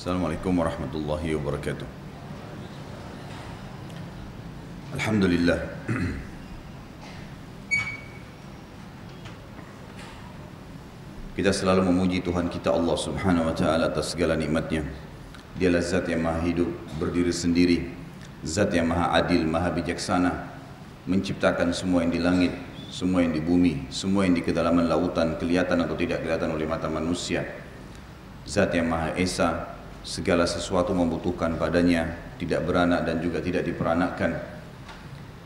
Assalamualaikum warahmatullahi wabarakatuh. Alhamdulillah. Kita selalu memuji Tuhan kita Allah Subhanahu wa taala atas segala nikmatnya. Dialah zat yang maha hidup, berdiri sendiri, zat yang maha adil, maha bijaksana, menciptakan semua yang di langit, semua yang di bumi, semua yang di kedalaman lautan kelihatan atau tidak kelihatan oleh mata manusia. Zat yang maha esa, segala sesuatu membutuhkan padanya, tidak beranak dan juga tidak diperanakkan.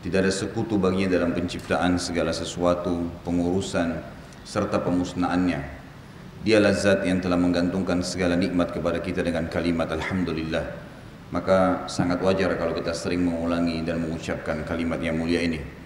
Tidak ada sekutu baginya dalam penciptaan segala sesuatu, pengurusan, serta pemusnahannya. Dialah zat yang telah menggantungkan segala nikmat kepada kita dengan kalimat Alhamdulillah. Maka sangat wajar kalau kita sering mengulangi dan mengucapkan kalimat yang mulia ini.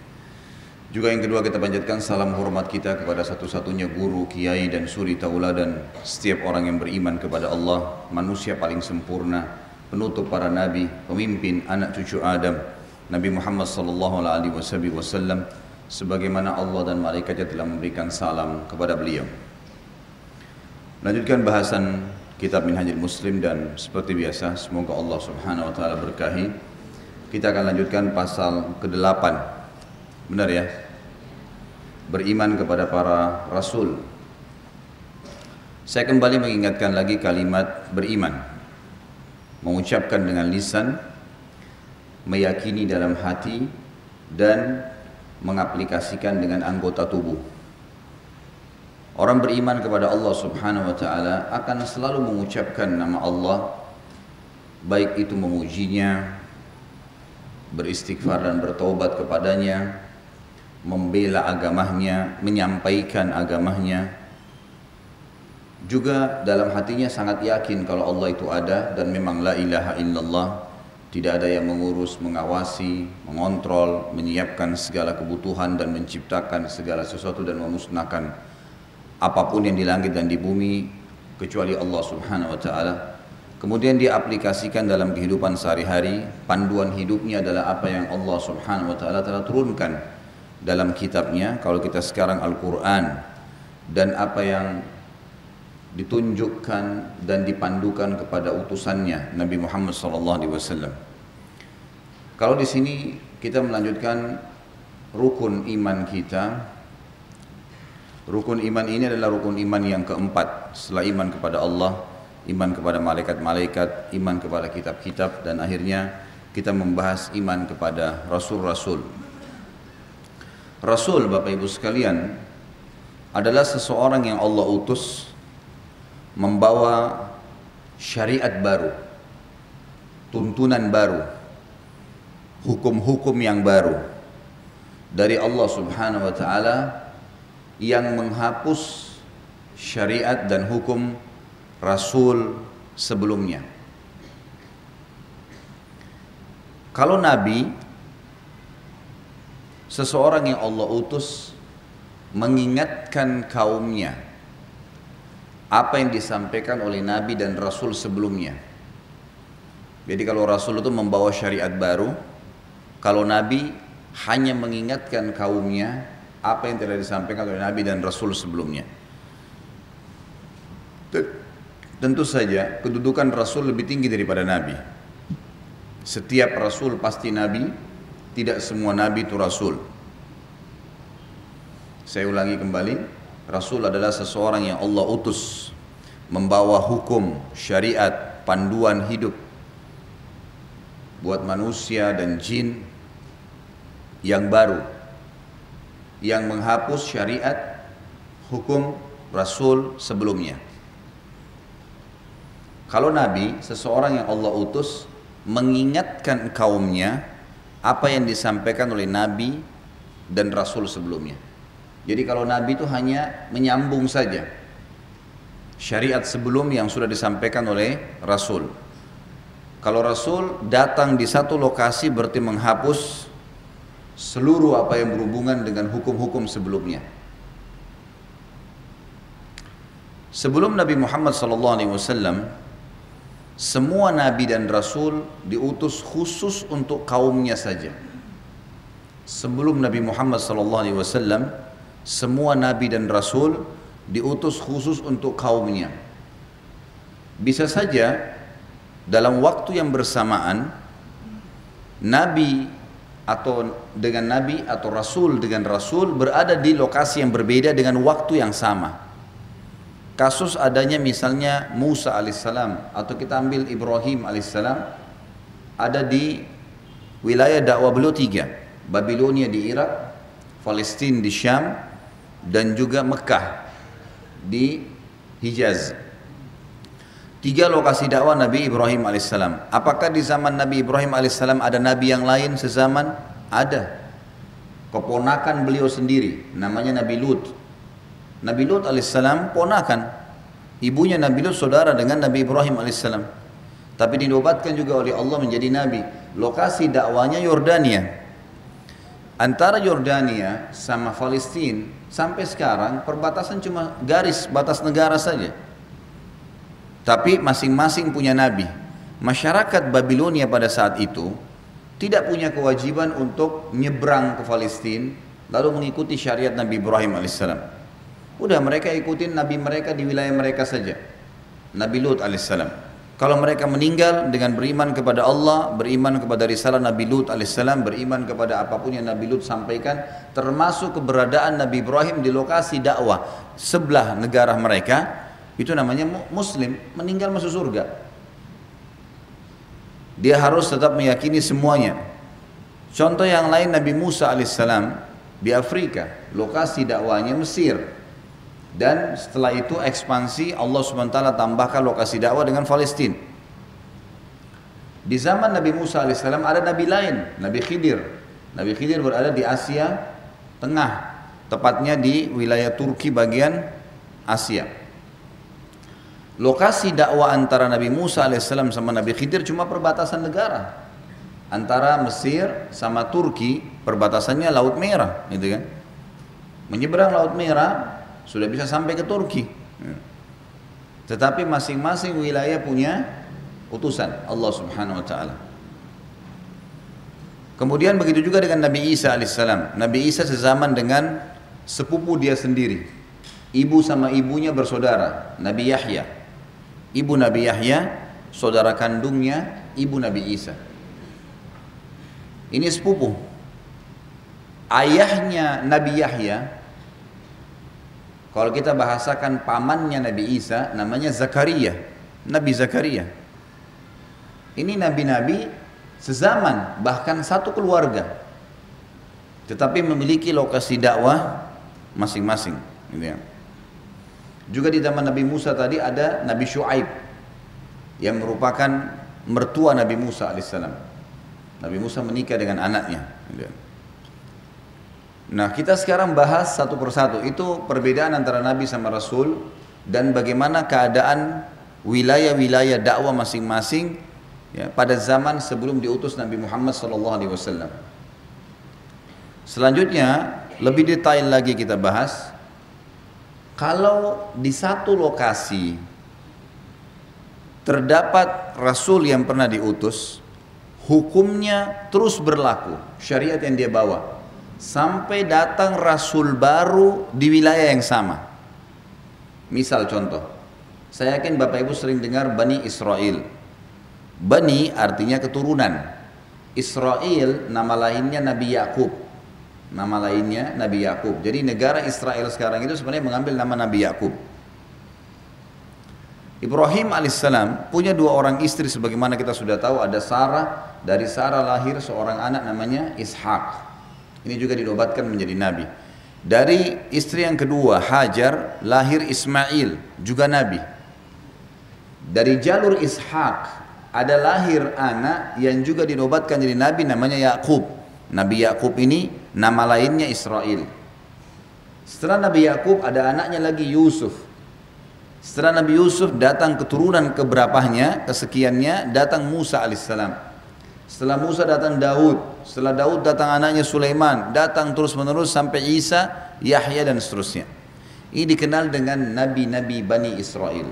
Juga yang kedua kita panjatkan salam hormat kita kepada satu-satunya guru, kiai dan suri tauladan setiap orang yang beriman kepada Allah, manusia paling sempurna, penutup para nabi, pemimpin anak cucu Adam, Nabi Muhammad sallallahu alaihi wasallam sebagaimana Allah dan malaikatnya telah memberikan salam kepada beliau. Lanjutkan bahasan kitab Minhajul Muslim dan seperti biasa semoga Allah Subhanahu wa taala berkahi. Kita akan lanjutkan pasal ke-8. Benar ya? Beriman kepada para rasul. Saya kembali mengingatkan lagi kalimat beriman. Mengucapkan dengan lisan, meyakini dalam hati dan mengaplikasikan dengan anggota tubuh. Orang beriman kepada Allah Subhanahu wa taala akan selalu mengucapkan nama Allah baik itu memujinya, beristighfar dan bertaubat kepadanya, membela agamanya, menyampaikan agamanya. Juga dalam hatinya sangat yakin kalau Allah itu ada dan memang la ilaha illallah, tidak ada yang mengurus, mengawasi, mengontrol, menyiapkan segala kebutuhan dan menciptakan segala sesuatu dan memusnahkan apa pun yang di langit dan di bumi kecuali Allah Subhanahu wa taala. Kemudian dia aplikasikan dalam kehidupan sehari-hari, panduan hidupnya adalah apa yang Allah Subhanahu wa taala telah turunkan dalam kitabnya kalau kita sekarang Al-Qur'an dan apa yang ditunjukkan dan dipandukan kepada utusannya Nabi Muhammad wasallam. Kalau di sini kita melanjutkan rukun iman kita Rukun iman ini adalah rukun iman yang keempat setelah iman kepada Allah, iman kepada malaikat-malaikat, iman kepada kitab-kitab dan akhirnya kita membahas iman kepada rasul-rasul. Rasul Bapak Ibu sekalian adalah seseorang yang Allah utus membawa syariat baru, tuntunan baru, hukum-hukum yang baru dari Allah Subhanahu wa taala yang menghapus syariat dan hukum Rasul sebelumnya. Kalau Nabi, seseorang yang Allah utus mengingatkan kaumnya apa yang disampaikan oleh Nabi dan Rasul sebelumnya. Jadi kalau Rasul itu membawa syariat baru, kalau Nabi hanya mengingatkan kaumnya apa yang telah disampaikan oleh Nabi dan Rasul sebelumnya. Tentu saja kedudukan Rasul lebih tinggi daripada Nabi. Setiap Rasul pasti Nabi, tidak semua Nabi itu Rasul. Saya ulangi kembali, Rasul adalah seseorang yang Allah utus membawa hukum, syariat, panduan hidup buat manusia dan jin yang baru yang menghapus syariat hukum Rasul sebelumnya. Kalau Nabi, seseorang yang Allah utus mengingatkan kaumnya apa yang disampaikan oleh Nabi dan Rasul sebelumnya. Jadi kalau Nabi itu hanya menyambung saja syariat sebelum yang sudah disampaikan oleh Rasul. Kalau Rasul datang di satu lokasi berarti menghapus seluruh apa yang berhubungan dengan hukum-hukum sebelumnya. Sebelum Nabi Muhammad SAW, semua nabi dan rasul diutus khusus untuk kaumnya saja. Sebelum Nabi Muhammad SAW, semua nabi dan rasul diutus khusus untuk kaumnya. Bisa saja dalam waktu yang bersamaan nabi atau dengan nabi atau rasul dengan rasul berada di lokasi yang berbeda dengan waktu yang sama. Kasus adanya misalnya Musa alaihissalam atau kita ambil Ibrahim alaihissalam ada di wilayah dakwah beliau tiga, Babilonia di Irak, Palestina di Syam, dan juga Mekah di Hijaz. Tiga lokasi dakwah Nabi Ibrahim alaihissalam. Apakah di zaman Nabi Ibrahim alaihissalam ada nabi yang lain sezaman? Ada. Keponakan beliau sendiri, namanya Nabi Lut. Nabi Lut alaihissalam ponakan. Ibunya Nabi Lut saudara dengan Nabi Ibrahim alaihissalam. Tapi dinobatkan juga oleh Allah menjadi nabi. Lokasi dakwanya Yordania. Antara Yordania sama Palestina sampai sekarang perbatasan cuma garis batas negara saja. Tapi masing-masing punya nabi. Masyarakat Babilonia pada saat itu tidak punya kewajiban untuk nyebrang ke Palestina lalu mengikuti syariat Nabi Ibrahim alaihissalam. Udah mereka ikutin nabi mereka di wilayah mereka saja. Nabi Lut alaihissalam. Kalau mereka meninggal dengan beriman kepada Allah, beriman kepada risalah Nabi Lut alaihissalam, beriman kepada apa pun yang Nabi Lut sampaikan, termasuk keberadaan Nabi Ibrahim di lokasi dakwah sebelah negara mereka, itu namanya muslim meninggal masuk surga dia harus tetap meyakini semuanya contoh yang lain Nabi Musa alaihissalam di Afrika lokasi dakwanya Mesir dan setelah itu ekspansi Allah SWT tambahkan lokasi dakwah dengan Palestina di zaman Nabi Musa alaihissalam ada Nabi lain Nabi Khidir Nabi Khidir berada di Asia Tengah tepatnya di wilayah Turki bagian Asia Lokasi dakwah antara Nabi Musa alaihissalam sama Nabi Khidir cuma perbatasan negara. Antara Mesir sama Turki perbatasannya Laut Merah, gitu kan. Menyeberang Laut Merah sudah bisa sampai ke Turki. Tetapi masing-masing wilayah punya utusan Allah Subhanahu wa taala. Kemudian begitu juga dengan Nabi Isa alaihissalam. Nabi Isa sezaman dengan sepupu dia sendiri. Ibu sama ibunya bersaudara, Nabi Yahya ibu Nabi Yahya, saudara kandungnya ibu Nabi Isa. Ini sepupu. Ayahnya Nabi Yahya, kalau kita bahasakan pamannya Nabi Isa, namanya Zakaria, Nabi Zakaria. Ini nabi-nabi sezaman, bahkan satu keluarga. Tetapi memiliki lokasi dakwah masing-masing. Gitu ya. Juga di zaman Nabi Musa tadi ada Nabi Shu'aib yang merupakan mertua Nabi Musa alaihissalam. Nabi Musa menikah dengan anaknya. Nah kita sekarang bahas satu persatu itu perbedaan antara Nabi sama Rasul dan bagaimana keadaan wilayah-wilayah dakwah masing-masing ya, pada zaman sebelum diutus Nabi Muhammad SAW. Selanjutnya lebih detail lagi kita bahas kalau di satu lokasi terdapat rasul yang pernah diutus, hukumnya terus berlaku, syariat yang dia bawa sampai datang rasul baru di wilayah yang sama. Misal contoh, saya yakin Bapak Ibu sering dengar Bani Israel. Bani artinya keturunan. Israel nama lainnya Nabi Yakub. Nama lainnya Nabi Yakub. Jadi negara Israel sekarang itu sebenarnya mengambil nama Nabi Yakub. Ibrahim alaihissalam punya dua orang istri sebagaimana kita sudah tahu ada Sarah dari Sarah lahir seorang anak namanya Ishak ini juga dinobatkan menjadi nabi dari istri yang kedua Hajar lahir Ismail juga nabi dari jalur Ishak ada lahir anak yang juga dinobatkan jadi nabi namanya Yakub Nabi Yakub ini Nama lainnya Israel. Setelah Nabi Yakub ada anaknya lagi Yusuf. Setelah Nabi Yusuf datang keturunan keberapanya, kesekiannya datang Musa alaihissalam. Setelah Musa datang Daud, setelah Daud datang anaknya Sulaiman, datang terus menerus sampai Isa, Yahya dan seterusnya. Ini dikenal dengan nabi-nabi Bani Israel.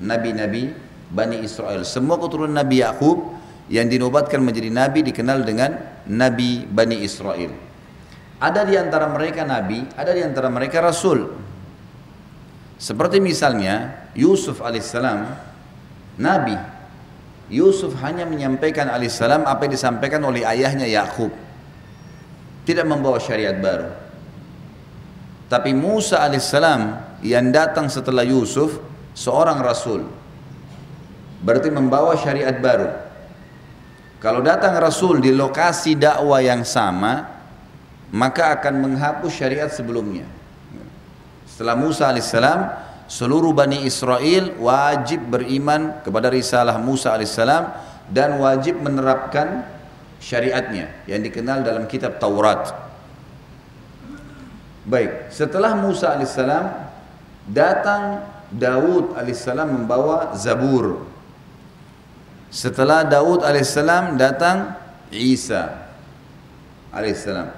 Nabi-nabi Bani Israel. Semua keturunan Nabi Yakub yang dinobatkan menjadi nabi dikenal dengan Nabi Bani Israel. Ada di antara mereka nabi, ada di antara mereka rasul. Seperti misalnya Yusuf alaihissalam nabi. Yusuf hanya menyampaikan alaihissalam apa yang disampaikan oleh ayahnya Yakub. Tidak membawa syariat baru. Tapi Musa alaihissalam yang datang setelah Yusuf seorang rasul. Berarti membawa syariat baru. Kalau datang rasul di lokasi dakwah yang sama, maka akan menghapus syariat sebelumnya. Setelah Musa alaihissalam, seluruh Bani Israel wajib beriman kepada risalah Musa alaihissalam dan wajib menerapkan syariatnya yang dikenal dalam kitab Taurat. Baik, setelah Musa alaihissalam datang Daud alaihissalam membawa Zabur. Setelah Daud alaihissalam datang Isa alaihissalam.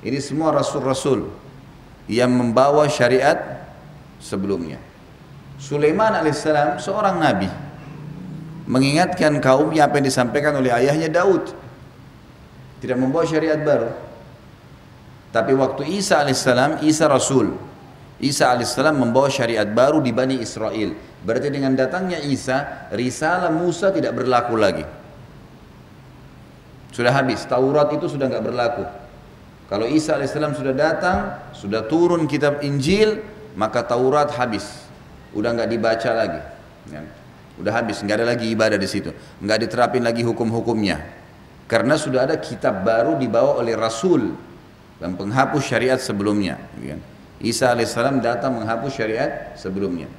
Ini semua rasul-rasul yang membawa syariat sebelumnya. Sulaiman alaihissalam seorang nabi mengingatkan kaumnya apa yang disampaikan oleh ayahnya Daud. Tidak membawa syariat baru. Tapi waktu Isa alaihissalam, Isa rasul. Isa alaihissalam membawa syariat baru di Bani Israel. Berarti dengan datangnya Isa, risalah Musa tidak berlaku lagi. Sudah habis, Taurat itu sudah nggak berlaku. Kalau Isa alaihissalam sudah datang, sudah turun kitab Injil, maka Taurat habis. Udah nggak dibaca lagi. Ya. Udah habis, nggak ada lagi ibadah di situ. Nggak diterapin lagi hukum-hukumnya. Karena sudah ada kitab baru dibawa oleh Rasul dan penghapus syariat sebelumnya. Ya. Isa alaihissalam datang menghapus syariat sebelumnya.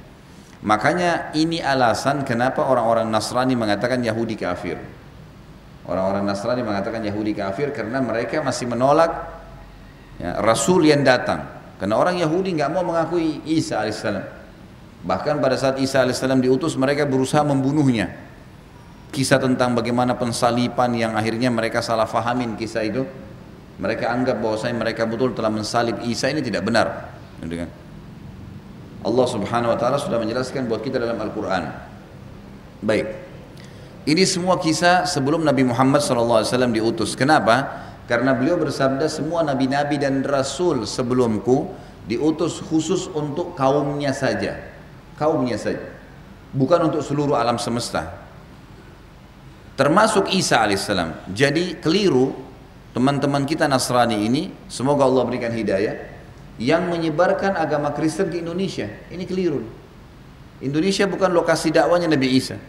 Makanya ini alasan kenapa orang-orang Nasrani mengatakan Yahudi kafir. Orang-orang Nasrani mengatakan Yahudi kafir karena mereka masih menolak ya, Rasul yang datang. Karena orang Yahudi nggak mau mengakui Isa alaihissalam. Bahkan pada saat Isa alaihissalam diutus mereka berusaha membunuhnya. Kisah tentang bagaimana pensalipan yang akhirnya mereka salah fahamin kisah itu. Mereka anggap bahwasanya mereka betul telah mensalib Isa ini tidak benar. Allah subhanahu wa ta'ala sudah menjelaskan buat kita dalam Al-Quran. Baik. Ini semua kisah sebelum Nabi Muhammad SAW diutus. Kenapa? Karena beliau bersabda semua nabi-nabi dan rasul sebelumku diutus khusus untuk kaumnya saja. Kaumnya saja. Bukan untuk seluruh alam semesta. Termasuk Isa alaihissalam. Jadi keliru teman-teman kita Nasrani ini, semoga Allah berikan hidayah, yang menyebarkan agama Kristen di Indonesia. Ini keliru. Indonesia bukan lokasi dakwanya Nabi Isa.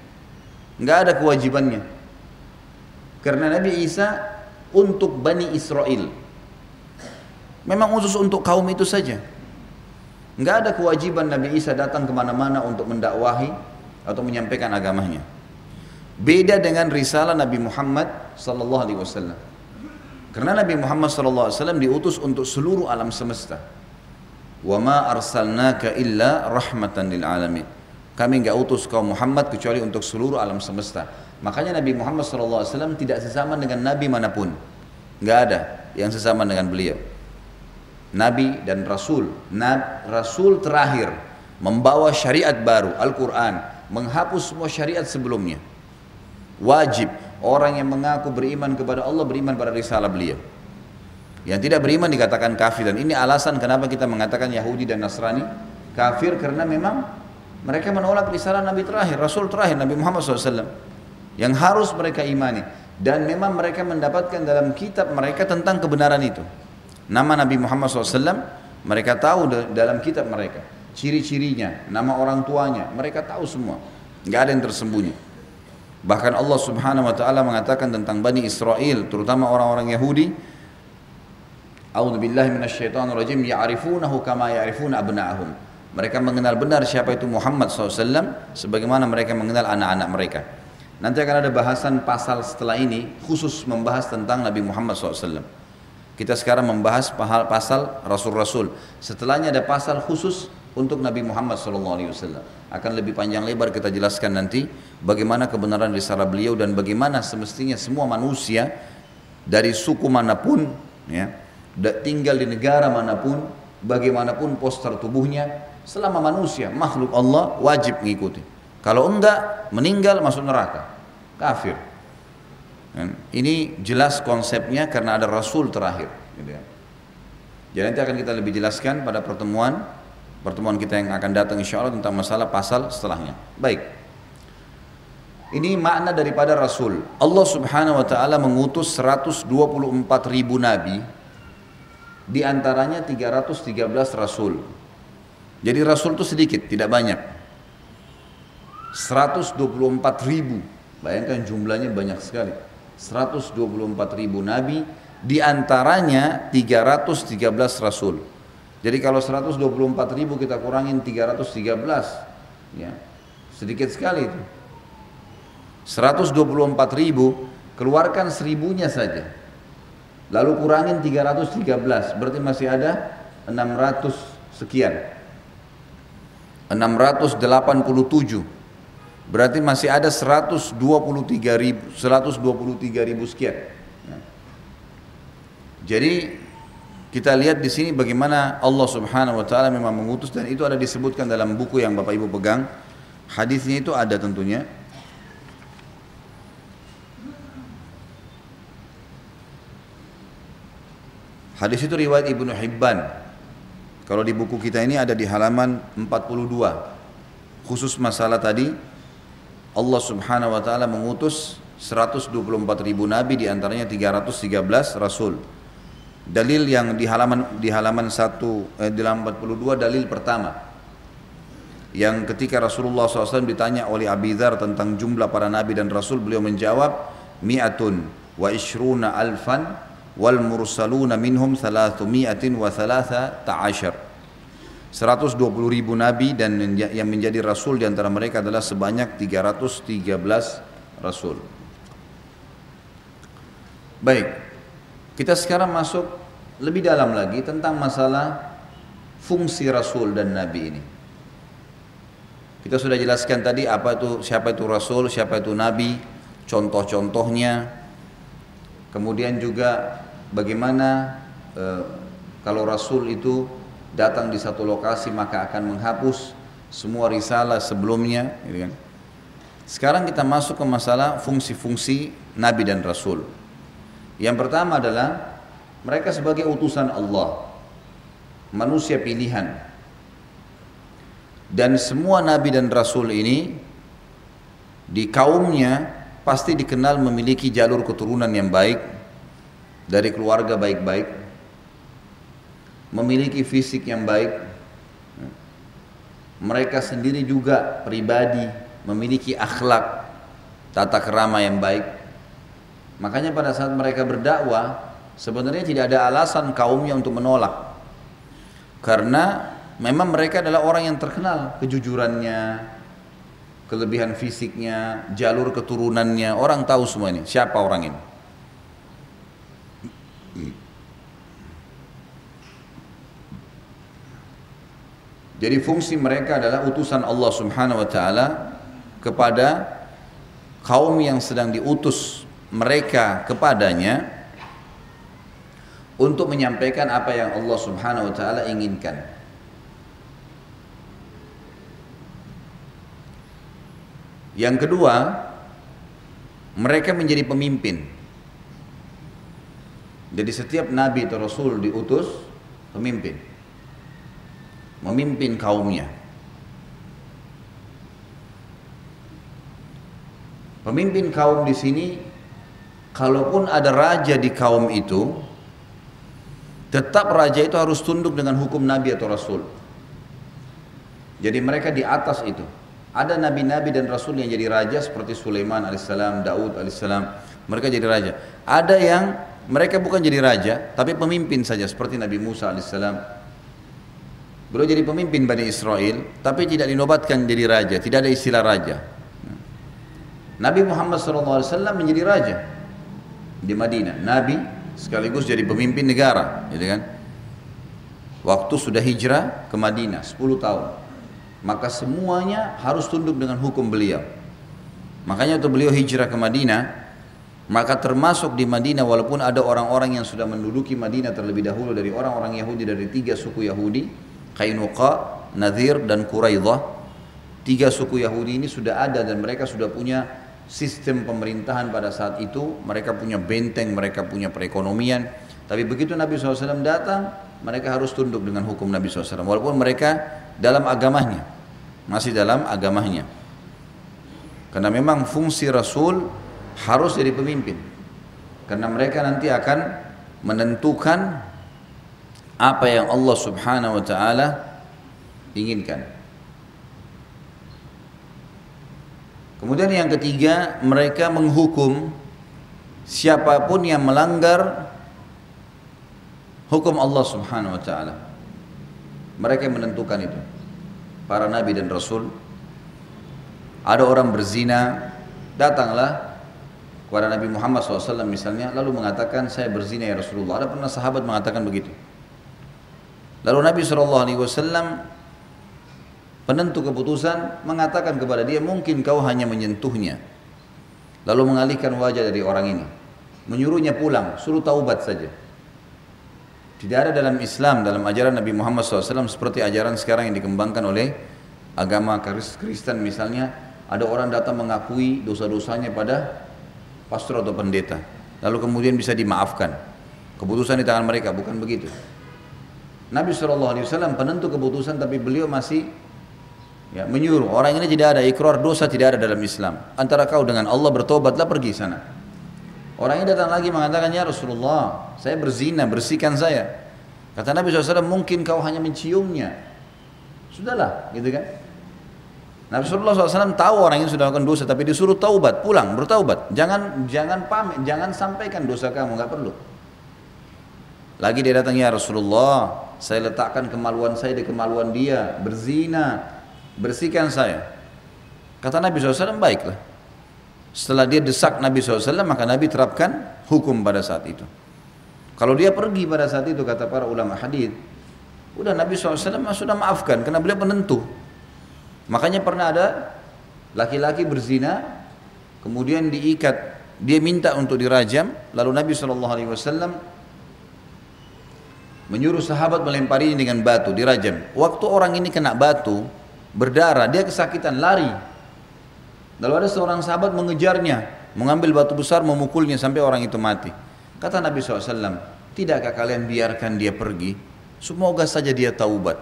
Nggak ada kewajibannya. Karena Nabi Isa untuk Bani Israel. Memang khusus untuk kaum itu saja. Enggak ada kewajiban Nabi Isa datang ke mana-mana untuk mendakwahi atau menyampaikan agamanya. Beda dengan risalah Nabi Muhammad Sallallahu Alaihi Wasallam. Karena Nabi Muhammad Sallallahu Alaihi Wasallam diutus untuk seluruh alam semesta. Wa ma arsalnaka illa rahmatan lil alamin. Kami enggak utus kaum Muhammad kecuali untuk seluruh alam semesta. Makanya Nabi Muhammad SAW tidak sesama dengan Nabi mana pun. Nggak ada yang sesama dengan beliau. Nabi dan Rasul. Rasul terakhir membawa syariat baru, Al-Quran. Menghapus semua syariat sebelumnya. Wajib orang yang mengaku beriman kepada Allah beriman pada risalah beliau. Yang tidak beriman dikatakan kafir dan ini alasan kenapa kita mengatakan Yahudi dan Nasrani kafir karena memang mereka menolak risalah Nabi terakhir, Rasul terakhir Nabi Muhammad SAW yang harus mereka imani dan memang mereka mendapatkan dalam kitab mereka tentang kebenaran itu nama Nabi Muhammad SAW mereka tahu dalam kitab mereka. Ciri-cirinya nama orang tuanya mereka tahu semua. Nggak ada yang tersembunyi. Bahkan Allah Subhanahu Wa Taala mengatakan tentang Bani Israel terutama orang-orang Yahudi A'udzu billahi minasyaitonir rajim ya'rifunahu kama ya'rifuna abna'ahum. Mereka mengenal benar siapa itu Muhammad SAW sebagaimana mereka mengenal anak-anak mereka. Nanti akan ada bahasan pasal setelah ini khusus membahas tentang Nabi Muhammad SAW. Kita sekarang membahas pasal Rasul-Rasul. Setelahnya ada pasal khusus untuk Nabi Muhammad SAW. Akan lebih panjang lebar kita jelaskan nanti bagaimana kebenaran risalah beliau dan bagaimana semestinya semua manusia dari suku mana pun, ya, tinggal di negara mana pun, bagaimanapun poster tubuhnya, selama manusia makhluk Allah wajib mengikuti. Kalau enggak, meninggal masuk neraka. Kafir. Dan ini jelas konsepnya karena ada Rasul terakhir. Gitu ya. Jadi nanti akan kita lebih jelaskan pada pertemuan pertemuan kita yang akan datang insya Allah tentang masalah pasal setelahnya. Baik. Ini makna daripada Rasul. Allah Subhanahu wa taala mengutus 124 ribu nabi di antaranya 313 rasul. Jadi rasul itu sedikit, tidak banyak. 124 ribu, bayangkan jumlahnya banyak sekali. 124 ribu nabi, di antaranya 313 rasul. Jadi kalau 124 ribu kita kurangin 313, ya sedikit sekali itu. 124 ribu, keluarkan seribunya saja. Lalu kurangin 313, berarti masih ada 600 sekian. 687. Berarti masih ada 123 ribu, 123 ribu sekian. Ya. Jadi kita lihat di sini bagaimana Allah Subhanahu wa taala memang mengutus dan itu ada disebutkan dalam buku yang Bapak Ibu pegang. Hadisnya itu ada tentunya. Hadis itu riwayat Ibnu Hibban. Kalau di buku kita ini ada di halaman 42. Khusus masalah tadi Allah Subhanahu wa taala mengutus 124 ribu nabi di antaranya 313 rasul. Dalil yang di halaman di halaman 1 eh, di halaman 42 dalil pertama. Yang ketika Rasulullah SAW ditanya oleh Abi Dhar tentang jumlah para nabi dan rasul, beliau menjawab mi'atun wa ishruna alfan wal mursaluna minhum mi'atin wa thalatha ta'ashar 120 ribu nabi dan yang menjadi rasul di antara mereka adalah sebanyak 313 rasul. Baik, kita sekarang masuk lebih dalam lagi tentang masalah fungsi rasul dan nabi ini. Kita sudah jelaskan tadi apa itu siapa itu rasul, siapa itu nabi, contoh-contohnya. Kemudian juga bagaimana e, kalau Rasul itu datang di satu lokasi maka akan menghapus semua risalah sebelumnya gitu kan. Sekarang kita masuk ke masalah fungsi-fungsi Nabi dan Rasul. Yang pertama adalah mereka sebagai utusan Allah, manusia pilihan. Dan semua Nabi dan Rasul ini di kaumnya pasti dikenal memiliki jalur keturunan yang baik, dari keluarga baik-baik, memiliki fisik yang baik, mereka sendiri juga pribadi memiliki akhlak, tata kerama yang baik. Makanya pada saat mereka berdakwah, sebenarnya tidak ada alasan kaumnya untuk menolak. Karena memang mereka adalah orang yang terkenal kejujurannya, kelebihan fisiknya, jalur keturunannya, orang tahu semua ini, siapa orang ini. Jadi fungsi mereka adalah utusan Allah Subhanahu wa taala kepada kaum yang sedang diutus mereka kepadanya untuk menyampaikan apa yang Allah Subhanahu wa taala inginkan. Yang kedua, mereka menjadi pemimpin. Jadi setiap nabi atau rasul diutus pemimpin memimpin kaumnya. Pemimpin kaum di sini, kalaupun ada raja di kaum itu, tetap raja itu harus tunduk dengan hukum Nabi atau Rasul. Jadi mereka di atas itu. Ada nabi-nabi dan rasul yang jadi raja seperti Sulaiman alaihissalam, Daud alaihissalam, mereka jadi raja. Ada yang mereka bukan jadi raja, tapi pemimpin saja seperti Nabi Musa alaihissalam, Beliau jadi pemimpin Bani Israel, tapi tidak dinobatkan jadi raja, tidak ada istilah raja. Nabi Muhammad SAW menjadi raja di Madinah. Nabi sekaligus jadi pemimpin negara, gitu kan? Waktu sudah hijrah ke Madinah 10 tahun. Maka semuanya harus tunduk dengan hukum beliau. Makanya waktu beliau hijrah ke Madinah, maka termasuk di Madinah walaupun ada orang-orang yang sudah menduduki Madinah terlebih dahulu dari orang-orang Yahudi dari tiga suku Yahudi, Kainuqa, Nadir dan Quraidah. Tiga suku Yahudi ini sudah ada dan mereka sudah punya sistem pemerintahan pada saat itu. Mereka punya benteng, mereka punya perekonomian. Tapi begitu Nabi SAW datang, mereka harus tunduk dengan hukum Nabi SAW. Walaupun mereka dalam agamanya, masih dalam agamanya. Karena memang fungsi Rasul harus jadi pemimpin. Karena mereka nanti akan menentukan apa yang Allah Subhanahu wa taala inginkan. Kemudian yang ketiga, mereka menghukum siapa pun yang melanggar hukum Allah Subhanahu wa taala. Mereka yang menentukan itu. Para nabi dan rasul. Ada orang berzina, datanglah kepada Nabi Muhammad SAW misalnya, lalu mengatakan saya berzina ya Rasulullah. Ada pernah sahabat mengatakan begitu. Lalu Nabi SAW penentu keputusan mengatakan kepada dia mungkin kau hanya menyentuhnya. Lalu mengalihkan wajah dari orang ini. Menyuruhnya pulang, suruh taubat saja. Tidak ada dalam Islam, dalam ajaran Nabi Muhammad SAW seperti ajaran sekarang yang dikembangkan oleh agama Kristen misalnya. Ada orang datang mengakui dosa-dosanya pada pastor atau pendeta. Lalu kemudian bisa dimaafkan. Keputusan di tangan mereka, bukan begitu. Nabi SAW penentu keputusan tapi beliau masih ya, menyuruh orang ini tidak ada ikrar dosa tidak ada dalam Islam antara kau dengan Allah bertobatlah pergi sana Orang ini datang lagi mengatakan, ya Rasulullah, saya berzina, bersihkan saya. Kata Nabi SAW, mungkin kau hanya menciumnya. Sudahlah, gitu kan. Nabi SAW tahu orang ini sudah melakukan dosa, tapi disuruh taubat, pulang, bertaubat. Jangan jangan pamit, jangan sampaikan dosa kamu, nggak perlu. Lagi dia datang, ya Rasulullah, saya letakkan kemaluan saya di kemaluan dia, berzina, bersihkan saya. Kata Nabi SAW, baiklah. Setelah dia desak Nabi SAW maka Nabi terapkan hukum pada saat itu. Kalau dia pergi pada saat itu kata para ulama hadis, udah Nabi SAW sudah maafkan karena beliau penentu. Makanya pernah ada laki-laki berzina, kemudian diikat, dia minta untuk dirajam, lalu Nabi SAW menyuruh sahabat melemparinya dengan batu, dirajam. Waktu orang ini kena batu, berdarah, dia kesakitan, lari, Lalu ada seorang sahabat mengejarnya, mengambil batu besar, memukulnya sampai orang itu mati. Kata Nabi SAW, tidakkah kalian biarkan dia pergi? Semoga saja dia taubat.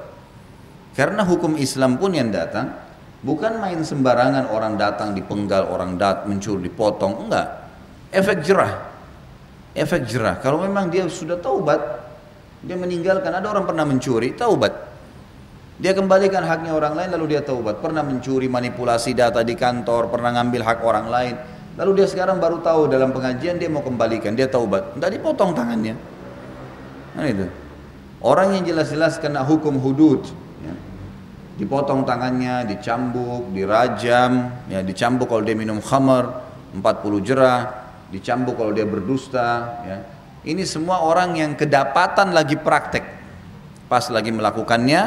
Karena hukum Islam pun yang datang, bukan main sembarangan orang datang dipenggal, orang dat mencuri, dipotong, enggak. Efek jerah. Efek jerah. Kalau memang dia sudah taubat, dia meninggalkan, ada orang pernah mencuri, taubat. Dia kembalikan haknya orang lain lalu dia taubat. Pernah mencuri manipulasi data di kantor, pernah ngambil hak orang lain. Lalu dia sekarang baru tahu dalam pengajian dia mau kembalikan, dia taubat. Tidak dipotong tangannya. Nah itu. Orang yang jelas-jelas kena hukum hudud, ya. dipotong tangannya, dicambuk, dirajam, ya dicambuk kalau dia minum khamar, 40 jerah, dicambuk kalau dia berdusta, ya. Ini semua orang yang kedapatan lagi praktek. Pas lagi melakukannya,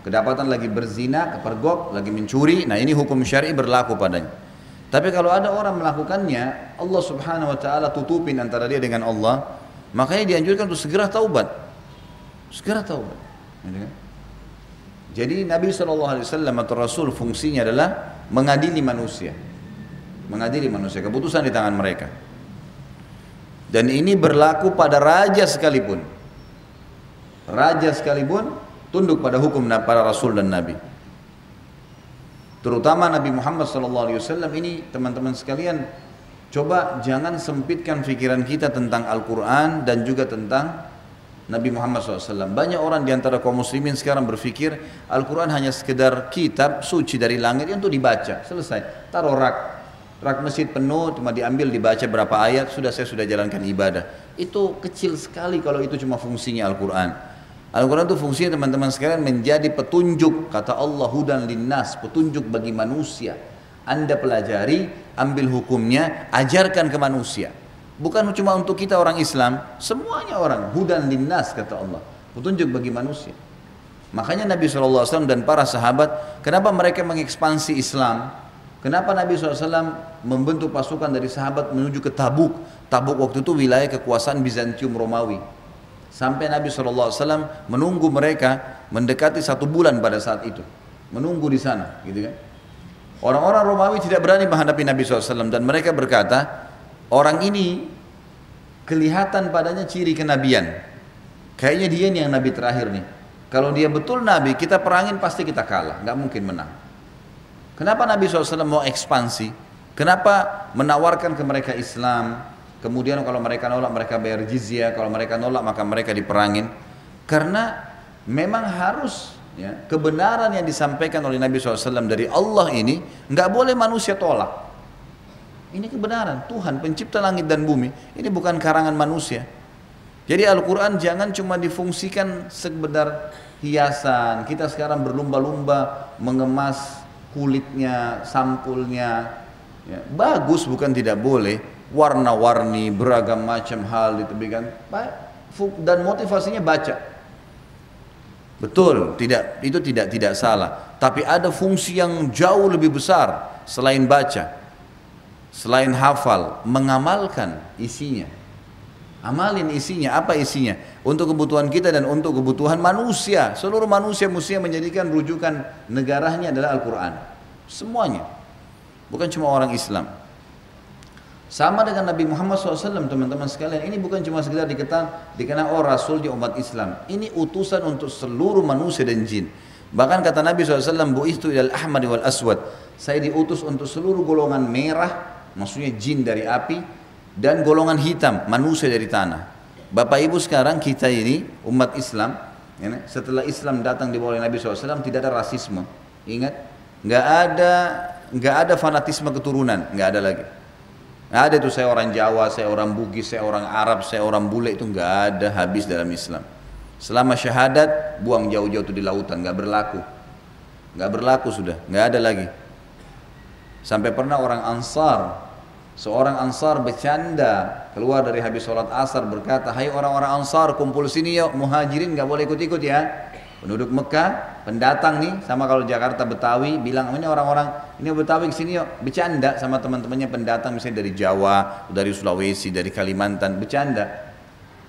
kedapatan lagi berzina, kepergok, lagi mencuri, nah ini hukum syar'i berlaku padanya. Tapi kalau ada orang melakukannya, Allah Subhanahu wa taala tutupin antara dia dengan Allah, makanya dianjurkan untuk segera taubat. Segera taubat. Gitu kan? Jadi Nabi SAW atau Rasul fungsinya adalah mengadili manusia. Mengadili manusia, keputusan di tangan mereka. Dan ini berlaku pada raja sekalipun. Raja sekalipun tunduk pada hukum para rasul dan nabi. Terutama Nabi Muhammad SAW ini teman-teman sekalian coba jangan sempitkan pikiran kita tentang Al-Quran dan juga tentang Nabi Muhammad SAW. Banyak orang di antara kaum muslimin sekarang berpikir Al-Quran hanya sekedar kitab suci dari langit untuk dibaca. Selesai. Taruh rak. Rak masjid penuh, cuma diambil, dibaca berapa ayat, sudah saya sudah jalankan ibadah. Itu kecil sekali kalau itu cuma fungsinya Al-Quran. Al-Quran itu fungsinya teman-teman sekalian menjadi petunjuk kata Allah hudan linnas petunjuk bagi manusia. Anda pelajari ambil hukumnya ajarkan ke manusia. Bukan cuma untuk kita orang Islam semuanya orang hudan linnas kata Allah. Petunjuk bagi manusia. Makanya Nabi SAW dan para sahabat kenapa mereka mengekspansi Islam kenapa Nabi SAW membentuk pasukan dari sahabat menuju ke Tabuk Tabuk waktu itu wilayah kekuasaan Bizantium Romawi Sampai Nabi SAW menunggu mereka mendekati satu bulan pada saat itu. Menunggu di sana, gitu kan. Orang-orang Romawi tidak berani menghadapi Nabi SAW dan mereka berkata, orang ini kelihatan padanya ciri kenabian. Kayaknya dia nih yang Nabi terakhir nih. Kalau dia betul Nabi, kita perangin pasti kita kalah, nggak mungkin menang. Kenapa Nabi SAW mau ekspansi? Kenapa menawarkan ke mereka Islam? Kemudian kalau mereka nolak mereka bayar jizya, kalau mereka nolak maka mereka diperangin. Karena memang harus ya, kebenaran yang disampaikan oleh Nabi SAW dari Allah ini nggak boleh manusia tolak. Ini kebenaran Tuhan pencipta langit dan bumi. Ini bukan karangan manusia. Jadi Al-Quran jangan cuma difungsikan sekedar hiasan. Kita sekarang berlumba-lumba mengemas kulitnya, sampulnya. Ya, bagus bukan tidak boleh. Warna-warni, beragam macam hal ditebikan. Dan motivasinya baca. Betul, tidak itu tidak tidak salah. Tapi ada fungsi yang jauh lebih besar selain baca, selain hafal, mengamalkan isinya. Amalin isinya, apa isinya? Untuk kebutuhan kita dan untuk kebutuhan manusia. Seluruh manusia mesti menjadikan rujukan negaranya adalah Al-Quran. Semuanya. Bukan cuma orang Islam. Sama dengan Nabi Muhammad SAW teman-teman sekalian. Ini bukan cuma sekedar dikenal, dikenal oh Rasul di umat Islam. Ini utusan untuk seluruh manusia dan jin. Bahkan kata Nabi SAW, Bu'istu ilal ahmad wal aswad. Saya diutus untuk seluruh golongan merah, maksudnya jin dari api, dan golongan hitam manusia dari tanah. Bapak Ibu sekarang kita ini umat Islam, ya, setelah Islam datang di bawah Nabi SAW tidak ada rasisme. Ingat, nggak ada nggak ada fanatisme keturunan, nggak ada lagi. Nggak ada itu saya orang Jawa, saya orang Bugis, saya orang Arab, saya orang bule itu nggak ada habis dalam Islam. Selama syahadat buang jauh-jauh itu di lautan, nggak berlaku, nggak berlaku sudah, nggak ada lagi. Sampai pernah orang Ansar Seorang Ansar bercanda keluar dari habis sholat asar berkata, Hai orang-orang Ansar kumpul sini yuk, muhajirin gak boleh ikut-ikut ya. Penduduk Mekah, pendatang nih, sama kalau Jakarta Betawi, bilang ini orang-orang ini Betawi sini yuk, bercanda sama teman-temannya pendatang misalnya dari Jawa, dari Sulawesi, dari Kalimantan, bercanda.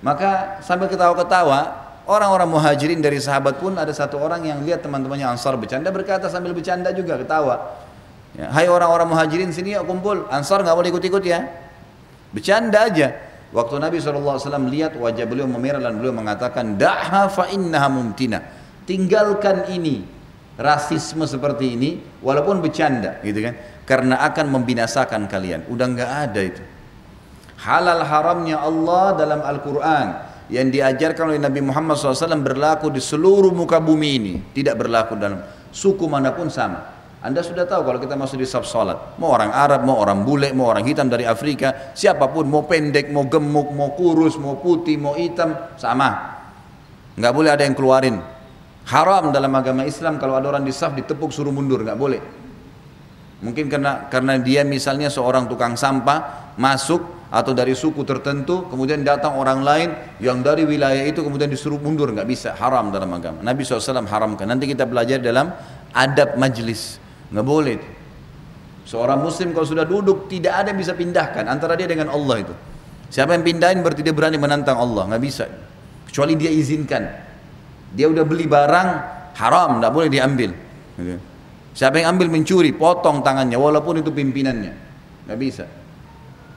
Maka sambil ketawa-ketawa, orang-orang muhajirin dari sahabat pun ada satu orang yang lihat teman-temannya Ansar bercanda berkata sambil bercanda juga ketawa. Ya, hai orang-orang muhajirin sini yuk kumpul. Ansar nggak boleh ikut-ikut ya. Bercanda aja. Waktu Nabi SAW lihat wajah beliau memerah dan beliau mengatakan, Da'ha fa innaha mumtina. Tinggalkan ini. Rasisme seperti ini, walaupun bercanda gitu kan. Karena akan membinasakan kalian. Udah nggak ada itu. Halal haramnya Allah dalam Al-Quran yang diajarkan oleh Nabi Muhammad SAW berlaku di seluruh muka bumi ini. Tidak berlaku dalam suku mana pun sama. Anda sudah tahu kalau kita masuk di saf salat, mau orang Arab, mau orang bule, mau orang hitam dari Afrika, siapa pun mau pendek, mau gemuk, mau kurus, mau putih, mau hitam, sama. Nggak boleh ada yang keluarin. Haram dalam agama Islam kalau ada orang di saf ditepuk suruh mundur, nggak boleh. Mungkin karena karena dia misalnya seorang tukang sampah masuk atau dari suku tertentu, kemudian datang orang lain yang dari wilayah itu kemudian disuruh mundur, nggak bisa, haram dalam agama. Nabi SAW haramkan. Nanti kita belajar dalam adab majlis nggak boleh itu. Seorang muslim kalau sudah duduk tidak ada yang bisa pindahkan antara dia dengan Allah itu. Siapa yang pindahin berarti dia berani menantang Allah, nggak bisa. Kecuali dia izinkan. Dia udah beli barang haram, nggak boleh diambil. Gitu. Siapa yang ambil mencuri, potong tangannya walaupun itu pimpinannya, nggak bisa.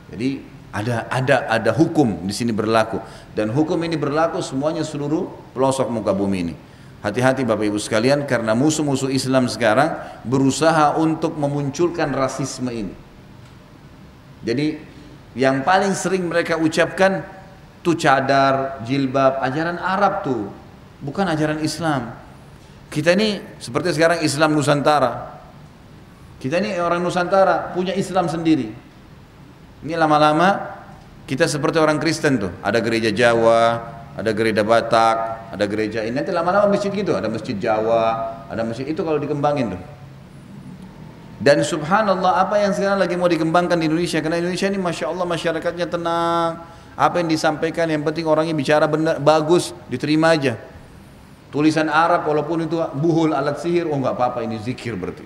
Jadi ada ada ada hukum di sini berlaku dan hukum ini berlaku semuanya seluruh pelosok muka bumi ini. Hati-hati Bapak Ibu sekalian karena musuh-musuh Islam sekarang berusaha untuk memunculkan rasisme ini. Jadi yang paling sering mereka ucapkan tuh cadar, jilbab, ajaran Arab tuh, bukan ajaran Islam. Kita ini seperti sekarang Islam Nusantara. Kita ini orang Nusantara punya Islam sendiri. Ini lama-lama kita seperti orang Kristen tuh, ada gereja Jawa, ada gereja Batak, ada gereja ini nanti lama-lama masjid gitu, ada masjid Jawa, ada masjid itu kalau dikembangin tuh. Dan subhanallah apa yang sekarang lagi mau dikembangkan di Indonesia karena Indonesia ini masya Allah masyarakatnya tenang, apa yang disampaikan yang penting orangnya bicara benar bagus diterima aja. Tulisan Arab walaupun itu buhul alat sihir, oh nggak apa-apa ini zikir berarti.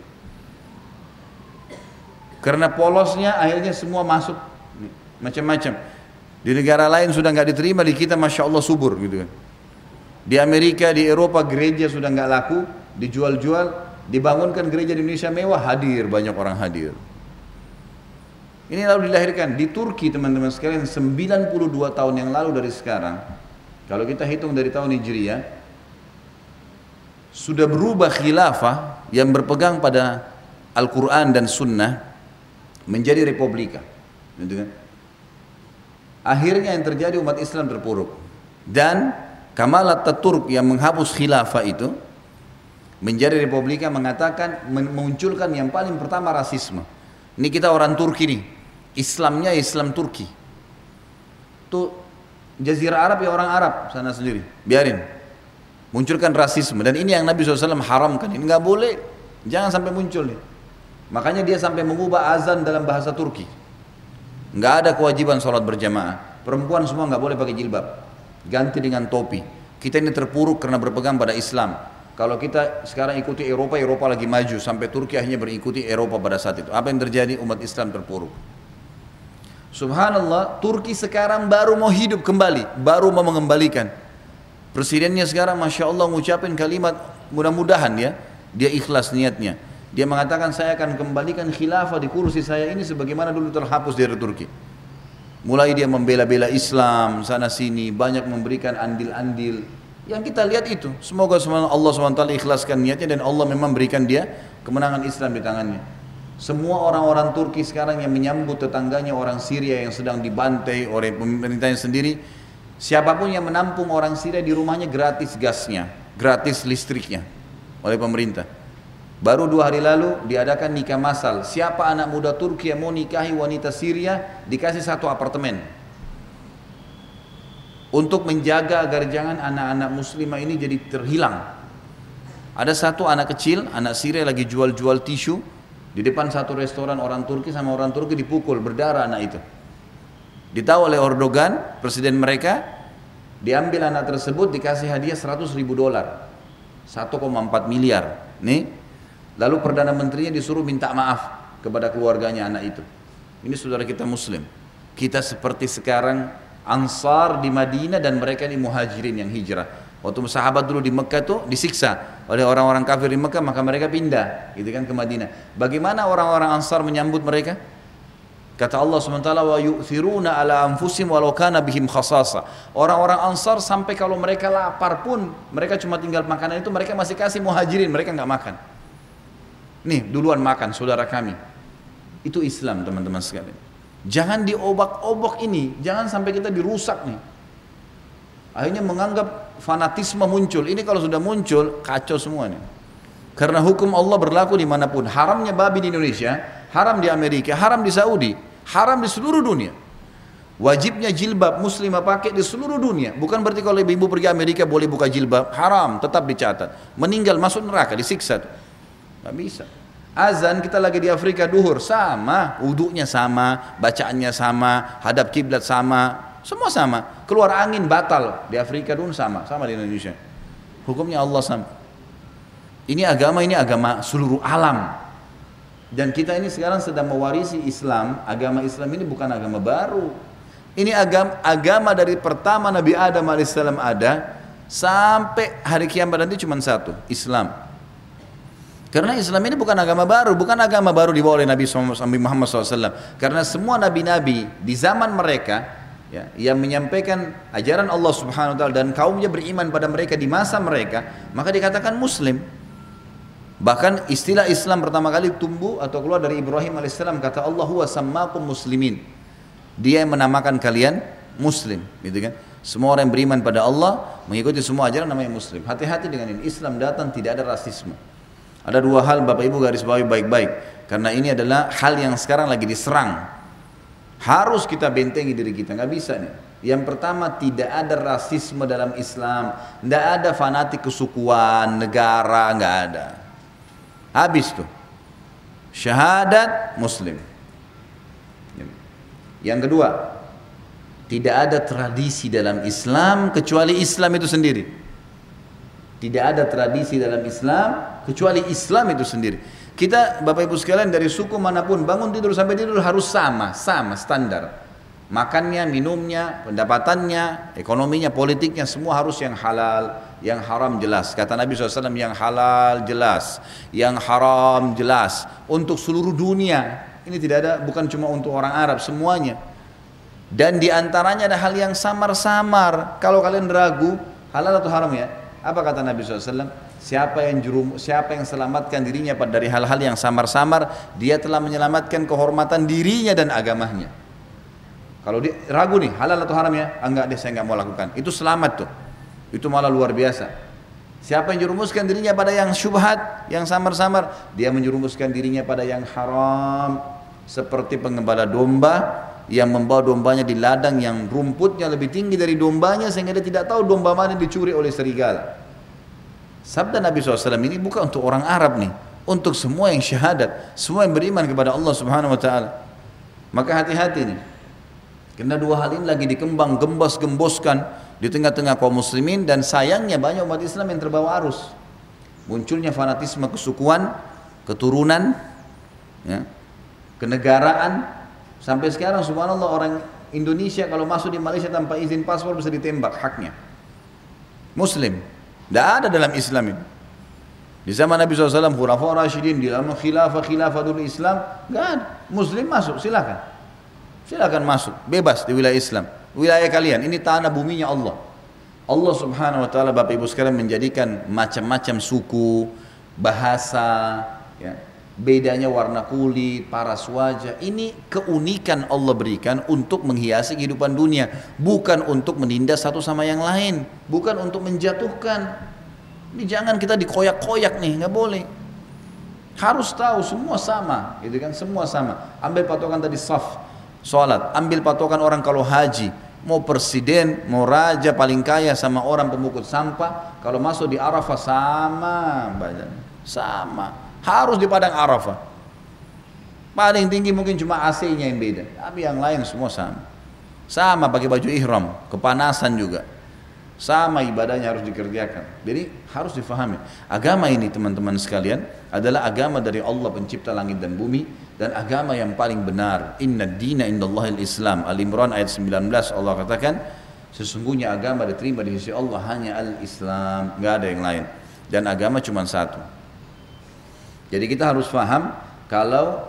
Karena polosnya akhirnya semua masuk macam-macam. Di negara lain sudah nggak diterima, di kita masya Allah subur gitu kan. Di Amerika, di Eropa gereja sudah nggak laku, dijual-jual, dibangunkan gereja di Indonesia mewah, hadir banyak orang hadir. Ini lalu dilahirkan di Turki teman-teman sekalian 92 tahun yang lalu dari sekarang. Kalau kita hitung dari tahun Hijriah, sudah berubah khilafah yang berpegang pada Al-Quran dan Sunnah menjadi republika. Gitu kan? Akhirnya yang terjadi umat Islam terpuruk. Dan Kamal Ataturk yang menghapus khilafah itu menjadi republika mengatakan memunculkan yang paling pertama rasisme. Ini kita orang Turki nih. Islamnya Islam Turki. Tuh Jazirah Arab ya orang Arab sana sendiri. Biarin. Munculkan rasisme dan ini yang Nabi SAW haramkan. Ini nggak boleh. Jangan sampai muncul nih. Makanya dia sampai mengubah azan dalam bahasa Turki. Nggak ada kewajiban sholat berjamaah. Perempuan semua nggak boleh pakai jilbab. Ganti dengan topi. Kita ini terpuruk karena berpegang pada Islam. Kalau kita sekarang ikuti Eropa, Eropa lagi maju. Sampai Turki akhirnya berikuti Eropa pada saat itu. Apa yang terjadi? Umat Islam terpuruk. Subhanallah, Turki sekarang baru mau hidup kembali. Baru mau mengembalikan. Presidennya sekarang Masya Allah mengucapkan kalimat mudah-mudahan ya. Dia ikhlas niatnya dia mengatakan saya akan kembalikan khilafah di kursi saya ini sebagaimana dulu terhapus dari Turki. Mulai dia membela-bela Islam sana sini, banyak memberikan andil-andil. Yang kita lihat itu, semoga Allah SWT ikhlaskan niatnya dan Allah memang berikan dia kemenangan Islam di tangannya. Semua orang-orang Turki sekarang yang menyambut tetangganya orang Syria yang sedang dibantai oleh pemerintahnya sendiri, siapa pun yang menampung orang Syria di rumahnya gratis gasnya, gratis listriknya oleh pemerintah. Baru dua hari lalu diadakan nikah masal. Siapa anak muda Turki yang mau nikahi wanita Syria dikasih satu apartemen. Untuk menjaga agar jangan anak-anak muslimah ini jadi terhilang. Ada satu anak kecil, anak Syria lagi jual-jual tisu di depan satu restoran orang Turki sama orang Turki dipukul berdarah anak itu. Ditahu oleh Erdogan, presiden mereka, diambil anak tersebut dikasih hadiah 100 ribu dolar. 1,4 miliar. Nih, Lalu Perdana Menterinya disuruh minta maaf kepada keluarganya anak itu. Ini saudara kita muslim. Kita seperti sekarang Ansar di Madinah dan mereka ini muhajirin yang hijrah. Waktu sahabat dulu di Mekah itu disiksa oleh orang-orang kafir di Mekah maka mereka pindah gitu kan ke Madinah. Bagaimana orang-orang Ansar menyambut mereka? Kata Allah SWT wa yu'thiruna ala anfusim walau kana bihim. Orang-orang Ansar sampai kalau mereka lapar pun mereka cuma tinggal makanan itu mereka masih kasih muhajirin mereka nggak makan. Nih duluan makan saudara kami. Itu Islam teman-teman sekalian. Jangan diobak-obok ini, jangan sampai kita dirusak nih. Akhirnya menganggap fanatisme muncul. Ini kalau sudah muncul kacau semua nih. Karena hukum Allah berlaku di mana pun. Haramnya babi di Indonesia, haram di Amerika, haram di Saudi, haram di seluruh dunia. Wajibnya jilbab muslimah pakai di seluruh dunia. Bukan berarti kalau ibu pergi Amerika boleh buka jilbab. Haram, tetap dicatat. Meninggal masuk neraka, disiksa. Gak bisa. Azan kita lagi di Afrika duhur sama, wudhunya sama, bacaannya sama, hadap kiblat sama, semua sama. Keluar angin batal di Afrika dulu sama, sama di Indonesia. Hukumnya Allah sama. Ini agama ini agama seluruh alam. Dan kita ini sekarang sedang mewarisi Islam. Agama Islam ini bukan agama baru. Ini agama, agama dari pertama Nabi Adam alaihissalam ada sampai hari kiamat nanti cuma satu, Islam. Karena Islam ini bukan agama baru, bukan agama baru dibawa oleh Nabi Muhammad SAW. Karena semua nabi-nabi di zaman mereka ya, yang menyampaikan ajaran Allah Subhanahu Wa Taala dan kaumnya beriman pada mereka di masa mereka, maka dikatakan Muslim. Bahkan istilah Islam pertama kali tumbuh atau keluar dari Ibrahim alaihissalam kata Allah huwa sammakum muslimin. Dia yang menamakan kalian muslim, gitu kan? Semua orang yang beriman pada Allah mengikuti semua ajaran namanya muslim. Hati-hati dengan ini. Islam datang tidak ada rasisme. Ada dua hal Bapak Ibu garis bawahi baik-baik. Karena ini adalah hal yang sekarang lagi diserang. Harus kita bentengi diri kita, nggak bisa nih. Yang pertama tidak ada rasisme dalam Islam, tidak ada fanatik kesukuan, negara, nggak ada. Habis tuh. Syahadat Muslim. Yang kedua, tidak ada tradisi dalam Islam kecuali Islam itu sendiri. Tidak ada tradisi dalam Islam kecuali Islam itu sendiri. Kita Bapak Ibu sekalian dari suku mana pun bangun tidur sampai tidur harus sama, sama standar. Makannya, minumnya, pendapatannya, ekonominya, politiknya semua harus yang halal, yang haram jelas. Kata Nabi SAW yang halal jelas, yang haram jelas untuk seluruh dunia. Ini tidak ada bukan cuma untuk orang Arab semuanya. Dan di antaranya ada hal yang samar-samar. Kalau kalian ragu halal atau haram ya, Apa kata Nabi SAW? Siapa yang jurum, siapa yang selamatkan dirinya dari hal-hal yang samar-samar, dia telah menyelamatkan kehormatan dirinya dan agamanya. Kalau dia ragu nih halal atau haram ya, ah, enggak deh saya enggak mau lakukan. Itu selamat tuh. Itu malah luar biasa. Siapa yang jurumuskan dirinya pada yang syubhat, yang samar-samar, dia menjurumuskan dirinya pada yang haram. Seperti pengembala domba yang membawa dombanya di ladang yang rumputnya lebih tinggi dari dombanya sehingga dia tidak tahu domba mana dicuri oleh serigala. Sabda Nabi SAW ini bukan untuk orang Arab nih, untuk semua yang syahadat, semua yang beriman kepada Allah Subhanahu Wa Taala. Maka hati-hati nih. Karena dua hal ini lagi dikembang gembos gemboskan di tengah-tengah kaum muslimin dan sayangnya banyak umat Islam yang terbawa arus. Munculnya fanatisme kesukuan, keturunan, ya, kenegaraan. Sampai sekarang subhanallah orang Indonesia kalau masuk di Malaysia tanpa izin paspor bisa ditembak haknya. Muslim. Tidak ada dalam Islam ini. Di zaman Nabi SAW, Khulafa Rashidin, di dalam khilafah khilafah dulu Islam, nggak ada. Muslim masuk, silakan. Silakan masuk, bebas di wilayah Islam. Wilayah kalian, ini tanah buminya Allah. Allah subhanahu wa ta'ala Bapak Ibu sekalian menjadikan macam-macam suku, bahasa, ya, bedanya warna kulit, paras wajah. Ini keunikan Allah berikan untuk menghiasi kehidupan dunia, bukan untuk menindas satu sama yang lain, bukan untuk menjatuhkan. Ini jangan kita dikoyak-koyak nih, nggak boleh. Harus tahu semua sama, gitu kan? Semua sama. Ambil patokan tadi saf, sholat. Ambil patokan orang kalau haji, mau presiden, mau raja paling kaya sama orang pemukul sampah, kalau masuk di Arafah sama badan, sama. Harus di padang Arafah. Paling tinggi mungkin cuma AC-nya yang beda, tapi yang lain semua sama. Sama pakai baju ihram, kepanasan juga. Sama ibadahnya harus dikerjakan. Jadi harus difahami. Agama ini teman-teman sekalian adalah agama dari Allah pencipta langit dan bumi dan agama yang paling benar inna dina indallahil islam al-imran ayat 19 Allah katakan sesungguhnya agama diterima di sisi Allah hanya al-islam nggak ada yang lain dan agama cuma satu jadi kita harus faham kalau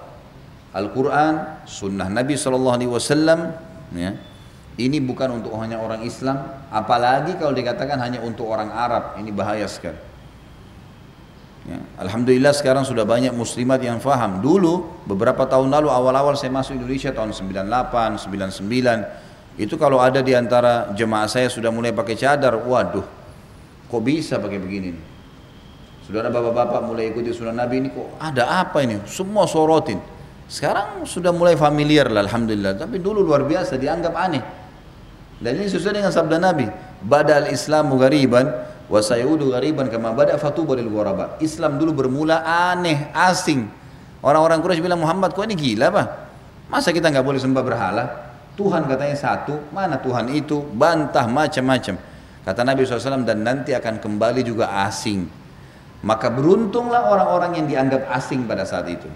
Al-Quran sunnah Nabi SAW ya, ini bukan untuk hanya orang Islam apalagi kalau dikatakan hanya untuk orang Arab ini bahaya sekali Ya. Alhamdulillah sekarang sudah banyak muslimat yang faham. Dulu beberapa tahun lalu awal-awal saya masuk Indonesia tahun 98, 99 itu kalau ada di antara jemaah saya sudah mulai pakai cadar, waduh, kok bisa pakai begini? Saudara bapak-bapak mulai ikuti sunnah Nabi ini kok ada apa ini? Semua sorotin. Sekarang sudah mulai familiar lah Alhamdulillah. Tapi dulu luar biasa dianggap aneh. Dan ini sesuai dengan sabda Nabi. Badal Islamu gariban wa sayudu ghariban kama bada fatuba lil ghuraba. Islam dulu bermula aneh, asing. Orang-orang Quraisy bilang Muhammad kok ini gila pak? Masa kita nggak boleh sembah berhala? Tuhan katanya satu, mana Tuhan itu? Bantah macam-macam. Kata Nabi SAW dan nanti akan kembali juga asing. Maka beruntunglah orang-orang yang dianggap asing pada saat itu.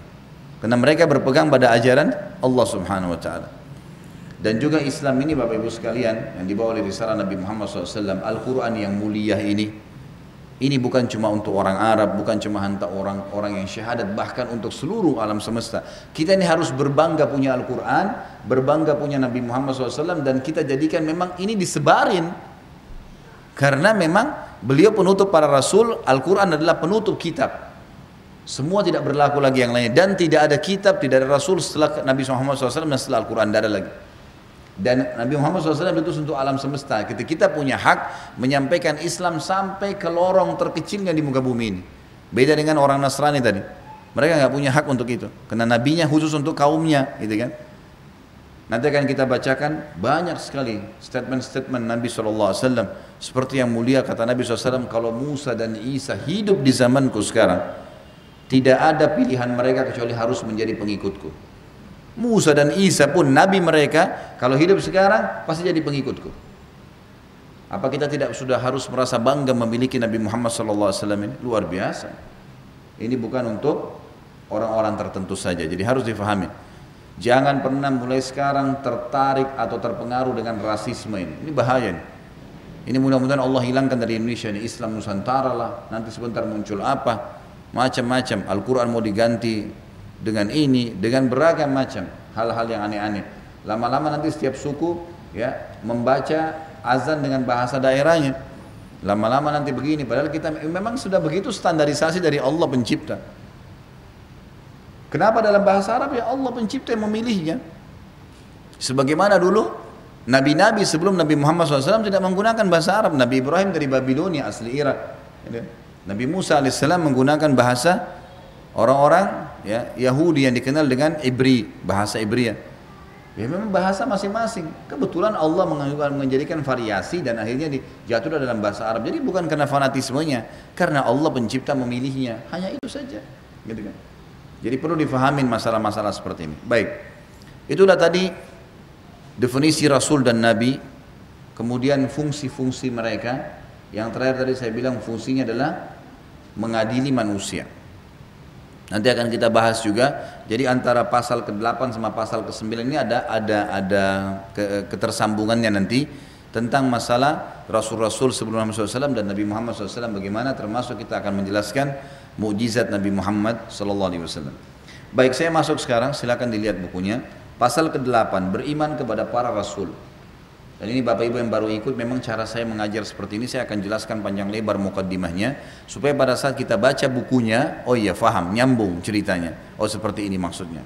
Karena mereka berpegang pada ajaran Allah Subhanahu wa taala. Dan juga Islam ini Bapak Ibu sekalian yang dibawa oleh risalah Nabi Muhammad SAW Al-Quran yang mulia ini ini bukan cuma untuk orang Arab, bukan cuma hantar orang-orang yang syahadat, bahkan untuk seluruh alam semesta. Kita ini harus berbangga punya Al-Quran, berbangga punya Nabi Muhammad SAW, dan kita jadikan memang ini disebarin. Karena memang beliau penutup para rasul, Al-Quran adalah penutup kitab. Semua tidak berlaku lagi yang lainnya. Dan tidak ada kitab, tidak ada rasul setelah Nabi Muhammad SAW dan setelah Al-Quran, tidak ada lagi. Dan Nabi Muhammad SAW itu untuk alam semesta. Ketika kita punya hak menyampaikan Islam sampai ke lorong terkecilnya di muka bumi ini. Beda dengan orang Nasrani tadi. Mereka nggak punya hak untuk itu. Karena nabinya khusus untuk kaumnya, gitu kan. Nanti akan kita bacakan banyak sekali statement-statement Nabi SAW. Seperti yang mulia kata Nabi SAW, kalau Musa dan Isa hidup di zamanku sekarang, tidak ada pilihan mereka kecuali harus menjadi pengikutku. Musa dan Isa pun nabi mereka kalau hidup sekarang pasti jadi pengikutku. Apa kita tidak sudah harus merasa bangga memiliki Nabi Muhammad SAW ini? Luar biasa. Ini bukan untuk orang-orang tertentu saja. Jadi harus difahami. Jangan pernah mulai sekarang tertarik atau terpengaruh dengan rasisme ini. Ini bahaya nih. Ini mudah-mudahan Allah hilangkan dari Indonesia ini Islam Nusantara lah. Nanti sebentar muncul apa? Macam-macam. Al-Quran mau diganti dengan ini, dengan beragam macam hal-hal yang aneh-aneh. Lama-lama nanti setiap suku ya membaca azan dengan bahasa daerahnya. Lama-lama nanti begini, padahal kita memang sudah begitu standarisasi dari Allah pencipta. Kenapa dalam bahasa Arab ya Allah pencipta yang memilihnya? Sebagaimana dulu Nabi-nabi sebelum Nabi Muhammad SAW tidak menggunakan bahasa Arab. Nabi Ibrahim dari Babilonia asli Irak. Nabi Musa AS menggunakan bahasa orang-orang ya, Yahudi yang dikenal dengan Ibri, bahasa Ibria. Ya memang bahasa masing-masing. Kebetulan Allah menjadikan variasi dan akhirnya jatuh dalam bahasa Arab. Jadi bukan karena fanatismenya, karena Allah pencipta memilihnya. Hanya itu saja. Gitu kan? Jadi perlu difahamin masalah-masalah seperti ini. Baik. Itulah tadi definisi Rasul dan Nabi. Kemudian fungsi-fungsi mereka. Yang terakhir tadi saya bilang fungsinya adalah mengadili manusia. Nanti akan kita bahas juga. Jadi antara pasal ke-8 sama pasal ke-9 ini ada ada ada ketersambungannya nanti tentang masalah Rasul-Rasul sebelum Muhammad SAW dan Nabi Muhammad SAW bagaimana termasuk kita akan menjelaskan mukjizat Nabi Muhammad SAW. Baik saya masuk sekarang silakan dilihat bukunya. Pasal ke-8 beriman kepada para Rasul. Dan ini Bapak Ibu yang baru ikut memang cara saya mengajar seperti ini saya akan jelaskan panjang lebar mukaddimahnya supaya pada saat kita baca bukunya oh iya faham nyambung ceritanya oh seperti ini maksudnya.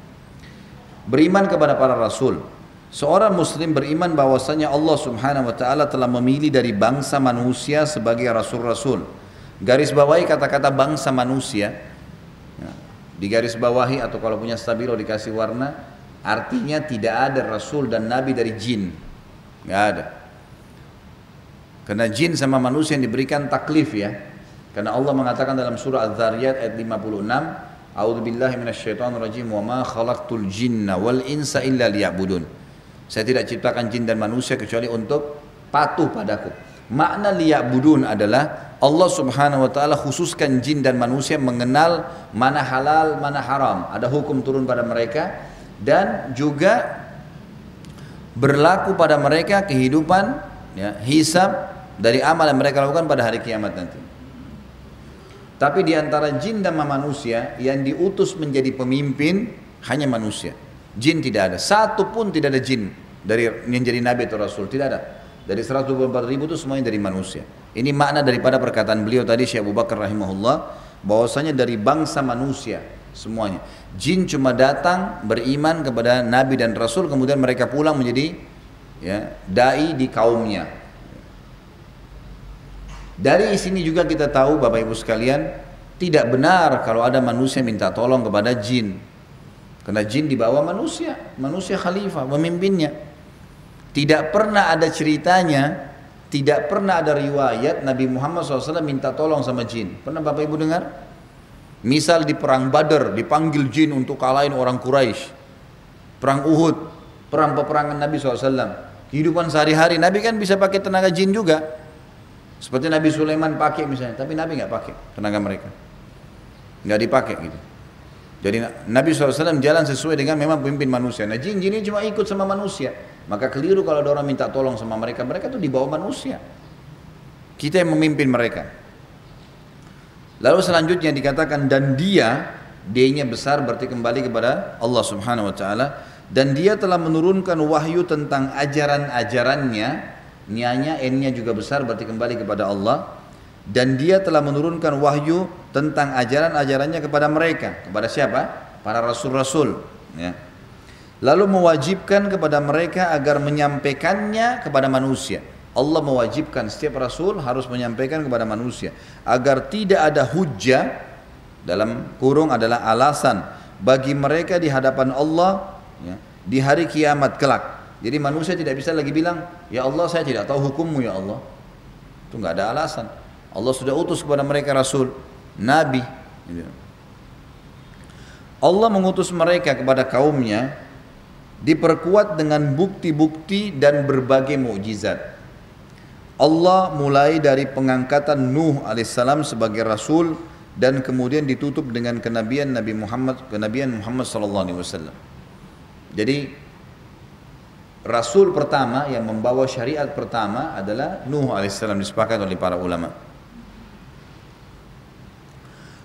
Beriman kepada para rasul. Seorang muslim beriman bahwasanya Allah Subhanahu wa taala telah memilih dari bangsa manusia sebagai rasul-rasul. Garis bawahi kata-kata bangsa manusia. Ya, di garis bawahi atau kalau punya stabilo dikasih warna artinya tidak ada rasul dan nabi dari jin. Nggak ada. Karena jin sama manusia yang diberikan taklif ya. Karena Allah mengatakan dalam surah Az-Zariyat ayat 56 A'udzu billahi minasyaitonir rajim wa ma khalaqtul jinna wal insa illa liya'budun. Saya tidak ciptakan jin dan manusia kecuali untuk patuh padaku makna liya'budun adalah Allah subhanahu wa ta'ala khususkan jin dan manusia mengenal mana halal, mana haram. Ada hukum turun pada mereka. Dan juga berlaku pada mereka kehidupan ya, hisab dari amal yang mereka lakukan pada hari kiamat nanti. Tapi di antara jin dan manusia yang diutus menjadi pemimpin hanya manusia. Jin tidak ada. Satu pun tidak ada jin dari yang jadi nabi atau rasul. Tidak ada. Dari 124 ribu itu semuanya dari manusia. Ini makna daripada perkataan beliau tadi Syekh Abu Bakar rahimahullah bahwasanya dari bangsa manusia semuanya. Jin cuma datang beriman kepada nabi dan rasul kemudian mereka pulang menjadi ya, dai di kaumnya. Dari sini juga kita tahu Bapak Ibu sekalian tidak benar kalau ada manusia minta tolong kepada jin. Karena jin dibawa manusia, manusia khalifah, pemimpinnya. Tidak pernah ada ceritanya, tidak pernah ada riwayat Nabi Muhammad SAW minta tolong sama jin. Pernah Bapak Ibu dengar? Misal di perang Badar dipanggil jin untuk kalahin orang Quraisy. Perang Uhud, perang peperangan Nabi SAW. Kehidupan sehari-hari Nabi kan bisa pakai tenaga jin juga. Seperti Nabi Sulaiman pakai misalnya, tapi Nabi nggak pakai tenaga mereka. Nggak dipakai gitu. Jadi Nabi SAW jalan sesuai dengan memang pemimpin manusia. Nah jin-jin ini cuma ikut sama manusia. Maka keliru kalau ada orang minta tolong sama mereka. Mereka tuh di bawah manusia. Kita yang memimpin mereka. Lalu selanjutnya dikatakan dan dia D-nya besar berarti kembali kepada Allah Subhanahu wa taala dan dia telah menurunkan wahyu tentang ajaran-ajarannya nianya N-nya juga besar berarti kembali kepada Allah dan dia telah menurunkan wahyu tentang ajaran-ajarannya kepada mereka kepada siapa para rasul-rasul ya lalu mewajibkan kepada mereka agar menyampaikannya kepada manusia Allah mewajibkan setiap rasul harus menyampaikan kepada manusia agar tidak ada hujah dalam kurung adalah alasan bagi mereka di hadapan Allah ya, di hari kiamat kelak. Jadi manusia tidak bisa lagi bilang, ya Allah saya tidak tahu hukummu ya Allah. Itu nggak ada alasan. Allah sudah utus kepada mereka rasul, nabi. Gitu. Allah mengutus mereka kepada kaumnya diperkuat dengan bukti-bukti dan berbagai mukjizat. Allah mulai dari pengangkatan Nuh alaihissalam sebagai rasul dan kemudian ditutup dengan kenabian Nabi Muhammad kenabian Muhammad sallallahu alaihi wasallam. Jadi rasul pertama yang membawa syariat pertama adalah Nuh alaihissalam disepakati oleh para ulama.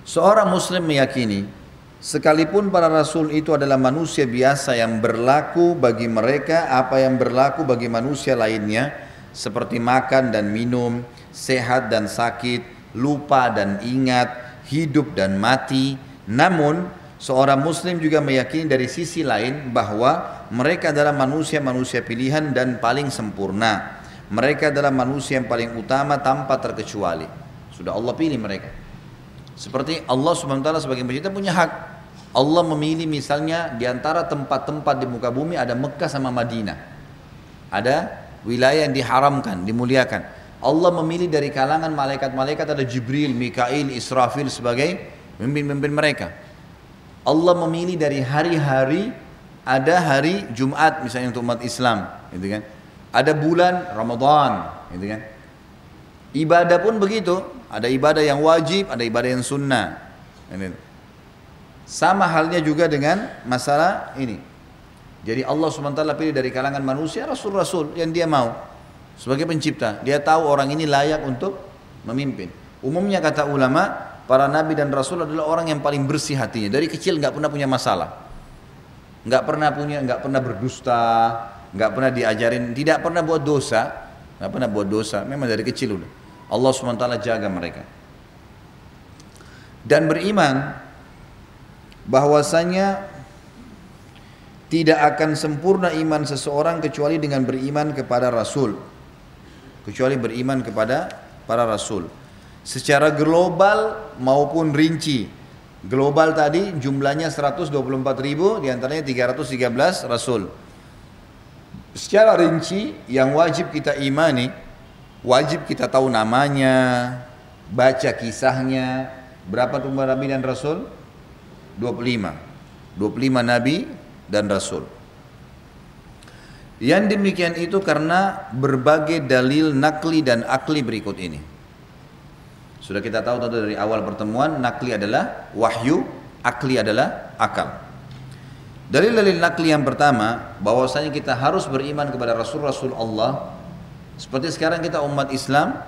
Seorang muslim meyakini sekalipun para rasul itu adalah manusia biasa yang berlaku bagi mereka apa yang berlaku bagi manusia lainnya seperti makan dan minum, sehat dan sakit, lupa dan ingat, hidup dan mati. Namun seorang muslim juga meyakini dari sisi lain bahwa mereka adalah manusia-manusia pilihan dan paling sempurna. Mereka adalah manusia yang paling utama tanpa terkecuali. Sudah Allah pilih mereka. Seperti Allah SWT sebagai pencipta punya hak. Allah memilih misalnya di antara tempat-tempat di muka bumi ada Mekah sama Madinah. Ada wilayah yang diharamkan, dimuliakan. Allah memilih dari kalangan malaikat-malaikat ada Jibril, Mikail, Israfil sebagai pemimpin-pemimpin mereka. Allah memilih dari hari-hari ada hari Jumat misalnya untuk umat Islam, gitu kan. Ada bulan Ramadan, gitu kan. Ibadah pun begitu, ada ibadah yang wajib, ada ibadah yang sunnah. Sama halnya juga dengan masalah ini. Jadi Allah SWT pilih dari kalangan manusia rasul-rasul yang dia mau sebagai pencipta. Dia tahu orang ini layak untuk memimpin. Umumnya kata ulama, para nabi dan rasul adalah orang yang paling bersih hatinya. Dari kecil nggak pernah punya masalah, nggak pernah punya, nggak pernah berdusta, nggak pernah diajarin, tidak pernah buat dosa, nggak pernah buat dosa. Memang dari kecil udah. Allah SWT jaga mereka. Dan beriman bahwasanya tidak akan sempurna iman seseorang kecuali dengan beriman kepada Rasul. Kecuali beriman kepada para Rasul. Secara global maupun rinci. Global tadi jumlahnya 124 ribu, di antaranya 313 Rasul. Secara rinci yang wajib kita imani, wajib kita tahu namanya, baca kisahnya, berapa tumbal Nabi dan Rasul? 25 25 nabi dan rasul. Yang demikian itu karena berbagai dalil nakli dan akli berikut ini. Sudah kita tahu tadi dari awal pertemuan nakli adalah wahyu akli adalah akal. Dalil-dalil nakli yang pertama bahwasanya kita harus beriman kepada rasul-rasul Allah. Seperti sekarang kita umat Islam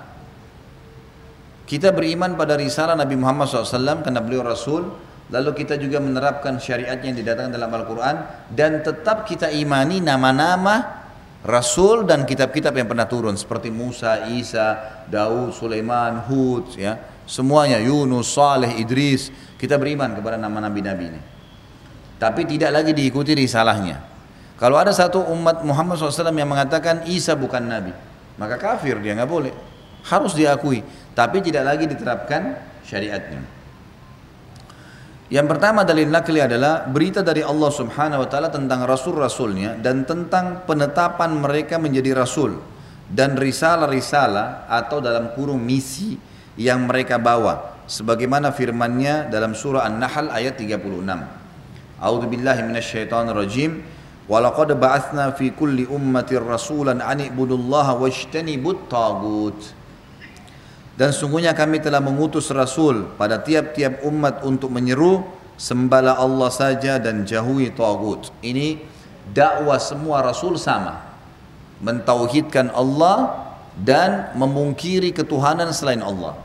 kita beriman pada risalah Nabi Muhammad SAW karena beliau Rasul Lalu kita juga menerapkan syariatnya yang didatangkan dalam Al-Quran dan tetap kita imani nama-nama Rasul dan kitab-kitab yang pernah turun seperti Musa, Isa, Daud, Sulaiman, Hud, ya semuanya Yunus, Saleh, Idris kita beriman kepada nama nabi-nabi ini. Tapi tidak lagi diikuti risalahnya. Kalau ada satu umat Muhammad SAW yang mengatakan Isa bukan nabi, maka kafir dia nggak boleh. Harus diakui, tapi tidak lagi diterapkan syariatnya. Yang pertama dalil nakli adalah berita dari Allah Subhanahu wa taala tentang rasul-rasulnya dan tentang penetapan mereka menjadi rasul dan risalah-risalah atau dalam kurung misi yang mereka bawa sebagaimana firman-Nya dalam surah An-Nahl ayat 36. A'udzu billahi minasyaitonir rajim. Walaqad ba'atsna fi kulli ummatin rasulan an ibudullaha wajtanibut tagut. Dan sungguhnya kami telah mengutus Rasul pada tiap-tiap umat untuk menyeru sembala Allah saja dan jauhi tagut. Ini dakwah semua Rasul sama. Mentauhidkan Allah dan memungkiri ketuhanan selain Allah.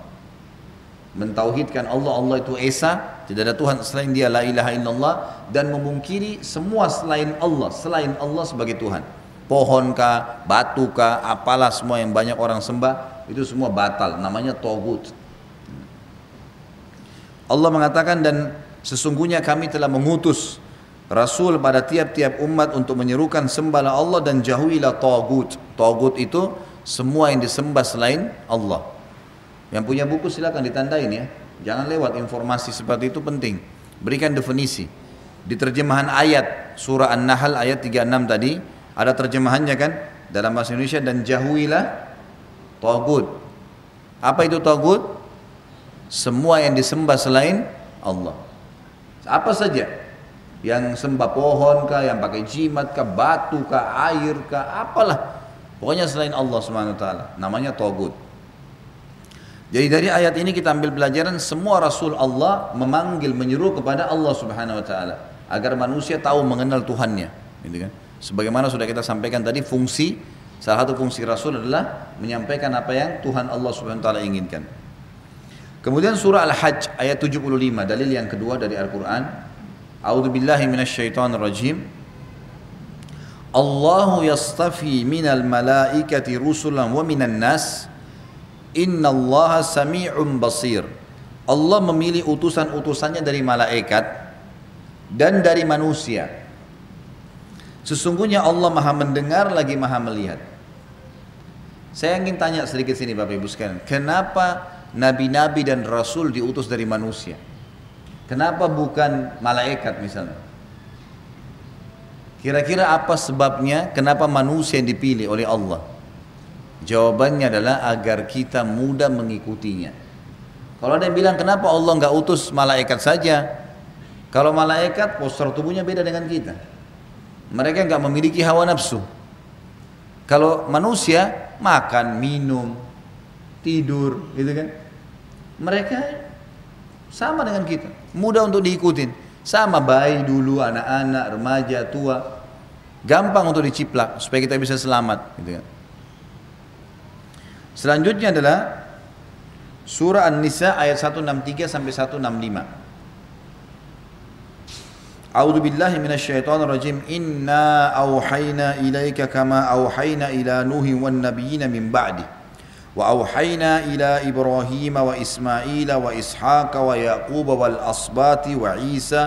Mentauhidkan Allah, Allah itu Esa, tidak ada Tuhan selain dia, la ilaha illallah. Dan memungkiri semua selain Allah, selain Allah sebagai Tuhan. Pohonkah, batukah, apalah semua yang banyak orang sembah, itu semua batal namanya togut Allah mengatakan dan sesungguhnya kami telah mengutus Rasul pada tiap-tiap umat untuk menyerukan sembahlah Allah dan jauhilah togut togut itu semua yang disembah selain Allah. Yang punya buku silakan ditandain ya. Jangan lewat informasi seperti itu penting. Berikan definisi. Di terjemahan ayat surah An-Nahl ayat 36 tadi ada terjemahannya kan? Dalam bahasa Indonesia dan jauhilah Togut. Apa itu togut? Semua yang disembah selain Allah. Apa saja yang sembah pohon kah, yang pakai jimat kah, batu kah, air kah, apalah. Pokoknya selain Allah taala, namanya togut. Jadi dari ayat ini kita ambil pelajaran semua rasul Allah memanggil menyeru kepada Allah Subhanahu wa taala agar manusia tahu mengenal Tuhannya, gitu kan? Sebagaimana sudah kita sampaikan tadi fungsi Salah satu fungsi Rasul adalah menyampaikan apa yang Tuhan Allah Subhanahu wa taala inginkan. Kemudian surah Al-Hajj ayat 75 dalil yang kedua dari Al-Qur'an. A'udzu billahi rajim. Allahu yastafi minal malaikati rusulan wa minan nas Innallaha sami'un basir. Allah memilih utusan-utusannya dari malaikat dan dari manusia. Sesungguhnya Allah maha mendengar lagi maha melihat. Saya ingin tanya sedikit sini Bapak Ibu sekalian. Kenapa nabi-nabi dan rasul diutus dari manusia? Kenapa bukan malaikat misalnya? Kira-kira apa sebabnya kenapa manusia yang dipilih oleh Allah? Jawabannya adalah agar kita mudah mengikutinya. Kalau ada yang bilang kenapa Allah nggak utus malaikat saja? Kalau malaikat postur tubuhnya beda dengan kita. Mereka nggak memiliki hawa nafsu. Kalau manusia makan, minum, tidur, gitu kan? Mereka sama dengan kita, mudah untuk diikutin. Sama bayi dulu, anak-anak, remaja, tua, gampang untuk diciplak supaya kita bisa selamat, gitu kan? Selanjutnya adalah surah An-Nisa ayat 163 sampai 165. أعوذ بالله من الشيطان الرجيم. إنا أوحينا إليك كما أوحينا إلى نوح والنبيين من بعده. وأوحينا إلى إبراهيم وإسماعيل وإسحاق ويعقوب والأصباط وعيسى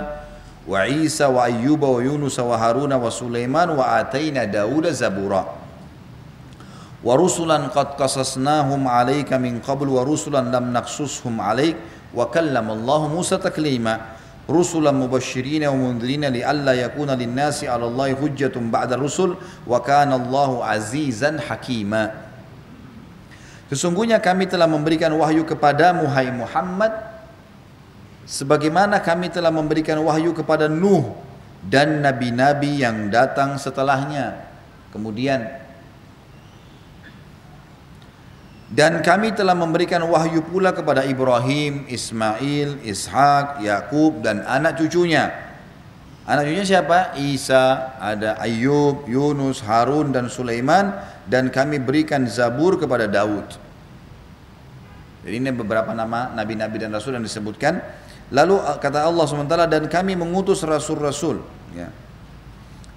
وعيسى وأيوب ويونس وهارون وسليمان وآتينا داود زبورا. ورسلا قد قصصناهم عليك من قبل ورسلا لم نقصصهم عليك وكلم الله موسى تكليما. rusulan mubasysyirin wa mundzirin li alla yakuna lin-nasi 'ala Allahi hujjatun ba'da rusul wa kana Sesungguhnya kami telah memberikan wahyu kepada hai Muhammad sebagaimana kami telah memberikan wahyu kepada Nuh dan nabi-nabi yang datang setelahnya. Kemudian Dan kami telah memberikan wahyu pula kepada Ibrahim, Ismail, Ishak, Yakub dan anak cucunya. Anak cucunya siapa? Isa, ada Ayub, Yunus, Harun dan Sulaiman dan kami berikan Zabur kepada Daud. Jadi ini beberapa nama nabi-nabi dan rasul yang disebutkan. Lalu kata Allah SWT dan kami mengutus rasul-rasul. Ya.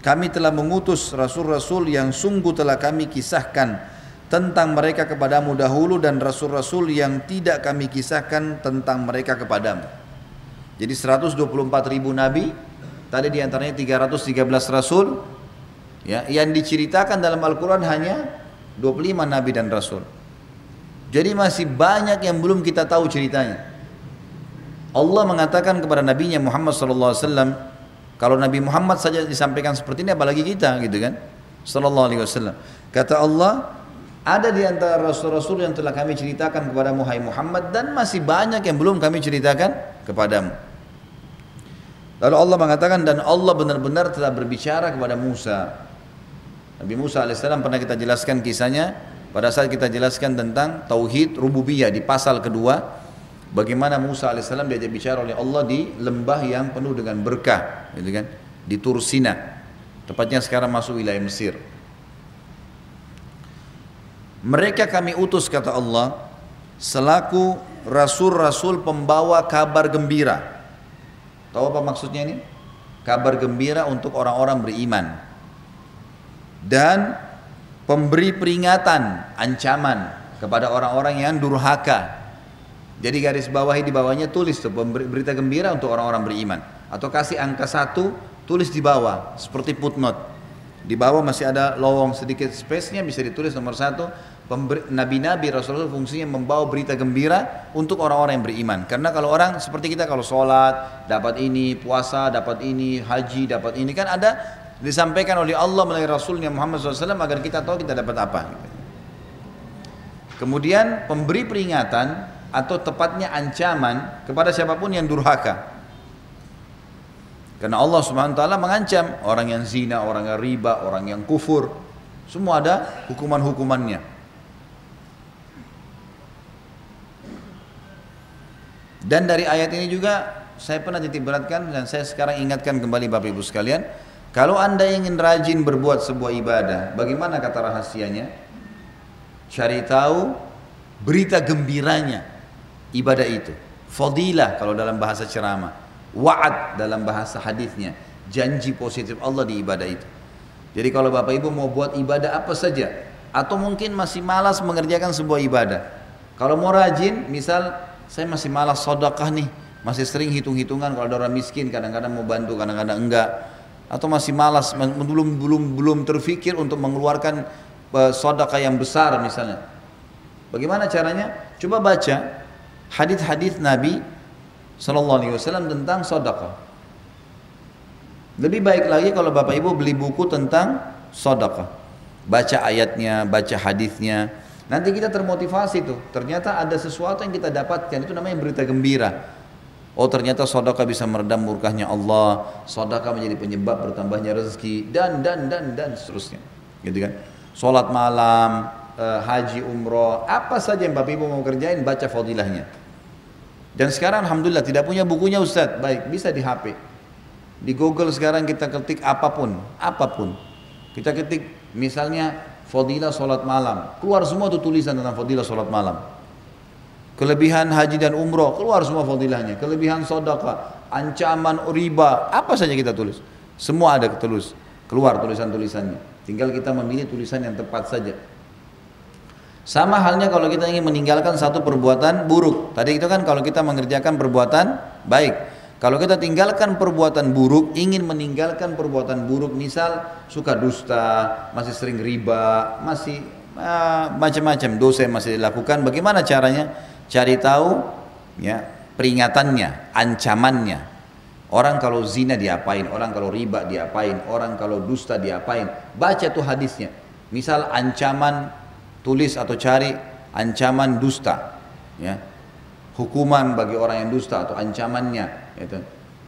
Kami telah mengutus rasul-rasul yang sungguh telah kami kisahkan tentang mereka kepadamu dahulu dan rasul-rasul yang tidak kami kisahkan tentang mereka kepadamu. Jadi 124 ribu nabi, tadi di antaranya 313 rasul, ya, yang diceritakan dalam Al-Quran hanya 25 nabi dan rasul. Jadi masih banyak yang belum kita tahu ceritanya. Allah mengatakan kepada nabinya Muhammad SAW, kalau Nabi Muhammad saja disampaikan seperti ini, apalagi kita, gitu kan? Sallallahu Alaihi Wasallam. Kata Allah, ada di antara rasul-rasul yang telah kami ceritakan kepada Muhammad dan masih banyak yang belum kami ceritakan kepadamu. Lalu Allah mengatakan dan Allah benar-benar telah berbicara kepada Musa. Nabi Musa alaihissalam pernah kita jelaskan kisahnya pada saat kita jelaskan tentang tauhid rububiyah di pasal kedua bagaimana Musa alaihissalam diajak bicara oleh Allah di lembah yang penuh dengan berkah, gitu kan? Di Tursina. Tepatnya sekarang masuk wilayah Mesir. Mereka kami utus kata Allah selaku rasul-rasul pembawa kabar gembira. Tahu apa maksudnya ini? Kabar gembira untuk orang-orang beriman. Dan pemberi peringatan, ancaman kepada orang-orang yang durhaka. Jadi garis bawahi di bawahnya tulis tuh berita gembira untuk orang-orang beriman. Atau kasih angka satu, tulis di bawah seperti footnote. Di bawah masih ada lowong sedikit space-nya bisa ditulis nomor satu nabi-nabi Rasulullah fungsinya membawa berita gembira untuk orang-orang yang beriman. Karena kalau orang seperti kita kalau sholat dapat ini, puasa dapat ini, haji dapat ini kan ada disampaikan oleh Allah melalui Rasulnya Muhammad SAW agar kita tahu kita dapat apa. Kemudian pemberi peringatan atau tepatnya ancaman kepada siapa pun yang durhaka. Karena Allah Subhanahu wa taala mengancam orang yang zina, orang yang riba, orang yang kufur. Semua ada hukuman-hukumannya. Dan dari ayat ini juga saya pernah titik beratkan dan saya sekarang ingatkan kembali Bapak Ibu sekalian, kalau Anda ingin rajin berbuat sebuah ibadah, bagaimana kata rahasianya? Cari tahu berita gembiranya ibadah itu. Fadilah kalau dalam bahasa ceramah, wa'ad dalam bahasa hadisnya, janji positif Allah di ibadah itu. Jadi kalau Bapak Ibu mau buat ibadah apa saja atau mungkin masih malas mengerjakan sebuah ibadah, Kalau mau rajin, misal saya masih malas sodakah nih, masih sering hitung-hitungan kalau ada orang miskin, kadang-kadang mau bantu, kadang-kadang enggak, atau masih malas, belum belum belum terfikir untuk mengeluarkan uh, sodakah yang besar misalnya. Bagaimana caranya? Coba baca hadis-hadis Nabi Sallallahu Alaihi Wasallam tentang sodakah. Lebih baik lagi kalau Bapak Ibu beli buku tentang sodakah. Baca ayatnya, baca hadisnya. Nanti kita termotivasi tuh. Ternyata ada sesuatu yang kita dapatkan. Itu namanya berita gembira. Oh ternyata sodakah bisa meredam murkahnya Allah. Sodakah menjadi penyebab bertambahnya rezeki. Dan, dan, dan, dan seterusnya. Gitu kan. Sholat malam, eh, haji umroh. Apa saja yang Bapak Ibu mau kerjain, baca fadilahnya. Dan sekarang Alhamdulillah tidak punya bukunya Ustadz. Baik, bisa di HP. Di Google sekarang kita ketik apa pun, apa pun. Kita ketik misalnya fadilah sholat malam. Keluar semua tuh tulisan tentang fadilah sholat malam. Kelebihan haji dan umroh, keluar semua fadilahnya. Kelebihan sodaka, ancaman riba, apa saja kita tulis. Semua ada ketulis, keluar tulisan-tulisannya. Tinggal kita memilih tulisan yang tepat saja. Sama halnya kalau kita ingin meninggalkan satu perbuatan buruk. Tadi itu kan kalau kita mengerjakan perbuatan baik. Kalau kita tinggalkan perbuatan buruk, ingin meninggalkan perbuatan buruk, misal suka dusta, masih sering riba, masih uh, macam-macam dosa yang masih dilakukan, bagaimana caranya? Cari tahu ya peringatannya, ancamannya. Orang kalau zina diapain, orang kalau riba diapain, orang kalau dusta diapain. Baca tuh hadisnya. Misal ancaman tulis atau cari ancaman dusta, ya. Hukuman bagi orang yang dusta atau ancamannya itu.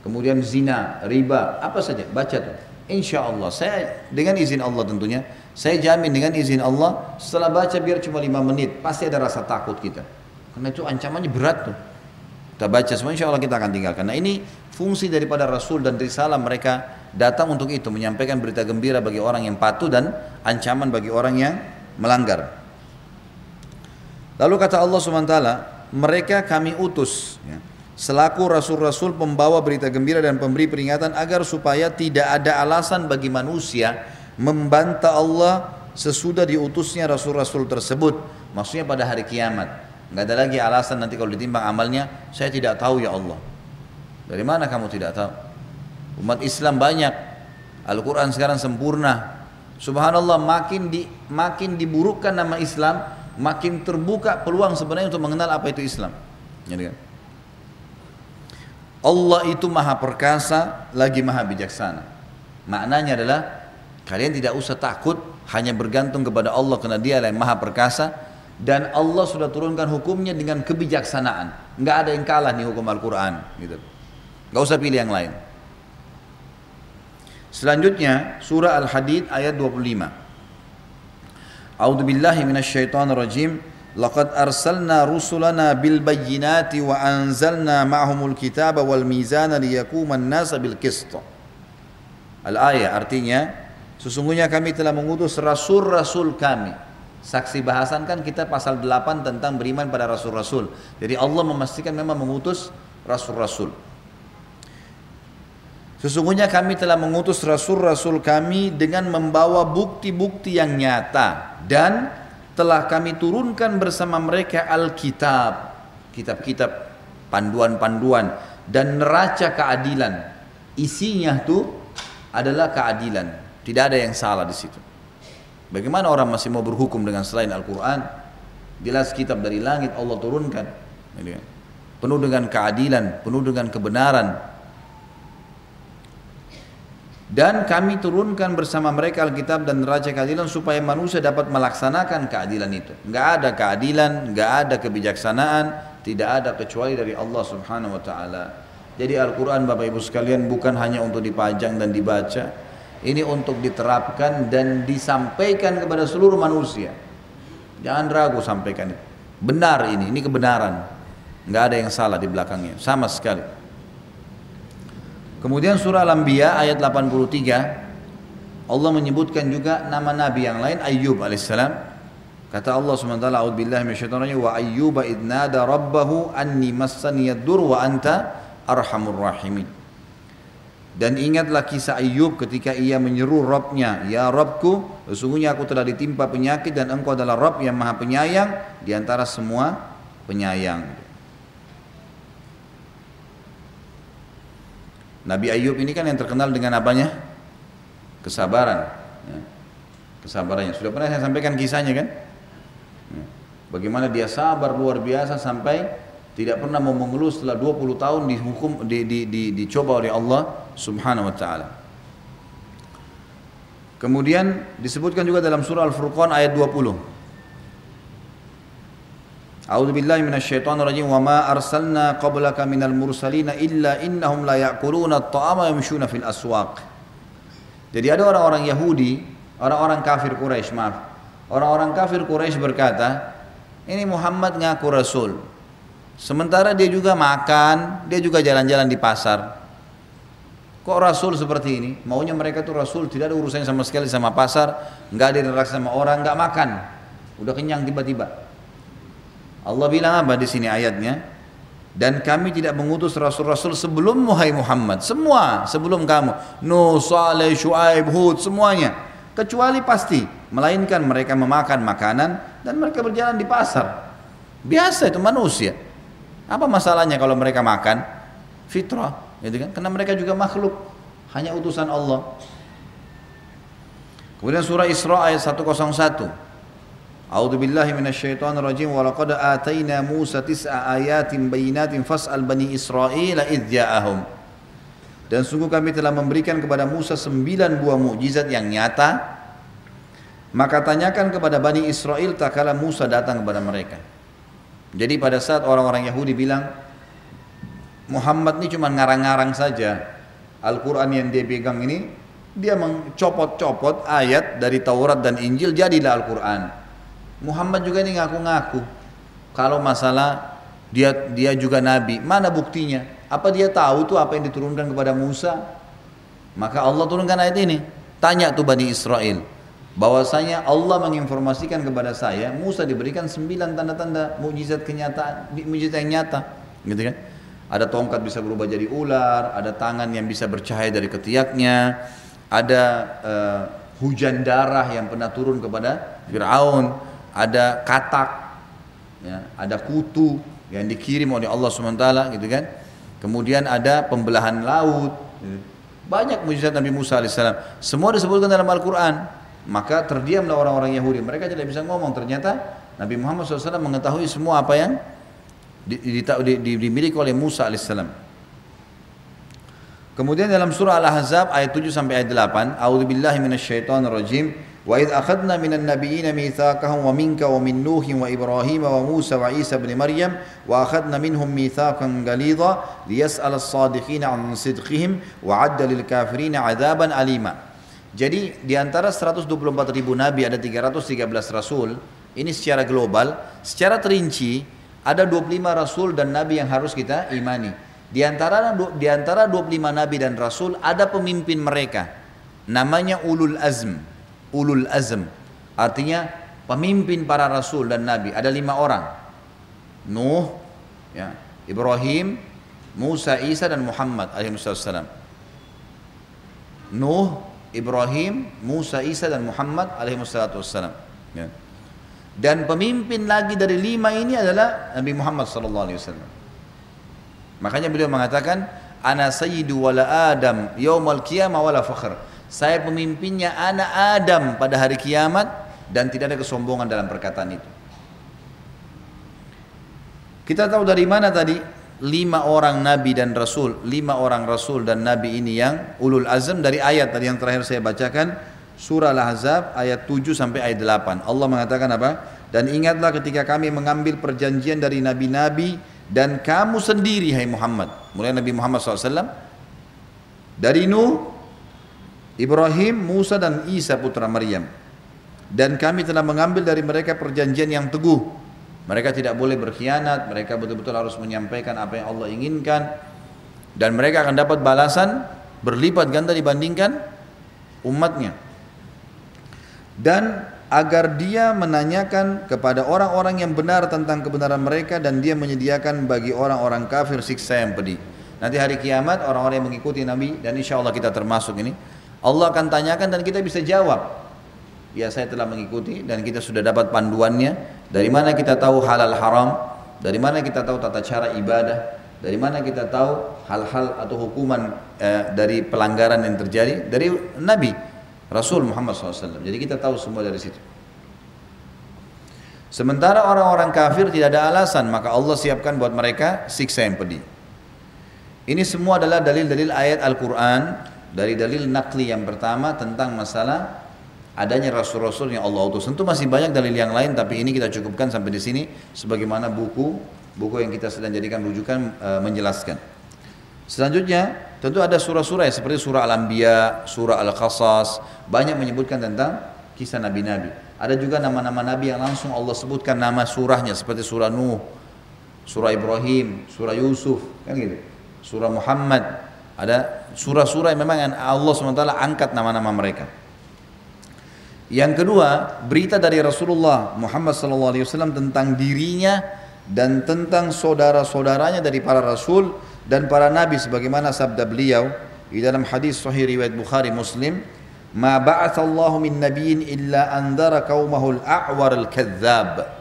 Kemudian zina, riba, apa saja, baca tuh. Insya Allah, saya dengan izin Allah tentunya, saya jamin dengan izin Allah, setelah baca biar cuma lima menit, pasti ada rasa takut kita. Karena itu ancamannya berat tuh. Kita baca semua, insya Allah kita akan tinggalkan. Nah ini fungsi daripada Rasul dan Risalah mereka datang untuk itu, menyampaikan berita gembira bagi orang yang patuh dan ancaman bagi orang yang melanggar. Lalu kata Allah SWT, mereka kami utus. Ya. Selaku rasul-rasul pembawa berita gembira dan pemberi peringatan agar supaya tidak ada alasan bagi manusia membantah Allah sesudah diutusnya rasul-rasul tersebut. Maksudnya pada hari kiamat. Nggak ada lagi alasan nanti kalau ditimbang amalnya saya tidak tahu ya Allah. Dari mana kamu tidak tahu? Umat Islam banyak. Al-Quran sekarang sempurna. Subhanallah makin di, makin diburukkan nama Islam makin terbuka peluang sebenarnya untuk mengenal apa itu Islam kan? Allah itu maha perkasa lagi maha bijaksana. Maknanya adalah kalian tidak usah takut hanya bergantung kepada Allah karena dia yang maha perkasa dan Allah sudah turunkan hukumnya dengan kebijaksanaan. Enggak ada yang kalah nih hukum Al-Quran. Gitu. Enggak usah pilih yang lain. Selanjutnya surah Al-Hadid ayat 25. A'udzu billahi minasyaitonir rajim. Laqad arsalna rusulana bil bayyinati wa anzalna ma'humul kitaba wal mizana liyakuma an-nasa bil qist. Al-ayah artinya sesungguhnya kami telah mengutus rasul-rasul kami. Saksi bahasan kan kita pasal 8 tentang beriman pada rasul-rasul. Jadi Allah memastikan memang mengutus rasul-rasul. Sesungguhnya kami telah mengutus rasul-rasul kami dengan membawa bukti-bukti yang nyata dan telah kami turunkan bersama mereka Alkitab, kitab-kitab panduan-panduan dan neraca keadilan. Isinya tuh adalah keadilan. Tidak ada yang salah di situ. Bagaimana orang masih mau berhukum dengan selain Al-Quran? Jelas kitab dari langit Allah turunkan. Penuh dengan keadilan, penuh dengan kebenaran, dan kami turunkan bersama mereka Alkitab dan neraca keadilan supaya manusia dapat melaksanakan keadilan itu. Enggak ada keadilan, enggak ada kebijaksanaan, tidak ada kecuali dari Allah Subhanahu wa taala. Jadi Al-Qur'an Bapak Ibu sekalian bukan hanya untuk dipajang dan dibaca, ini untuk diterapkan dan disampaikan kepada seluruh manusia. Jangan ragu sampaikan. Benar ini, ini kebenaran. Enggak ada yang salah di belakangnya, sama sekali. Kemudian surah Al-Anbiya ayat 83 Allah menyebutkan juga nama nabi yang lain Ayyub alaihissalam. Kata Allah SWT, "A'udzubillahi minasyaitonir wa ayyuba idnada rabbahu anni massani wa anta arhamur rahimin." Dan ingatlah kisah Ayyub ketika ia menyeru Rabbnya, Ya Rabbku, sesungguhnya aku telah ditimpa penyakit dan engkau adalah Rabb yang maha penyayang di antara semua penyayang. Nabi Ayub ini kan yang terkenal dengan apanya? Kesabaran. Ya. Kesabarannya. Sudah pernah saya sampaikan kisahnya kan? Ya. Bagaimana dia sabar luar biasa sampai tidak pernah mau mengeluh setelah 20 tahun dihukum di, di, di, dicoba oleh Allah Subhanahu wa taala. Kemudian disebutkan juga dalam surah Al-Furqan ayat 20. A'udzu billahi minasyaitonir rajim wa ma arsalna qablaka minal mursalin illa innahum la ya'kuluna at-ta'ama yamshuna fil aswaq. Jadi ada orang-orang Yahudi, orang-orang kafir Quraisy, maaf. Orang-orang kafir Quraisy berkata, ini Muhammad ngaku rasul. Sementara dia juga makan, dia juga jalan-jalan di pasar. Kok Rasul seperti ini? Maunya mereka tuh Rasul tidak ada urusannya sama sekali sama pasar, nggak ada interaksi sama orang, nggak makan, udah kenyang tiba-tiba. Allah bilang apa di sini ayatnya? Dan kami tidak mengutus Rasul-Rasul sebelum Muhai Muhammad. Semua sebelum kamu. Nuh, Saleh, Shu'aib, Hud, semuanya. Kecuali pasti. Melainkan mereka memakan makanan dan mereka berjalan di pasar. Biasa itu manusia. Apa masalahnya kalau mereka makan? Fitrah gitu kan? Karena mereka juga makhluk, hanya utusan Allah. Kemudian surah Isra ayat 101. A'udzu billahi minasyaitonir rajim wa laqad Musa tis'a ayatin bayyinatin fas'al bani Israil ja'ahum. Dan sungguh kami telah memberikan kepada Musa sembilan buah mukjizat yang nyata. Maka tanyakan kepada Bani Israel tak kala Musa datang kepada mereka. Jadi pada saat orang-orang Yahudi bilang, Muhammad ini cuma ngarang-ngarang saja. Al-Quran yang dia pegang ini, dia mencopot-copot ayat dari Taurat dan Injil jadilah Al-Quran. Muhammad juga ini ngaku-ngaku. Kalau masalah dia dia juga nabi, mana buktinya? Apa dia tahu tuh apa yang diturunkan kepada Musa? Maka Allah turunkan ayat ini. Tanya tuh Bani Israel. Bahwasanya Allah menginformasikan kepada saya, Musa diberikan sembilan tanda-tanda mujizat kenyataan, mujizat yang nyata. Gitu kan? Ada tongkat bisa berubah jadi ular, ada tangan yang bisa bercahaya dari ketiaknya, ada uh, hujan darah yang pernah turun kepada Fir'aun, ada katak, ya, ada kutu yang dikirim oleh Allah SWT gitu kan. Kemudian ada pembelahan laut, gitu. banyak mujizat Nabi Musa alaihissalam. Semua disebutkan dalam Al-Quran. Maka terdiamlah orang-orang Yahudi. Mereka tidak bisa ngomong. Ternyata Nabi Muhammad SAW mengetahui semua apa yang dimiliki oleh Musa alaihissalam. Kemudian dalam surah Al-Ahzab ayat 7 sampai ayat 8, A'udzubillahi minasyaitonir rajim. Wa idh akhadna minan nabiyyin mitsaqahum wa minka wa min Nuhin wa Ibrahim wa Musa wa Isa ibn Maryam wa akhadna minhum mitsaqan ghalidha liyas'al as-sadiqin 'an sidqihim wa 'adda lil kafirin 'adzaban alima. Jadi di antara 124 ribu nabi ada 313 rasul. Ini secara global, secara terinci ada 25 rasul dan nabi yang harus kita imani. Di antara di antara 25 nabi dan rasul ada pemimpin mereka. Namanya ulul azm. Ulul azm. Artinya pemimpin para rasul dan nabi ada lima orang. Nuh, ya, Ibrahim, Musa, Isa dan Muhammad alaihissalam. Nuh, Ibrahim, Musa, Isa dan Muhammad alaihissalam. Ya. Dan pemimpin lagi dari lima ini adalah Nabi Muhammad sallallahu alaihi wasallam. Makanya beliau mengatakan, "Ana sayyidu wala Adam yaumal qiyamah wala fakhr." Saya pemimpinnya anak Adam pada hari kiamat dan tidak ada kesombongan dalam perkataan itu. Kita tahu dari mana tadi lima orang nabi dan rasul, lima orang rasul dan nabi ini yang ulul azm dari ayat tadi yang terakhir saya bacakan surah Al-Ahzab ayat 7 sampai ayat 8. Allah mengatakan apa? Dan ingatlah ketika kami mengambil perjanjian dari nabi-nabi dan kamu sendiri hai Muhammad. Mulai Nabi Muhammad SAW dari Nuh, Ibrahim, Musa dan Isa putra Maryam. Dan kami telah mengambil dari mereka perjanjian yang teguh. Mereka tidak boleh berkhianat, mereka betul-betul harus menyampaikan apa yang Allah inginkan dan mereka akan dapat balasan berlipat ganda dibandingkan umatnya dan agar dia menanyakan kepada orang-orang yang benar tentang kebenaran mereka dan dia menyediakan bagi orang-orang kafir siksa yang pedih. Nanti hari kiamat orang-orang yang mengikuti Nabi dan insya Allah kita termasuk ini Allah akan tanyakan dan kita bisa jawab. Ya saya telah mengikuti dan kita sudah dapat panduannya. Dari mana kita tahu halal haram? Dari mana kita tahu tata cara ibadah? Dari mana kita tahu hal-hal atau hukuman eh, dari pelanggaran yang terjadi? Dari Nabi Rasul Muhammad SAW. Jadi kita tahu semua dari situ. Sementara orang-orang kafir tidak ada alasan, maka Allah siapkan buat mereka siksa yang pedih. Ini semua adalah dalil-dalil ayat Al-Quran dari dalil nakli yang pertama tentang masalah adanya rasul-rasul yang Allah utus. Tentu masih banyak dalil yang lain, tapi ini kita cukupkan sampai di sini sebagaimana buku buku yang kita sedang jadikan rujukan e, menjelaskan. Selanjutnya, tentu ada surah-surah ya, seperti surah Al-Anbiya, surah Al-Qasas, banyak menyebutkan tentang kisah nabi-nabi. Ada juga nama-nama nabi yang langsung Allah sebutkan nama surahnya seperti surah Nuh, surah Ibrahim, surah Yusuf, kan gitu. Surah Muhammad. Ada surah-surah yang memang Allah SWT angkat nama-nama mereka. Yang kedua, berita dari Rasulullah Muhammad SAW tentang dirinya dan tentang saudara-saudaranya dari para rasul dan para nabi sebagaimana sabda beliau di dalam hadis sahih riwayat Bukhari Muslim ma ba'athallahu min nabiyyin illa andara qaumahul a'war al-kadzdzab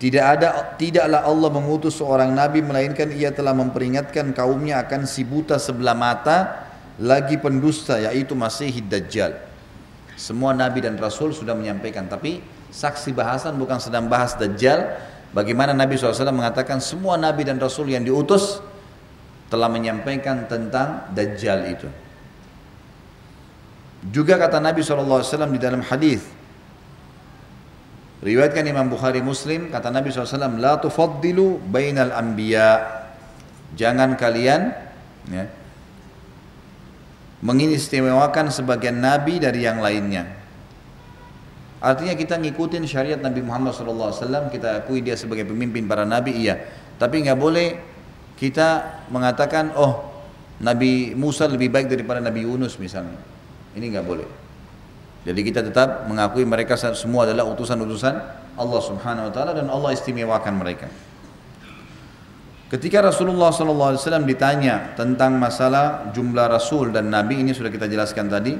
tidak ada tidaklah Allah mengutus seorang nabi melainkan ia telah memperingatkan kaumnya akan si buta sebelah mata lagi pendusta yaitu Masih Dajjal. Semua nabi dan rasul sudah menyampaikan tapi saksi bahasan bukan sedang bahas Dajjal bagaimana Nabi SAW mengatakan semua nabi dan rasul yang diutus telah menyampaikan tentang Dajjal itu. Juga kata Nabi SAW di dalam hadis Riwayatkan Imam Bukhari Muslim kata Nabi SAW La tufaddilu bainal anbiya Jangan kalian ya, mengistimewakan sebagian nabi dari yang lainnya. Artinya kita ngikutin syariat Nabi Muhammad SAW, kita akui dia sebagai pemimpin para nabi, iya. Tapi nggak boleh kita mengatakan, oh Nabi Musa lebih baik daripada Nabi Yunus misalnya. Ini nggak boleh. Jadi kita tetap mengakui mereka semua adalah utusan-utusan Allah Subhanahu wa taala dan Allah istimewakan mereka. Ketika Rasulullah SAW ditanya tentang masalah jumlah Rasul dan Nabi ini sudah kita jelaskan tadi,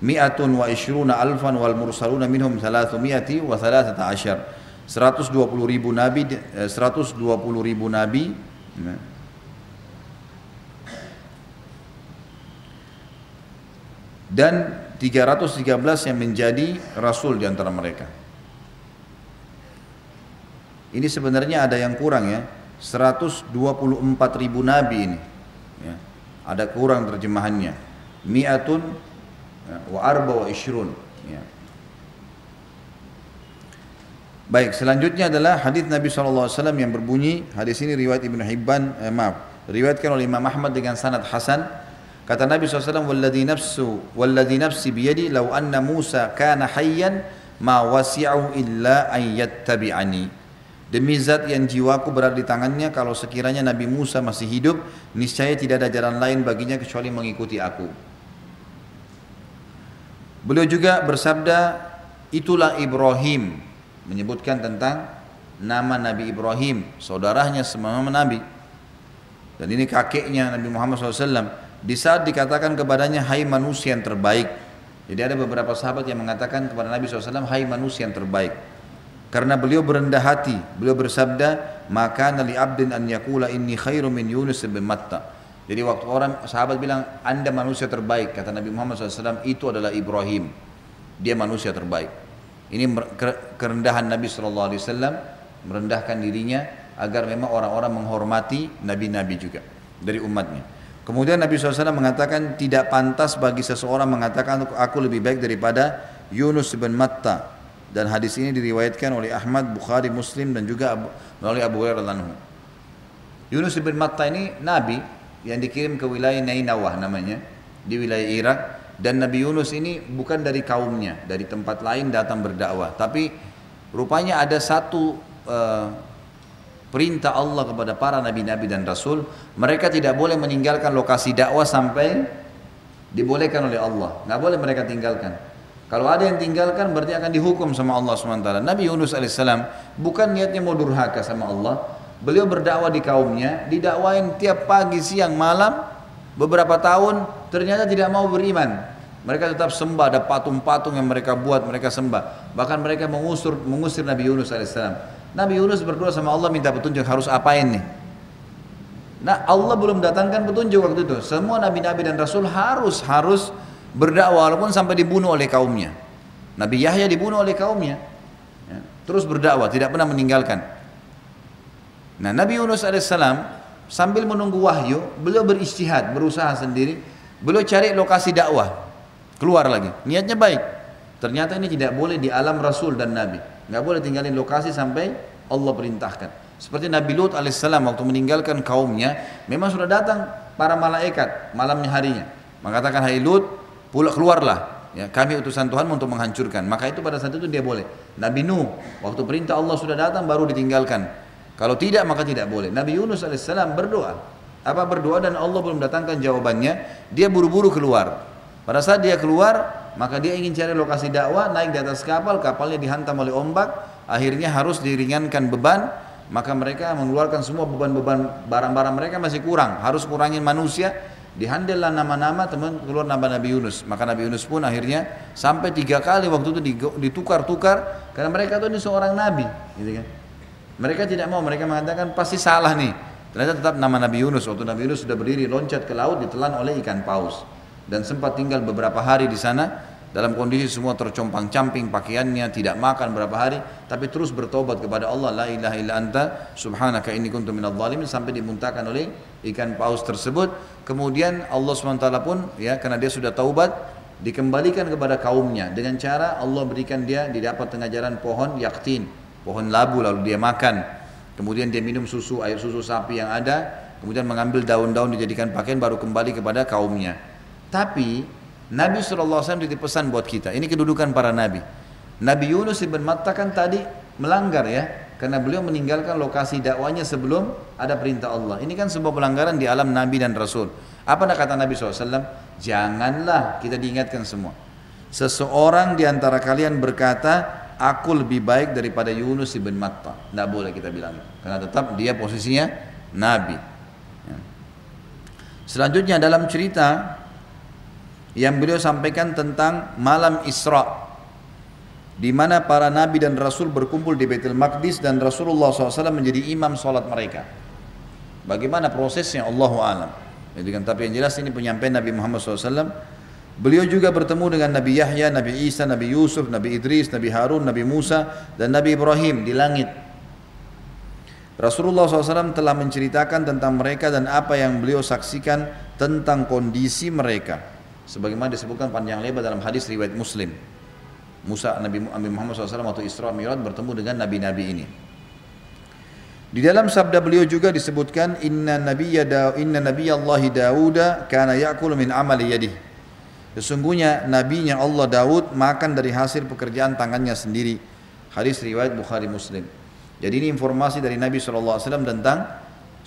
mi'atun wa ishruna alfan wal mursaluna minhum mi'ati wa thalathata asyar. 120 ribu Nabi, 120 eh, ribu Nabi, dan 313 yang menjadi rasul di antara mereka. Ini sebenarnya ada yang kurang ya, 124 ribu nabi ini. Ya. Ada kurang terjemahannya. Mi'atun ya, wa arba wa ishrun. Ya. Baik, selanjutnya adalah hadis Nabi SAW yang berbunyi, hadis ini riwayat Ibnu Hibban, eh, maaf, riwayatkan oleh Imam Ahmad dengan sanad hasan Kata Nabi SAW, "Walladhi nafsu walladhi nafsi biyadi law anna Musa kana hayyan ma wasi'ahu illa an yattabi'ani." Demi zat yang jiwaku berada di tangannya kalau sekiranya Nabi Musa masih hidup, niscaya tidak ada jalan lain baginya kecuali mengikuti aku. Beliau juga bersabda, itulah Ibrahim menyebutkan tentang nama Nabi Ibrahim, saudaranya semua Nabi. Dan ini kakeknya Nabi Muhammad SAW. Di saat dikatakan kepadanya, hai manusia yang terbaik. Jadi ada beberapa sahabat yang mengatakan kepada Nabi SAW, hai manusia yang terbaik. Karena beliau berendah hati, beliau bersabda, maka nali abdin an yakula inni khairu min Yunus bin Matta. Jadi waktu orang sahabat bilang, anda manusia terbaik, kata Nabi Muhammad SAW, itu adalah Ibrahim. Dia manusia terbaik. Ini kerendahan Nabi SAW, merendahkan dirinya agar memang orang-orang menghormati nabi-nabi juga dari umatnya. Kemudian Nabi SAW mengatakan tidak pantas bagi seseorang mengatakan aku lebih baik daripada Yunus bin Matta dan hadis ini diriwayatkan oleh Ahmad, Bukhari, Muslim dan juga melalui Abu Hurairah anhu. Yunus bin Matta ini nabi yang dikirim ke wilayah Nainawah namanya di wilayah Irak. Dan Nabi Yunus ini bukan dari kaumnya, dari tempat lain datang berdakwah, tapi rupanya ada satu uh, perintah Allah kepada para nabi-nabi dan rasul, mereka tidak boleh meninggalkan lokasi dakwah sampai dibolehkan oleh Allah. Nggak boleh mereka tinggalkan. Kalau ada yang tinggalkan berarti akan dihukum sama Allah SWT. Nabi Yunus alaihissalam bukan niatnya mau durhaka sama Allah. Beliau berdakwah di kaumnya, didakwain tiap pagi, siang, malam, beberapa tahun ternyata tidak mau beriman. Mereka tetap sembah, ada patung-patung yang mereka buat, mereka sembah. Bahkan mereka mengusir, mengusir Nabi Yunus alaihissalam. Nabi Yunus berdoa sama Allah minta petunjuk harus apain nih. Nah Allah belum datangkan petunjuk waktu itu. Semua nabi-nabi dan rasul harus harus berdakwah walaupun sampai dibunuh oleh kaumnya. Nabi Yahya dibunuh oleh kaumnya. Ya, terus berdakwah tidak pernah meninggalkan. Nah Nabi Yunus alaihissalam sambil menunggu wahyu beliau beristihad berusaha sendiri beliau cari lokasi dakwah keluar lagi niatnya baik ternyata ini tidak boleh di alam Rasul dan Nabi nggak boleh tinggalin lokasi sampai Allah perintahkan seperti Nabi Lut alaihissalam waktu meninggalkan kaumnya, memang sudah datang para malaikat malamnya harinya. Mengatakan hai Lut, pulang keluarlah. Ya, kami utusan Tuhan untuk menghancurkan. Maka itu pada saat itu dia boleh. Nabi Nuh, waktu perintah Allah sudah datang baru ditinggalkan. Kalau tidak maka tidak boleh. Nabi Yunus alaihissalam berdoa. Apa berdoa dan Allah belum datangkan jawabannya, dia buru-buru keluar. Pada saat dia keluar, maka dia ingin cari lokasi dakwah, naik di atas kapal, kapalnya dihantam oleh ombak, akhirnya harus diringankan beban, maka mereka mengeluarkan semua beban-beban barang-barang mereka masih kurang. Harus kurangin manusia. Dihandallah nama-nama teman keluar nama Nabi Yunus. Maka Nabi Yunus pun akhirnya sampai tiga kali waktu itu ditukar-tukar. Karena mereka itu ini seorang Nabi gitu kan. Mereka tidak mau mereka mengatakan pasti salah nih. Ternyata tetap nama Nabi Yunus. Waktu Nabi Yunus sudah berdiri loncat ke laut ditelan oleh ikan paus dan sempat tinggal beberapa hari di sana dalam kondisi semua tercompang-camping pakaiannya, tidak makan berapa hari, tapi terus bertobat kepada Allah, la ilaha illa anta, subhanaka inni kuntu minadh dhalimin sampai dimuntahkan oleh ikan paus tersebut. Kemudian Allah SWT pun ya karena dia sudah taubat dikembalikan kepada kaumnya dengan cara Allah berikan dia didapat pengajaran pohon yaktin, pohon labu lalu dia makan. Kemudian dia minum susu air susu sapi yang ada, kemudian mengambil daun-daun dijadikan pakaian baru kembali kepada kaumnya. Tapi Nabi SAW dititip pesan buat kita. Ini kedudukan para nabi. Nabi Yunus ibn Matta kan tadi melanggar ya. Karena beliau meninggalkan lokasi dakwanya sebelum ada perintah Allah. Ini kan sebuah pelanggaran di alam Nabi dan Rasul. Apa kata Nabi SAW? Janganlah kita diingatkan semua. Seseorang di antara kalian berkata, aku lebih baik daripada Yunus ibn Matta. Tidak boleh kita bilang. Karena tetap dia posisinya Nabi. Ya. Selanjutnya dalam cerita yang beliau sampaikan tentang malam Isra di mana para nabi dan rasul berkumpul di Baitul Maqdis dan Rasulullah SAW menjadi imam sholat mereka. Bagaimana prosesnya Allah alam. Jadi kan tapi yang jelas ini penyampaian Nabi Muhammad SAW. Beliau juga bertemu dengan Nabi Yahya, Nabi Isa, Nabi Yusuf, Nabi Idris, Nabi Harun, Nabi Musa dan Nabi Ibrahim di langit. Rasulullah SAW telah menceritakan tentang mereka dan apa yang beliau saksikan tentang kondisi mereka sebagaimana disebutkan panjang lebar dalam hadis riwayat Muslim. Musa Nabi Muhammad SAW waktu Isra Mi'raj bertemu dengan nabi-nabi ini. Di dalam sabda beliau juga disebutkan inna nabiyya da inna nabiyallahi Dauda kana ya'kulu min amali yadih. Sesungguhnya nabinya Allah Daud makan dari hasil pekerjaan tangannya sendiri. Hadis riwayat Bukhari Muslim. Jadi ini informasi dari Nabi SAW tentang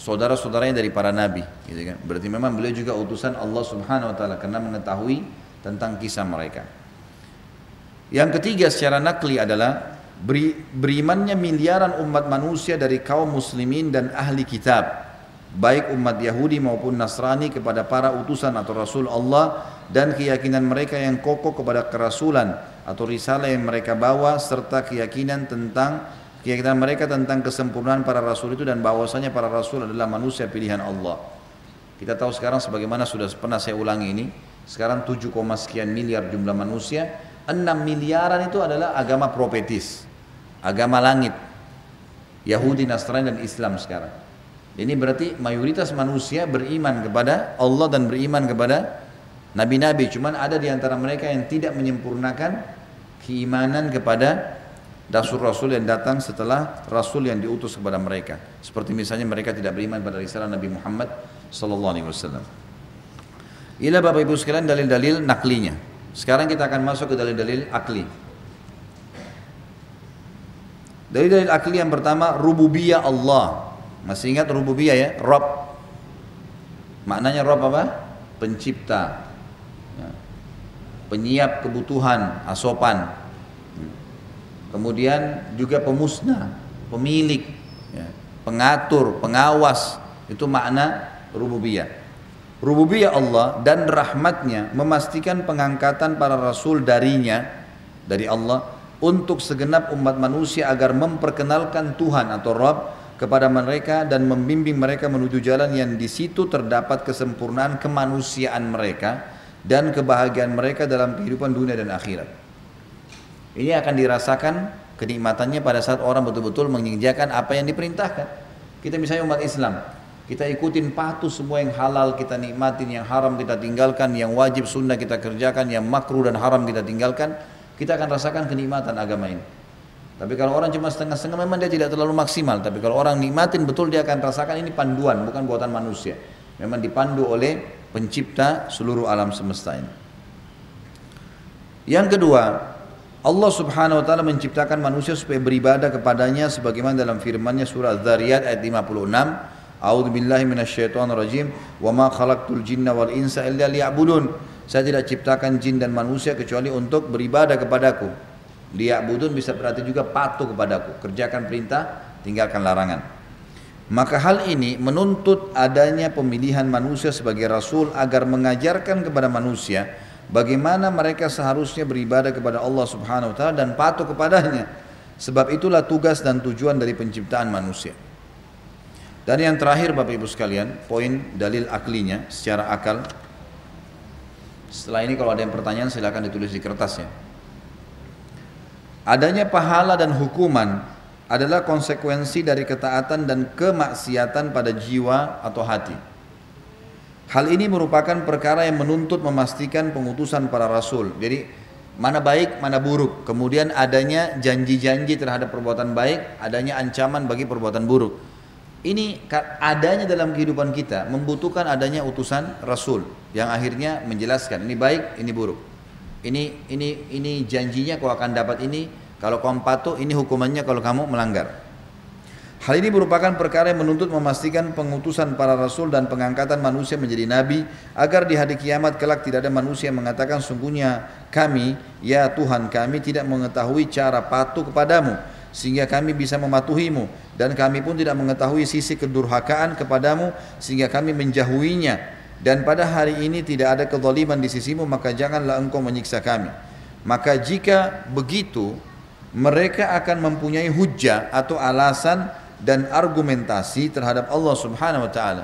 saudara-saudaranya dari para nabi gitu kan. Berarti memang beliau juga utusan Allah Subhanahu wa taala karena mengetahui tentang kisah mereka. Yang ketiga secara nakli adalah beri, berimannya miliaran umat manusia dari kaum muslimin dan ahli kitab baik umat Yahudi maupun Nasrani kepada para utusan atau Rasul Allah dan keyakinan mereka yang kokoh kepada kerasulan atau risalah yang mereka bawa serta keyakinan tentang keyakinan mereka tentang kesempurnaan para rasul itu dan bahwasanya para rasul adalah manusia pilihan Allah. Kita tahu sekarang sebagaimana sudah pernah saya ulangi ini, sekarang 7, sekian miliar jumlah manusia, 6 miliaran itu adalah agama profetis, agama langit. Yahudi, Nasrani dan Islam sekarang. Ini berarti mayoritas manusia beriman kepada Allah dan beriman kepada nabi-nabi. Cuman ada di antara mereka yang tidak menyempurnakan keimanan kepada rasul-rasul yang datang setelah rasul yang diutus kepada mereka. Seperti misalnya mereka tidak beriman pada risalah Nabi Muhammad sallallahu alaihi wasallam. Inilah Bapak Ibu sekalian dalil-dalil naklinya. Sekarang kita akan masuk ke dalil-dalil akli. Dalil-dalil akli yang pertama rububiyah Allah. Masih ingat rububiyah ya? Rob. Maknanya Rob apa? Pencipta. Ya. Penyiap kebutuhan, asopan, kemudian juga pemusnah, pemilik, ya, pengatur, pengawas, itu makna rububiyah. Rububiyah Allah dan rahmatnya memastikan pengangkatan para rasul darinya, dari Allah, untuk segenap umat manusia agar memperkenalkan Tuhan atau Rabb kepada mereka dan membimbing mereka menuju jalan yang di situ terdapat kesempurnaan kemanusiaan mereka dan kebahagiaan mereka dalam kehidupan dunia dan akhirat. Ini akan dirasakan kenikmatannya pada saat orang betul-betul mengerjakan apa yang diperintahkan. Kita misalnya umat Islam, kita ikutin patuh semua yang halal kita nikmatin, yang haram kita tinggalkan, yang wajib sunnah kita kerjakan, yang makruh dan haram kita tinggalkan, kita akan rasakan kenikmatan agama ini. Tapi kalau orang cuma setengah-setengah memang dia tidak terlalu maksimal. Tapi kalau orang nikmatin betul dia akan rasakan ini panduan bukan buatan manusia. Memang dipandu oleh pencipta seluruh alam semesta ini. Yang kedua, Allah Subhanahu wa taala menciptakan manusia supaya beribadah kepadanya sebagaimana dalam firman-Nya surah Az-Zariyat ayat 56 A'udzu billahi minasyaitonir rajim wa ma khalaqtul jinna wal insa illa liya'budun. Saya tidak ciptakan jin dan manusia kecuali untuk beribadah kepadaku. Liya'budun bisa berarti juga patuh kepadaku, kerjakan perintah, tinggalkan larangan. Maka hal ini menuntut adanya pemilihan manusia sebagai rasul agar mengajarkan kepada manusia bagaimana mereka seharusnya beribadah kepada Allah Subhanahu wa taala dan patuh kepadanya. Sebab itulah tugas dan tujuan dari penciptaan manusia. Dan yang terakhir Bapak Ibu sekalian, poin dalil aklinya secara akal. Setelah ini kalau ada yang pertanyaan silakan ditulis di kertasnya. Adanya pahala dan hukuman adalah konsekuensi dari ketaatan dan kemaksiatan pada jiwa atau hati. Hal ini merupakan perkara yang menuntut memastikan pengutusan para rasul. Jadi mana baik, mana buruk. Kemudian adanya janji-janji terhadap perbuatan baik, adanya ancaman bagi perbuatan buruk. Ini adanya dalam kehidupan kita membutuhkan adanya utusan Rasul yang akhirnya menjelaskan ini baik, ini buruk. Ini ini ini janjinya kau akan dapat ini, kalau kau patuh ini hukumannya kalau kamu melanggar. Hal ini merupakan perkara yang menuntut memastikan pengutusan para rasul dan pengangkatan manusia menjadi nabi agar di hari kiamat kelak tidak ada manusia yang mengatakan sungguhnya kami ya Tuhan kami tidak mengetahui cara patuh kepadamu sehingga kami bisa mematuhimu. Dan kami pun tidak mengetahui sisi kedurhakaan kepadamu sehingga kami menjauhinya. Dan pada hari ini tidak ada kezaliman di sisimu maka janganlah engkau menyiksa kami. Maka jika begitu mereka akan mempunyai hujah atau alasan dan argumentasi terhadap Allah Subhanahu wa taala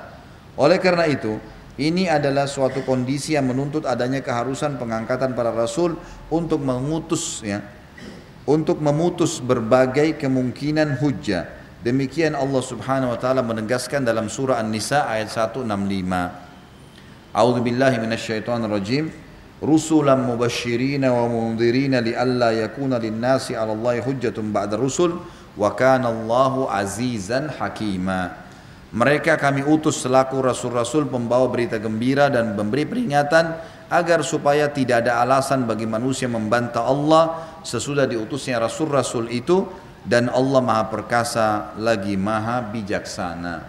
oleh karena itu ini adalah suatu kondisi yang menuntut adanya keharusan pengangkatan para rasul untuk mengutus ya untuk memutus berbagai kemungkinan hujah. Demikian Allah Subhanahu wa taala menegaskan dalam surah An-Nisa ayat 165. A'udzu billahi minasyaitonir rajim. Rusulan mubasysyirin wa mundzirin lialla yakuna lin-nasi 'ala Allahi hujjatun ba'da rusul wa kana Allahu azizan hakima. Mereka kami utus selaku rasul-rasul pembawa berita gembira dan memberi peringatan agar supaya tidak ada alasan bagi manusia membantah Allah sesudah diutusnya rasul-rasul itu dan Allah Maha Perkasa lagi Maha Bijaksana.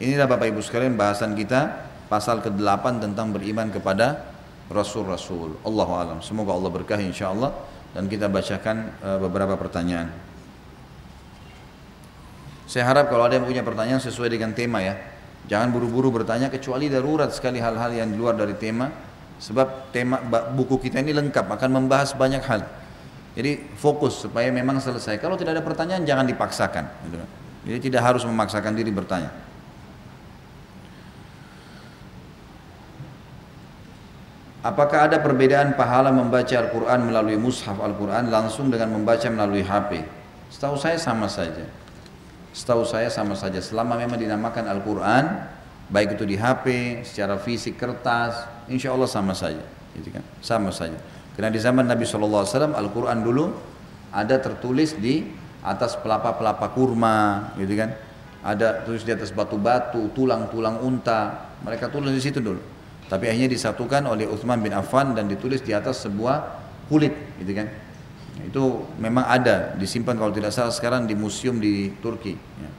Inilah Bapak Ibu sekalian bahasan kita pasal ke-8 tentang beriman kepada rasul-rasul. Allahu alam. Semoga Allah berkahi insyaallah dan kita bacakan eh, beberapa pertanyaan. Saya harap kalau ada yang punya pertanyaan sesuai dengan tema ya. Jangan buru-buru bertanya kecuali darurat sekali hal-hal yang di luar dari tema. Sebab tema buku kita ini lengkap akan membahas banyak hal. Jadi fokus supaya memang selesai. Kalau tidak ada pertanyaan jangan dipaksakan. Gitu. Jadi tidak harus memaksakan diri bertanya. Apakah ada perbedaan pahala membaca Al-Quran melalui mushaf Al-Quran langsung dengan membaca melalui HP? Setahu saya sama saja. Setahu saya sama saja selama memang dinamakan Al-Quran baik itu di HP, secara fisik, kertas, insya Allah sama saja, gitu kan? Sama saja. Karena di zaman Nabi SAW Al-Quran dulu ada tertulis di atas pelapa-pelapa kurma, gitu kan? Ada tulis di atas batu-batu, tulang-tulang unta. Mereka tulis di situ dulu. Tapi akhirnya disatukan oleh Uthman bin Affan dan ditulis di atas sebuah kulit, gitu kan? Itu memang ada disimpan kalau tidak salah sekarang di museum di Turki. Ya.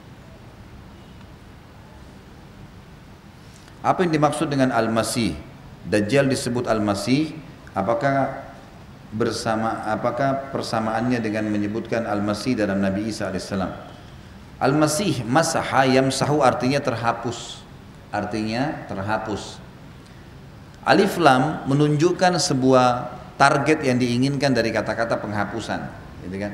Apa yang dimaksud dengan Al-Masih? Dajjal disebut Al-Masih, apakah bersama apakah persamaannya dengan menyebutkan Al-Masih dalam Nabi Isa alaihissalam? Al-Masih masaha yamsahu artinya terhapus. Artinya terhapus. Alif lam menunjukkan sebuah target yang diinginkan dari kata-kata penghapusan. gitu kan?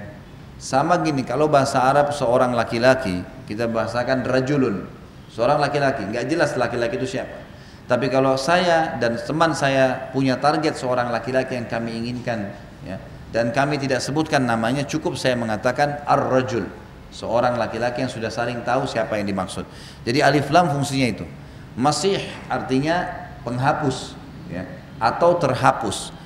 Sama gini, kalau bahasa Arab seorang laki-laki, kita bahasakan rajulun, seorang laki-laki, nggak jelas laki-laki itu siapa. Tapi kalau saya dan teman saya punya target seorang laki-laki yang kami inginkan, ya, dan kami tidak sebutkan namanya, cukup saya mengatakan ar-rajul, seorang laki-laki yang sudah saling tahu siapa yang dimaksud. Jadi alif lam fungsinya itu. Masih artinya penghapus, ya, atau terhapus.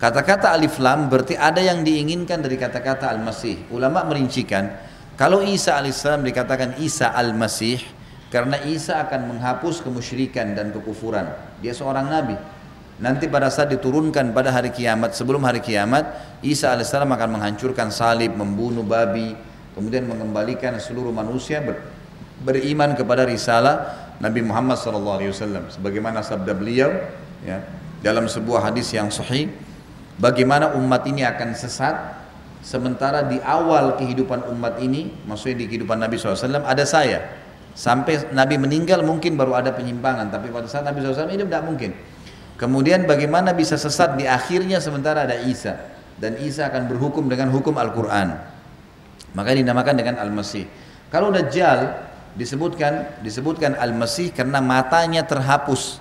Kata-kata alif lam berarti ada yang diinginkan dari kata-kata al-masih. Ulama merincikan, kalau Isa alaihissalam dikatakan Isa al-masih, karena Isa akan menghapus kemusyrikan dan kekufuran. Dia seorang nabi. Nanti pada saat diturunkan pada hari kiamat, sebelum hari kiamat, Isa alaihissalam akan menghancurkan salib, membunuh babi, kemudian mengembalikan seluruh manusia ber, beriman kepada risalah Nabi Muhammad SAW. Sebagaimana sabda beliau, ya, dalam sebuah hadis yang sahih, bagaimana umat ini akan sesat? Sementara di awal kehidupan umat ini maksudnya di kehidupan Nabi SAW ada saya. Sampai Nabi meninggal mungkin baru ada penyimpangan tapi pada saat Nabi SAW hidup tidak mungkin. Kemudian bagaimana bisa sesat? Di akhirnya sementara ada Isa. Dan Isa akan berhukum dengan hukum Al-Quran. Maka dinamakan dengan Al-Masih. Kalau Dajjal disebutkan disebutkan Al-Masih karena matanya terhapus.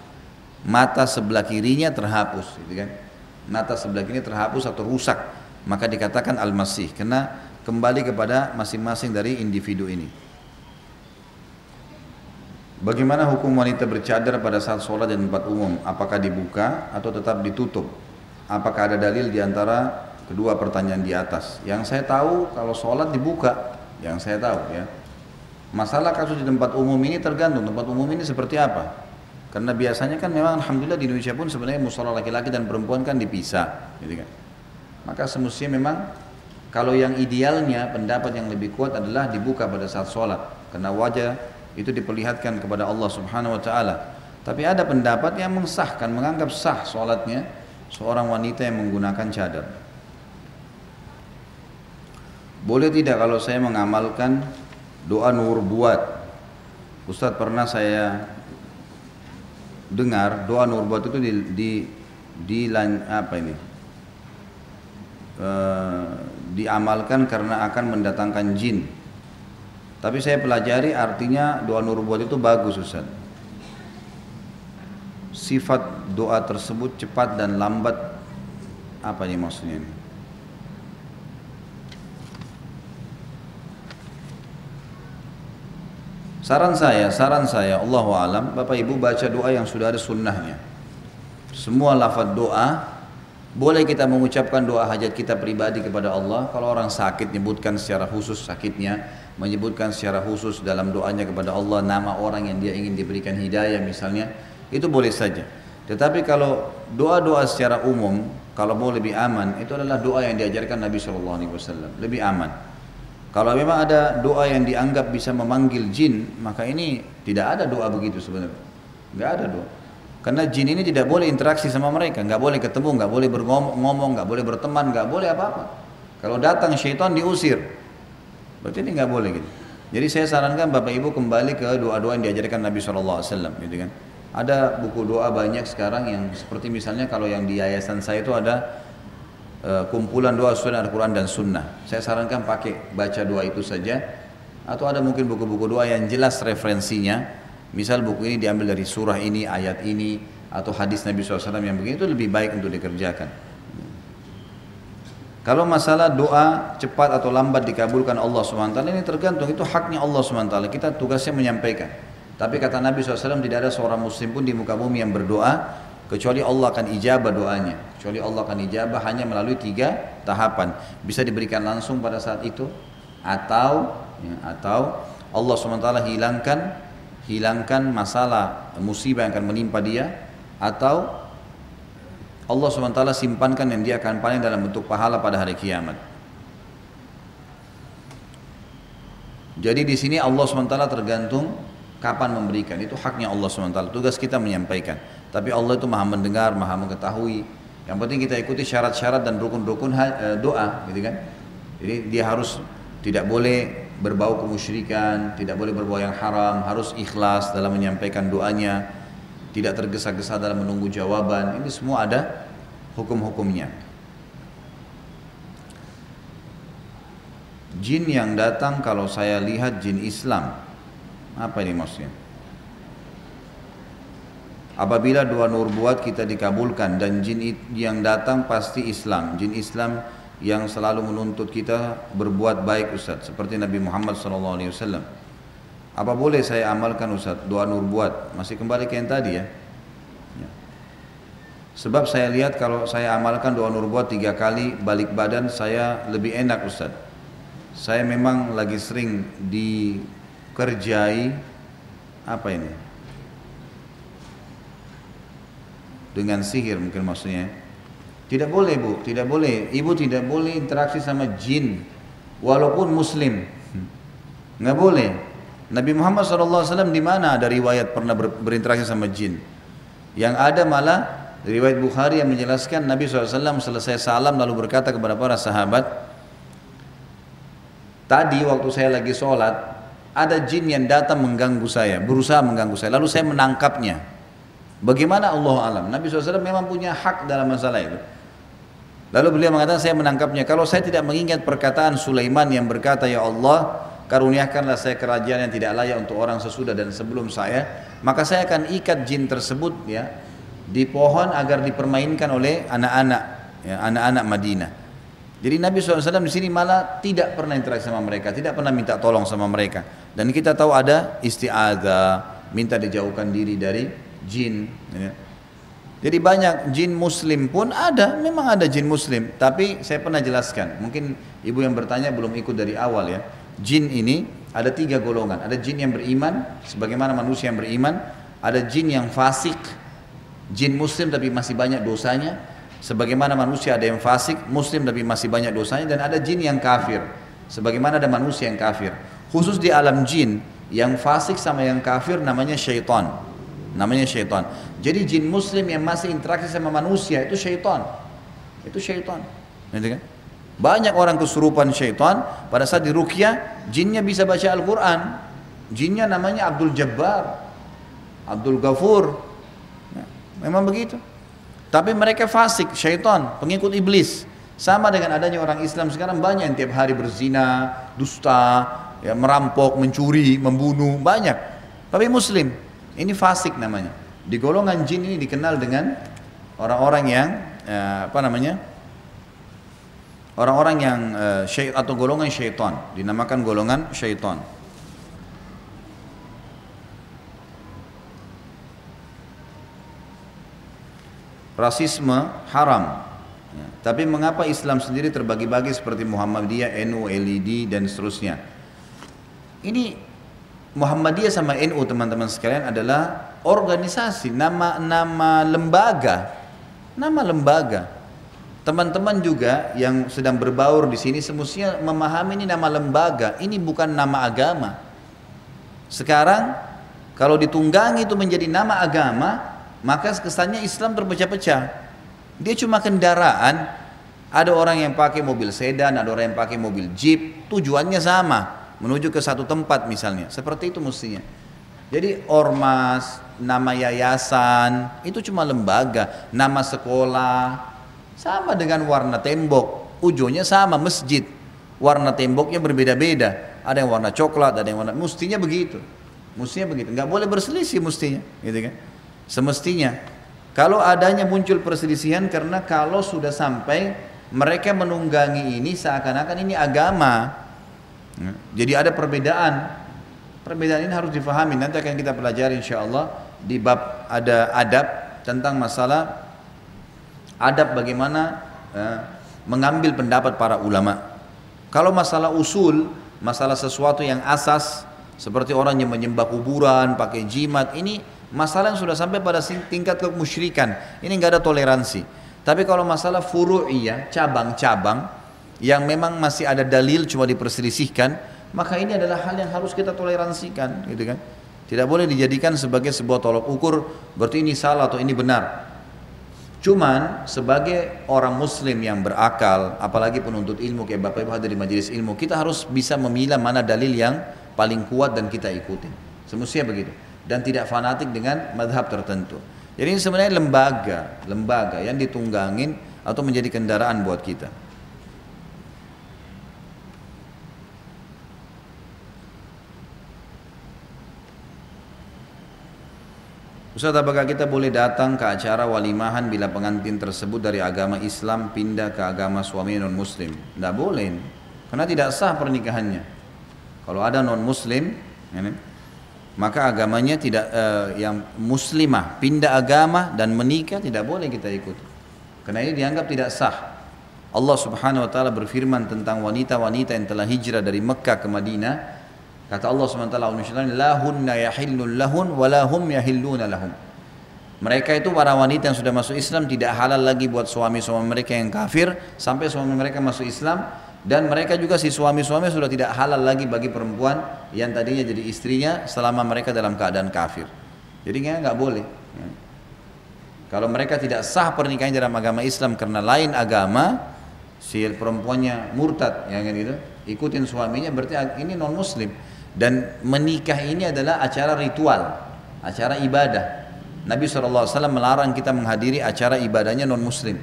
Mata sebelah kirinya terhapus gitu kan mata sebelah kiri terhapus atau rusak maka dikatakan al-masih karena kembali kepada masing-masing dari individu ini Bagaimana hukum wanita bercadar pada saat sholat dan tempat umum? Apakah dibuka atau tetap ditutup? Apakah ada dalil di antara kedua pertanyaan di atas? Yang saya tahu kalau sholat dibuka, yang saya tahu ya. Masalah kasus di tempat umum ini tergantung tempat umum ini seperti apa. Karena biasanya kan memang alhamdulillah di Indonesia pun sebenarnya musola laki-laki dan perempuan kan dipisah, gitu kan. Maka semestinya memang kalau yang idealnya pendapat yang lebih kuat adalah dibuka pada saat sholat karena wajah itu diperlihatkan kepada Allah Subhanahu wa taala. Tapi ada pendapat yang mensahkan, menganggap sah sholatnya seorang wanita yang menggunakan cadar. Boleh tidak kalau saya mengamalkan doa nur buat? Ustadz pernah saya dengar doa nubuat itu di di, di apa ini e, diamalkan karena akan mendatangkan jin. Tapi saya pelajari artinya doa nubuat itu bagus Ustaz. Sifat doa tersebut cepat dan lambat apa ini maksudnya ini? Saran saya, saran saya, Allah alam, Bapak Ibu baca doa yang sudah ada sunnahnya. Semua lafaz doa boleh kita mengucapkan doa hajat kita pribadi kepada Allah. Kalau orang sakit menyebutkan secara khusus sakitnya, menyebutkan secara khusus dalam doanya kepada Allah nama orang yang dia ingin diberikan hidayah misalnya, itu boleh saja. Tetapi kalau doa-doa secara umum, kalau mau lebih aman, itu adalah doa yang diajarkan Nabi Shallallahu Alaihi Wasallam, lebih aman. Kalau memang ada doa yang dianggap bisa memanggil jin, maka ini tidak ada doa begitu sebenarnya. Enggak ada doa. Karena jin ini tidak boleh interaksi sama mereka, nggak boleh ketemu, nggak boleh berngomong, nggak boleh berteman, nggak boleh apa-apa. Kalau datang syaitan diusir, berarti ini nggak boleh gitu. Jadi saya sarankan bapak ibu kembali ke doa-doa yang diajarkan Nabi SAW, gitu kan. Ada buku doa banyak sekarang yang seperti misalnya kalau yang di yayasan saya itu ada Eh, kumpulan doa sesuai Al-Quran dan Sunnah. Saya sarankan pakai baca doa itu saja. Atau ada mungkin buku-buku doa yang jelas referensinya. Misal buku ini diambil dari surah ini, ayat ini, atau hadis Nabi SAW yang begini itu lebih baik untuk dikerjakan. Kalau masalah doa cepat atau lambat dikabulkan Allah SWT ini tergantung itu haknya Allah SWT. Kita tugasnya menyampaikan. Tapi kata Nabi SAW tidak ada seorang muslim pun di muka bumi yang berdoa kecuali Allah akan ijabah doanya. Kecuali Allah akan ijabah hanya melalui tiga tahapan. Bisa diberikan langsung pada saat itu atau ya, atau Allah swt hilangkan hilangkan masalah musibah yang akan menimpa dia atau Allah swt simpankan yang dia akan paling dalam bentuk pahala pada hari kiamat. Jadi di sini Allah swt tergantung kapan memberikan. Itu haknya Allah swt tugas kita menyampaikan tapi Allah itu maha mendengar, maha mengetahui. Yang penting kita ikuti syarat-syarat dan rukun-rukun eh, doa, gitu kan? Jadi dia harus tidak boleh berbau kemusyrikan, tidak boleh berbau yang haram, harus ikhlas dalam menyampaikan doanya, tidak tergesa-gesa dalam menunggu jawaban. Ini semua ada hukum-hukumnya. Jin yang datang kalau saya lihat jin Islam. Apa ini maksudnya? Apabila dua nur buat kita dikabulkan dan jin yang datang pasti Islam. Jin Islam yang selalu menuntut kita berbuat baik Ustaz. Seperti Nabi Muhammad SAW. Apa boleh saya amalkan Ustaz? Doa nur buat. Masih kembali ke yang tadi ya. ya. Sebab saya lihat kalau saya amalkan doa nur buat tiga kali balik badan saya lebih enak Ustaz. Saya memang lagi sering dikerjai apa ini? Dengan sihir mungkin maksudnya. Tidak boleh bu, tidak boleh. Ibu tidak boleh interaksi sama jin walaupun muslim. Nggak boleh. Nabi Muhammad SAW di mana ada riwayat pernah ber, berinteraksi sama jin? Yang ada malah riwayat Bukhari yang menjelaskan Nabi SAW selesai salam lalu berkata kepada para sahabat, tadi waktu saya lagi sholat ada jin yang datang mengganggu saya, berusaha mengganggu saya, lalu saya menangkapnya. Bagaimana Allah alam? Nabi SAW memang punya hak dalam masalah itu. Lalu beliau mengatakan saya menangkapnya. Kalau saya tidak mengingat perkataan Sulaiman yang berkata ya Allah karuniakanlah saya kerajaan yang tidak layak untuk orang sesudah dan sebelum saya, maka saya akan ikat jin tersebut ya di pohon agar dipermainkan oleh anak-anak ya, anak-anak Madinah. Jadi Nabi SAW di sini malah tidak pernah interaksi sama mereka, tidak pernah minta tolong sama mereka. Dan kita tahu ada isti'adzah, minta dijauhkan diri dari jin. Ya. Jadi banyak jin muslim pun ada, memang ada jin muslim. Tapi saya pernah jelaskan, mungkin ibu yang bertanya belum ikut dari awal ya. Jin ini ada tiga golongan. Ada jin yang beriman, sebagaimana manusia yang beriman. Ada jin yang fasik, jin muslim tapi masih banyak dosanya. Sebagaimana manusia ada yang fasik, muslim tapi masih banyak dosanya. Dan ada jin yang kafir, sebagaimana ada manusia yang kafir. Khusus di alam jin, yang fasik sama yang kafir namanya syaitan namanya syaitan. Jadi jin muslim yang masih interaksi sama manusia itu syaitan. Itu syaitan. Gitu kan? Banyak orang kesurupan syaitan pada saat di rukyah jinnya bisa baca Al-Quran. Jinnya namanya Abdul Jabbar, Abdul Ghafur. Ya, memang begitu. Tapi mereka fasik, syaitan, pengikut iblis. Sama dengan adanya orang Islam sekarang banyak yang tiap hari berzina, dusta, ya, merampok, mencuri, membunuh, banyak. Tapi muslim, ini fasik namanya. Di golongan jin ini dikenal dengan orang-orang yang eh, apa namanya? Orang-orang yang eh, atau golongan syaitan, dinamakan golongan syaitan. Rasisme haram. Ya. Tapi mengapa Islam sendiri terbagi-bagi seperti Muhammadiyah, NU, LED dan seterusnya? Ini Muhammadiyah sama NU teman-teman sekalian adalah organisasi, nama-nama lembaga, nama lembaga. Teman-teman juga yang sedang berbaur di sini semestinya memahami ini nama lembaga, ini bukan nama agama. Sekarang kalau ditunggangi itu menjadi nama agama, maka kesannya Islam terpecah-pecah. Dia cuma kendaraan, ada orang yang pakai mobil sedan, ada orang yang pakai mobil jeep, tujuannya sama menuju ke satu tempat misalnya. Seperti itu mestinya. Jadi ormas, nama yayasan, itu cuma lembaga, nama sekolah, sama dengan warna tembok, ujungnya sama masjid. Warna temboknya berbeda-beda. Ada yang warna coklat, ada yang warna mestinya begitu. Mestinya begitu. Nggak boleh berselisih mestinya, gitu kan? Semestinya. Kalau adanya muncul perselisihan karena kalau sudah sampai mereka menunggangi ini seakan-akan ini agama. Jadi ada perbedaan. Perbedaan ini harus difahami. Nanti akan kita pelajari insya Allah di bab ada adab tentang masalah adab bagaimana eh, mengambil pendapat para ulama. Kalau masalah usul, masalah sesuatu yang asas seperti orang yang menyembah kuburan, pakai jimat, ini masalah yang sudah sampai pada tingkat kemusyrikan. Ini enggak ada toleransi. Tapi kalau masalah furu'iyah, cabang-cabang, yang memang masih ada dalil cuma diperselisihkan, maka ini adalah hal yang harus kita toleransikan, gitu kan? Tidak boleh dijadikan sebagai sebuah tolok ukur berarti ini salah atau ini benar. Cuman sebagai orang muslim yang berakal, apalagi penuntut ilmu kayak Bapak Ibu hadir di majelis ilmu, kita harus bisa memilah mana dalil yang paling kuat dan kita ikutin. Semestinya begitu. Dan tidak fanatik dengan madhab tertentu. Jadi ini sebenarnya lembaga, lembaga yang ditunggangin atau menjadi kendaraan buat kita. Ustaz apakah kita boleh datang ke acara walimahan bila pengantin tersebut dari agama Islam pindah ke agama suami non muslim? Tidak boleh, karena tidak sah pernikahannya. Kalau ada non muslim, maka agamanya tidak uh, yang muslimah pindah agama dan menikah tidak boleh kita ikut. Karena ini dianggap tidak sah. Allah Subhanahu wa taala berfirman tentang wanita-wanita yang telah hijrah dari Mekah ke Madinah Kata Allah SWT. Mereka itu para wanita yang sudah masuk Islam tidak halal lagi buat suami-suami mereka yang kafir sampai suami mereka masuk Islam dan mereka juga si suami-suami sudah tidak halal lagi bagi perempuan yang tadinya jadi istrinya selama mereka dalam keadaan kafir. Jadi nggak boleh. Kalau mereka tidak sah pernikahan dalam agama Islam karena lain agama, si perempuannya murtad, yang gitu, ikutin suaminya berarti ini non Muslim. Dan menikah ini adalah acara ritual, acara ibadah. Nabi SAW melarang kita menghadiri acara ibadahnya non muslim.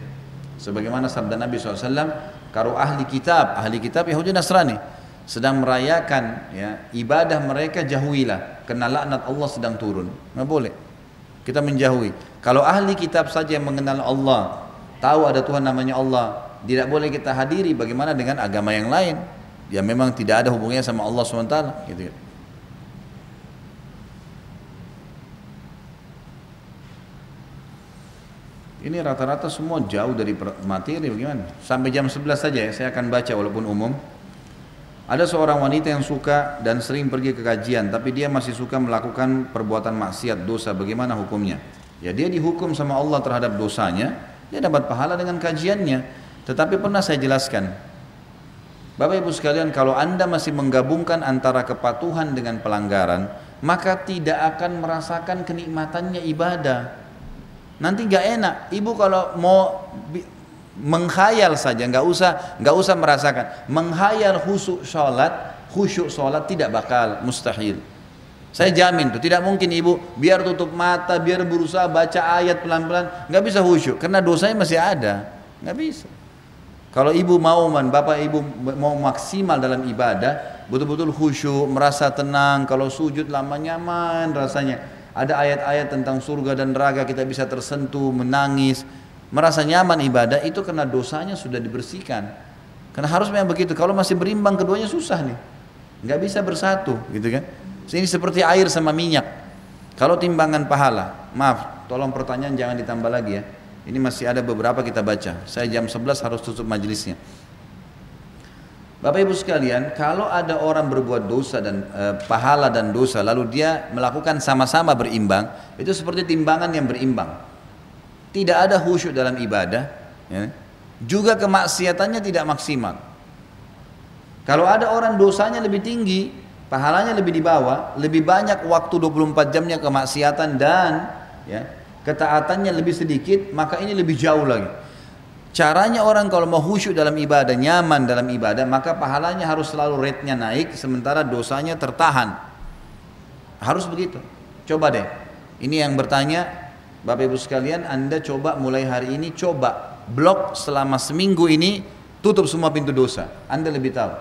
Sebagaimana sabda Nabi SAW, kalau ahli kitab, ahli kitab Yahudi Nasrani sedang merayakan ya, ibadah mereka jauhilah karena laknat Allah sedang turun. Nggak boleh. Kita menjauhi. Kalau ahli kitab saja yang mengenal Allah, tahu ada Tuhan namanya Allah, tidak boleh kita hadiri bagaimana dengan agama yang lain yang memang tidak ada hubungannya sama Allah SWT gitu ya. Ini rata-rata semua jauh dari materi bagaimana? Sampai jam 11 saja ya, saya akan baca walaupun umum. Ada seorang wanita yang suka dan sering pergi ke kajian, tapi dia masih suka melakukan perbuatan maksiat, dosa. Bagaimana hukumnya? Ya dia dihukum sama Allah terhadap dosanya, dia dapat pahala dengan kajiannya. Tetapi pernah saya jelaskan, Bapak Ibu sekalian, kalau Anda masih menggabungkan antara kepatuhan dengan pelanggaran, maka tidak akan merasakan kenikmatannya ibadah. Nanti nggak enak. Ibu kalau mau menghayal saja, nggak usah nggak usah merasakan. Menghayal khusyuk sholat, khusyuk sholat tidak bakal mustahil. Saya jamin tuh tidak mungkin ibu biar tutup mata, biar berusaha baca ayat pelan-pelan, nggak bisa khusyuk karena dosanya masih ada, nggak bisa. Kalau ibu mau man, bapak ibu mau maksimal dalam ibadah, betul-betul khusyuk, merasa tenang, kalau sujud lama nyaman rasanya. Ada ayat-ayat tentang surga dan neraka kita bisa tersentuh, menangis, merasa nyaman ibadah itu karena dosanya sudah dibersihkan. Karena harus memang begitu. Kalau masih berimbang keduanya susah nih, nggak bisa bersatu, gitu kan? Ini seperti air sama minyak. Kalau timbangan pahala, maaf, tolong pertanyaan jangan ditambah lagi ya. Ini masih ada beberapa kita baca. Saya jam 11 harus tutup majelisnya. Bapak Ibu sekalian, kalau ada orang berbuat dosa dan e, pahala dan dosa lalu dia melakukan sama-sama berimbang, itu seperti timbangan yang berimbang. Tidak ada khusyuk dalam ibadah, ya. juga kemaksiatannya tidak maksimal. Kalau ada orang dosanya lebih tinggi, pahalanya lebih di bawah, lebih banyak waktu 24 jamnya kemaksiatan dan ya, ketaatannya lebih sedikit, maka ini lebih jauh lagi. Caranya orang kalau mau khusyuk dalam ibadah, nyaman dalam ibadah, maka pahalanya harus selalu rate-nya naik, sementara dosanya tertahan. Harus begitu. Coba deh. Ini yang bertanya, Bapak Ibu sekalian, Anda coba mulai hari ini, coba blok selama seminggu ini, tutup semua pintu dosa. Anda lebih tahu.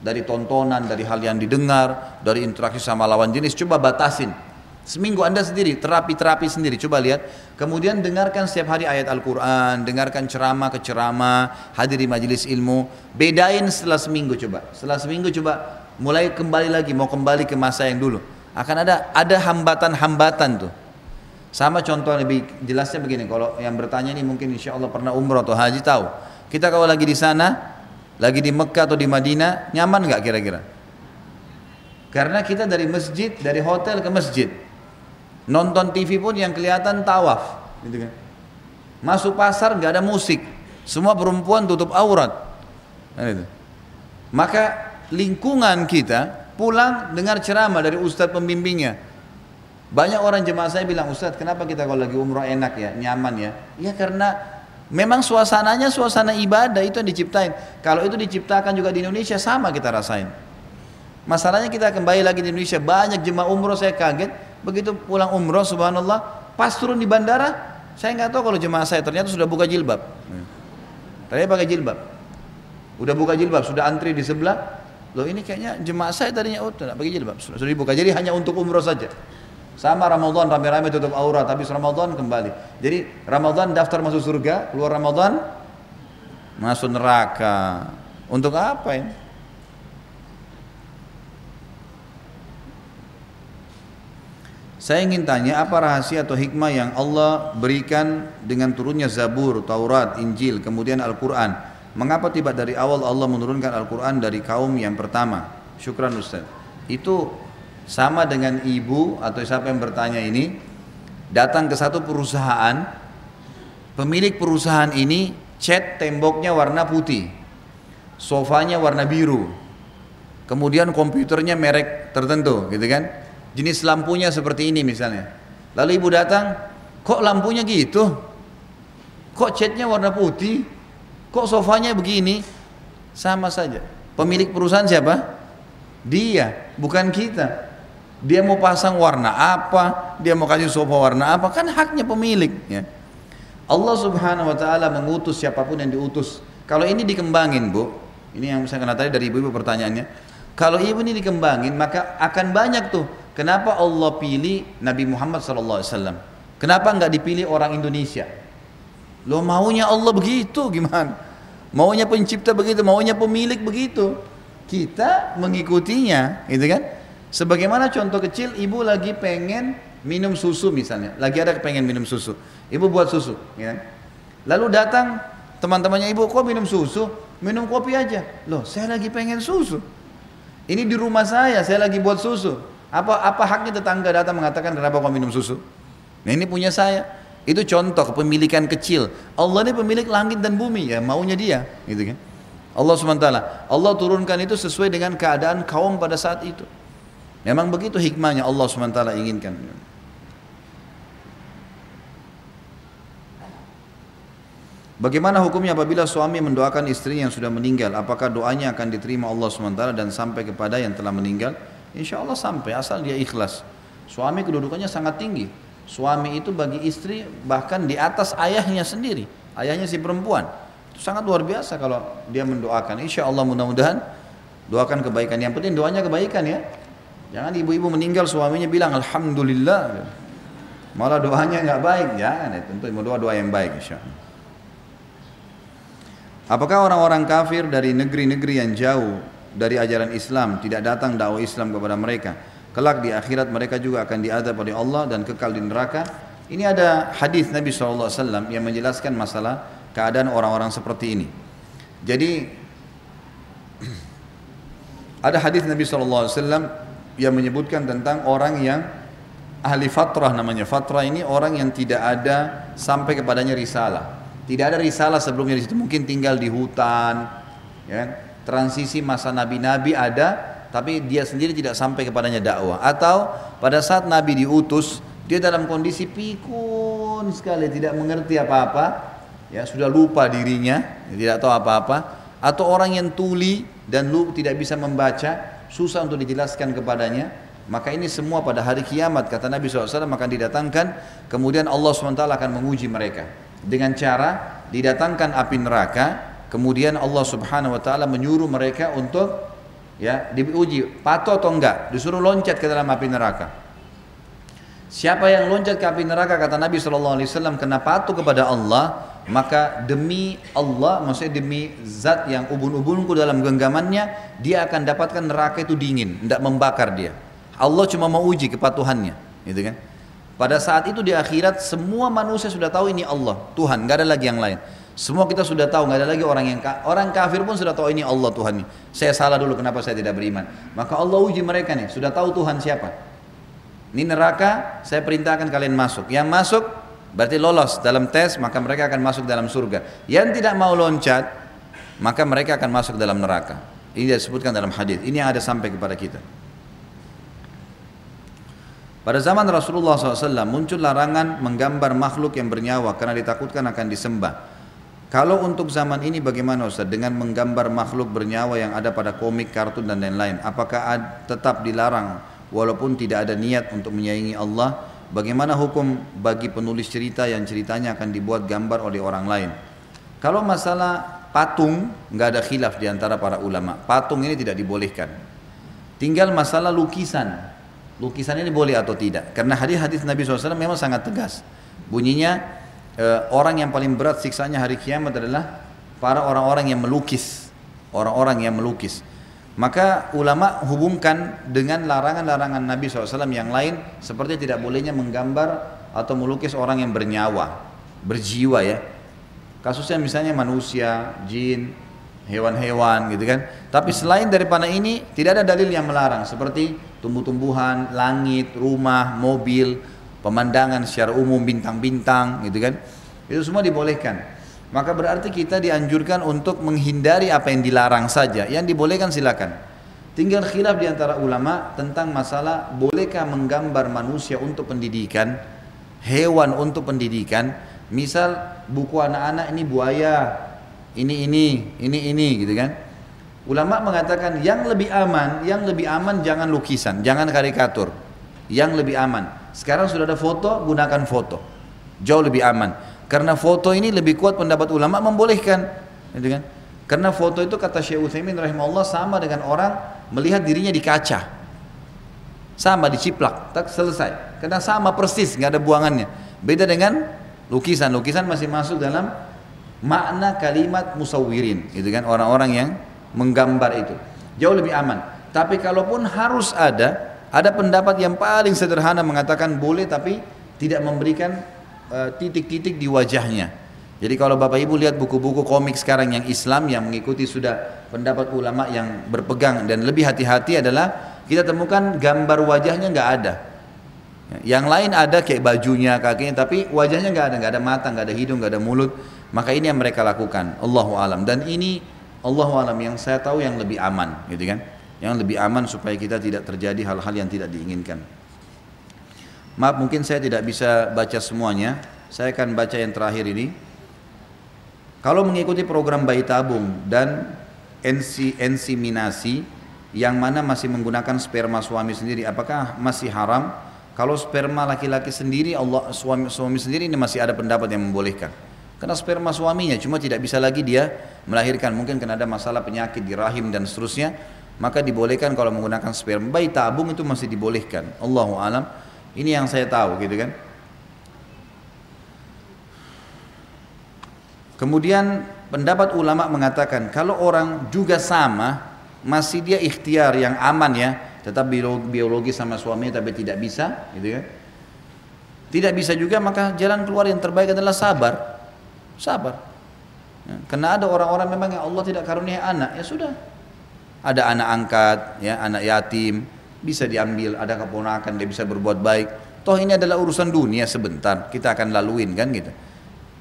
Dari tontonan, dari hal yang didengar, dari interaksi sama lawan jenis, coba batasin Seminggu Anda sendiri, terapi-terapi sendiri, coba lihat. Kemudian dengarkan setiap hari ayat Al-Quran, dengarkan ceramah ke ceramah, hadiri majelis ilmu. Bedain setelah seminggu coba. Setelah seminggu coba mulai kembali lagi, mau kembali ke masa yang dulu. Akan ada ada hambatan-hambatan tuh. Sama contoh lebih jelasnya begini, kalau yang bertanya ini mungkin insya Allah pernah umroh atau haji tahu. Kita kalau lagi di sana, lagi di Mekah atau di Madinah, nyaman nggak kira-kira? Karena kita dari masjid, dari hotel ke masjid, Nonton TV pun yang kelihatan tawaf, gitu kan. Masuk pasar nggak ada musik, semua perempuan tutup aurat. Nah, itu. Maka lingkungan kita pulang dengar ceramah dari ustadz pembimbingnya. Banyak orang jemaah saya bilang, Ustadz kenapa kita kalau lagi umroh enak ya, nyaman ya? Ya karena memang suasananya suasana ibadah itu yang diciptain. Kalau itu diciptakan juga di Indonesia sama kita rasain. Masalahnya kita kembali lagi di Indonesia, banyak jemaah umroh saya kaget, Begitu pulang umroh subhanallah, pas turun di bandara, saya nggak tahu kalau jemaah saya ternyata sudah buka jilbab. Tadi pakai jilbab. Udah buka jilbab, sudah antri di sebelah. Loh ini kayaknya jemaah saya tadinya oh tidak pakai jilbab, sudah, sudah dibuka. Jadi hanya untuk umroh saja. Sama Ramadan rame-rame tutup aurat, habis Ramadan kembali. Jadi Ramadan daftar masuk surga, keluar Ramadan masuk neraka. Untuk apa ini? Saya ingin tanya apa rahasia atau hikmah yang Allah berikan dengan turunnya Zabur, Taurat, Injil, kemudian Al-Quran. Mengapa tiba dari awal Allah menurunkan Al-Quran dari kaum yang pertama? Syukran Ustaz. Itu sama dengan ibu atau siapa yang bertanya ini datang ke satu perusahaan, pemilik perusahaan ini cat temboknya warna putih, sofanya warna biru, kemudian komputernya merek tertentu, gitu kan? Jenis lampunya seperti ini misalnya. Lalu ibu datang, kok lampunya gitu? Kok catnya warna putih? Kok sofanya begini? Sama saja. Pemilik perusahaan siapa? Dia, bukan kita. Dia mau pasang warna apa, dia mau kasih sofa warna apa, kan haknya pemilik. Ya. Allah subhanahu wa ta'ala mengutus siapa pun yang diutus. Kalau ini dikembangin bu, ini yang saya kenal tadi dari ibu-ibu pertanyaannya. Kalau ibu ini dikembangin maka akan banyak tuh Kenapa Allah pilih Nabi Muhammad SAW? Kenapa nggak dipilih orang Indonesia? Lo maunya Allah begitu gimana? Maunya pencipta begitu, maunya pemilik begitu. Kita mengikutinya, gitu kan? Sebagaimana contoh kecil, ibu lagi pengen minum susu misalnya, lagi ada pengen minum susu, ibu buat susu, ya. Kan? Lalu datang teman-temannya ibu, kok minum susu? Minum kopi aja. Loh, saya lagi pengen susu. Ini di rumah saya, saya lagi buat susu. Apa apa haknya tetangga datang mengatakan kenapa kau minum susu? Nah ini punya saya. Itu contoh kepemilikan kecil. Allah ini pemilik langit dan bumi ya maunya dia, gitu kan? Allah SWT Allah turunkan itu sesuai dengan keadaan kaum pada saat itu. Memang begitu hikmahnya Allah SWT inginkan. Bagaimana hukumnya apabila suami mendoakan istri yang sudah meninggal? Apakah doanya akan diterima Allah SWT dan sampai kepada yang telah meninggal? Insya Allah sampai asal dia ikhlas. Suami kedudukannya sangat tinggi. Suami itu bagi istri bahkan di atas ayahnya sendiri. Ayahnya si perempuan. Itu sangat luar biasa kalau dia mendoakan. Insya Allah mudah-mudahan doakan kebaikan. Yang penting doanya kebaikan ya. Jangan ibu-ibu meninggal suaminya bilang Alhamdulillah. Malah doanya nggak baik. Jangan ya. Tentu mau doa doa yang baik insya Allah. Apakah orang-orang kafir dari negeri-negeri yang jauh dari ajaran Islam, tidak datang dakwah Islam kepada mereka. Kelak di akhirat mereka juga akan diadab oleh Allah dan kekal di neraka. Ini ada hadis Nabi SAW yang menjelaskan masalah keadaan orang-orang seperti ini. Jadi ada hadis Nabi SAW yang menyebutkan tentang orang yang ahli fatrah namanya. Fatrah ini orang yang tidak ada sampai kepadanya risalah. Tidak ada risalah sebelumnya di situ. Mungkin tinggal di hutan, ya transisi masa nabi-nabi ada tapi dia sendiri tidak sampai kepadanya dakwah. Atau pada saat nabi diutus dia dalam kondisi pikun sekali tidak mengerti apa-apa. Ya sudah lupa dirinya tidak tahu apa-apa. Atau orang yang tuli dan lu tidak bisa membaca susah untuk dijelaskan kepadanya. Maka ini semua pada hari kiamat kata Nabi SAW akan didatangkan. Kemudian Allah SWT akan menguji mereka. Dengan cara didatangkan api neraka Kemudian Allah Subhanahu wa taala menyuruh mereka untuk ya diuji patuh atau enggak, disuruh loncat ke dalam api neraka. Siapa yang loncat ke api neraka kata Nabi sallallahu alaihi wasallam kena patuh kepada Allah, maka demi Allah, maksudnya demi zat yang ubun-ubunku dalam genggamannya, dia akan dapatkan neraka itu dingin, tidak membakar dia. Allah cuma mau uji kepatuhannya, gitu kan? Pada saat itu di akhirat semua manusia sudah tahu ini Allah, Tuhan, nggak ada lagi yang lain. Semua kita sudah tahu, nggak ada lagi orang yang orang kafir pun sudah tahu ini Allah Tuhan. Saya salah dulu kenapa saya tidak beriman. Maka Allah uji mereka nih, sudah tahu Tuhan siapa. Ini neraka, saya perintahkan kalian masuk. Yang masuk berarti lolos dalam tes, maka mereka akan masuk dalam surga. Yang tidak mau loncat, maka mereka akan masuk dalam neraka. Ini disebutkan dalam hadis. Ini yang ada sampai kepada kita. Pada zaman Rasulullah SAW muncul larangan menggambar makhluk yang bernyawa karena ditakutkan akan disembah. Kalau untuk zaman ini bagaimana Ustaz dengan menggambar makhluk bernyawa yang ada pada komik, kartun dan lain-lain? Apakah tetap dilarang walaupun tidak ada niat untuk menyaingi Allah? Bagaimana hukum bagi penulis cerita yang ceritanya akan dibuat gambar oleh orang lain? Kalau masalah patung, nggak ada khilaf di antara para ulama. Patung ini tidak dibolehkan. Tinggal masalah lukisan. lukisan ini boleh atau tidak. Karena hadis-hadis Nabi SAW memang sangat tegas. Bunyinya e, orang yang paling berat siksanya hari kiamat adalah para orang-orang yang melukis. Orang-orang yang melukis. Maka ulama hubungkan dengan larangan-larangan Nabi SAW yang lain seperti tidak bolehnya menggambar atau melukis orang yang bernyawa, berjiwa ya. Kasusnya misalnya manusia, jin, hewan-hewan gitu kan. Tapi selain daripada ini tidak ada dalil yang melarang seperti tumbuh-tumbuhan, langit, rumah, mobil, pemandangan secara umum bintang-bintang gitu kan. Itu semua dibolehkan. Maka berarti kita dianjurkan untuk menghindari apa yang dilarang saja. Yang dibolehkan silakan. Tinggal khilaf di antara ulama tentang masalah bolehkah menggambar manusia untuk pendidikan, hewan untuk pendidikan. Misal buku anak-anak ini buaya, ini ini, ini ini gitu kan. Ulama mengatakan yang lebih aman, yang lebih aman jangan lukisan, jangan karikatur. Yang lebih aman. Sekarang sudah ada foto, gunakan foto. Jauh lebih aman. Karena foto ini lebih kuat pendapat ulama membolehkan, gitu kan? Karena foto itu kata Syekh Utsaimin rahimahullah sama dengan orang melihat dirinya di kaca. Sama diciplak, tak selesai. Karena sama persis, nggak ada buangannya. Beda dengan lukisan. Lukisan masih masuk dalam makna kalimat musawirin, gitu kan? Orang-orang yang menggambar itu. Jauh lebih aman. Tapi kalaupun harus ada, ada pendapat yang paling sederhana mengatakan boleh tapi tidak memberikan Eh, titik-titik di wajahnya. Jadi kalau Bapak Ibu lihat buku-buku komik sekarang yang Islam yang mengikuti sudah pendapat ulama yang berpegang dan lebih hati-hati adalah kita temukan gambar wajahnya nggak ada. Yang lain ada kayak bajunya, kakinya, tapi wajahnya nggak ada, nggak ada mata, nggak ada hidung, nggak ada mulut. Maka ini yang mereka lakukan. Allahu alam. Dan ini Allahu alam yang saya tahu yang lebih aman, gitu kan? Yang lebih aman supaya kita tidak terjadi hal-hal yang tidak diinginkan. Maaf mungkin saya tidak bisa baca semuanya. Saya akan baca yang terakhir ini. Kalau mengikuti program bayi tabung dan inseminasi yang mana masih menggunakan sperma suami sendiri, apakah masih haram? Kalau sperma laki-laki sendiri, Allah suami suami sendiri ini masih ada pendapat yang membolehkan. Karena sperma suaminya cuma tidak bisa lagi dia melahirkan, mungkin karena ada masalah penyakit di rahim dan seterusnya, maka dibolehkan kalau menggunakan sperma. Bayi tabung itu masih dibolehkan. Allahu alam. Ini yang saya tahu gitu kan. Kemudian pendapat ulama mengatakan kalau orang juga sama masih dia ikhtiar yang aman ya, tetap biologi sama suaminya tapi tidak bisa gitu kan. Tidak bisa juga maka jalan keluar yang terbaik adalah sabar. Sabar. Ya, karena ada orang-orang memang yang Allah tidak karunia anak, ya sudah. Ada anak angkat, ya, anak yatim, bisa diambil, ada keponakan dia bisa berbuat baik. Toh ini adalah urusan dunia sebentar, kita akan laluin kan gitu.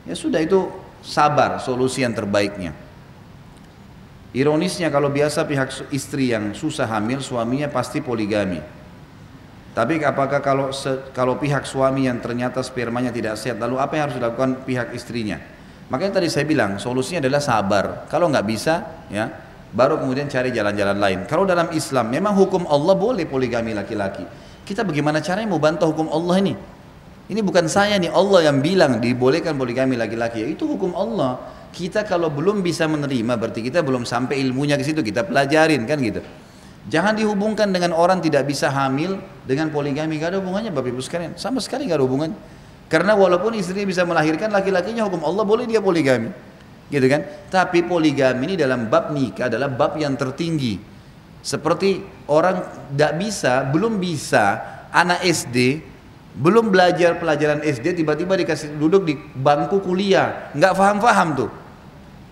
Ya sudah itu sabar solusi yang terbaiknya. Ironisnya kalau biasa pihak istri yang susah hamil suaminya pasti poligami. Tapi apakah kalau kalau pihak suami yang ternyata spermanya tidak sehat lalu apa yang harus dilakukan pihak istrinya? Makanya tadi saya bilang solusinya adalah sabar. Kalau nggak bisa ya baru kemudian cari jalan-jalan lain. Kalau dalam Islam memang hukum Allah boleh poligami laki-laki. Kita bagaimana caranya mau bantah hukum Allah ini? Ini bukan saya nih, Allah yang bilang dibolehkan poligami laki-laki. Ya, itu hukum Allah. Kita kalau belum bisa menerima berarti kita belum sampai ilmunya ke situ, kita pelajarin kan gitu. Jangan dihubungkan dengan orang tidak bisa hamil dengan poligami, gak ada hubungannya Bapak Ibu sekalian. Sama sekali gak ada hubungan. Karena walaupun istrinya bisa melahirkan laki-lakinya hukum Allah boleh dia poligami gitu kan? Tapi poligami ini dalam bab nikah adalah bab yang tertinggi. Seperti orang tidak bisa, belum bisa anak SD belum belajar pelajaran SD tiba-tiba dikasih duduk di bangku kuliah, nggak paham-paham tuh,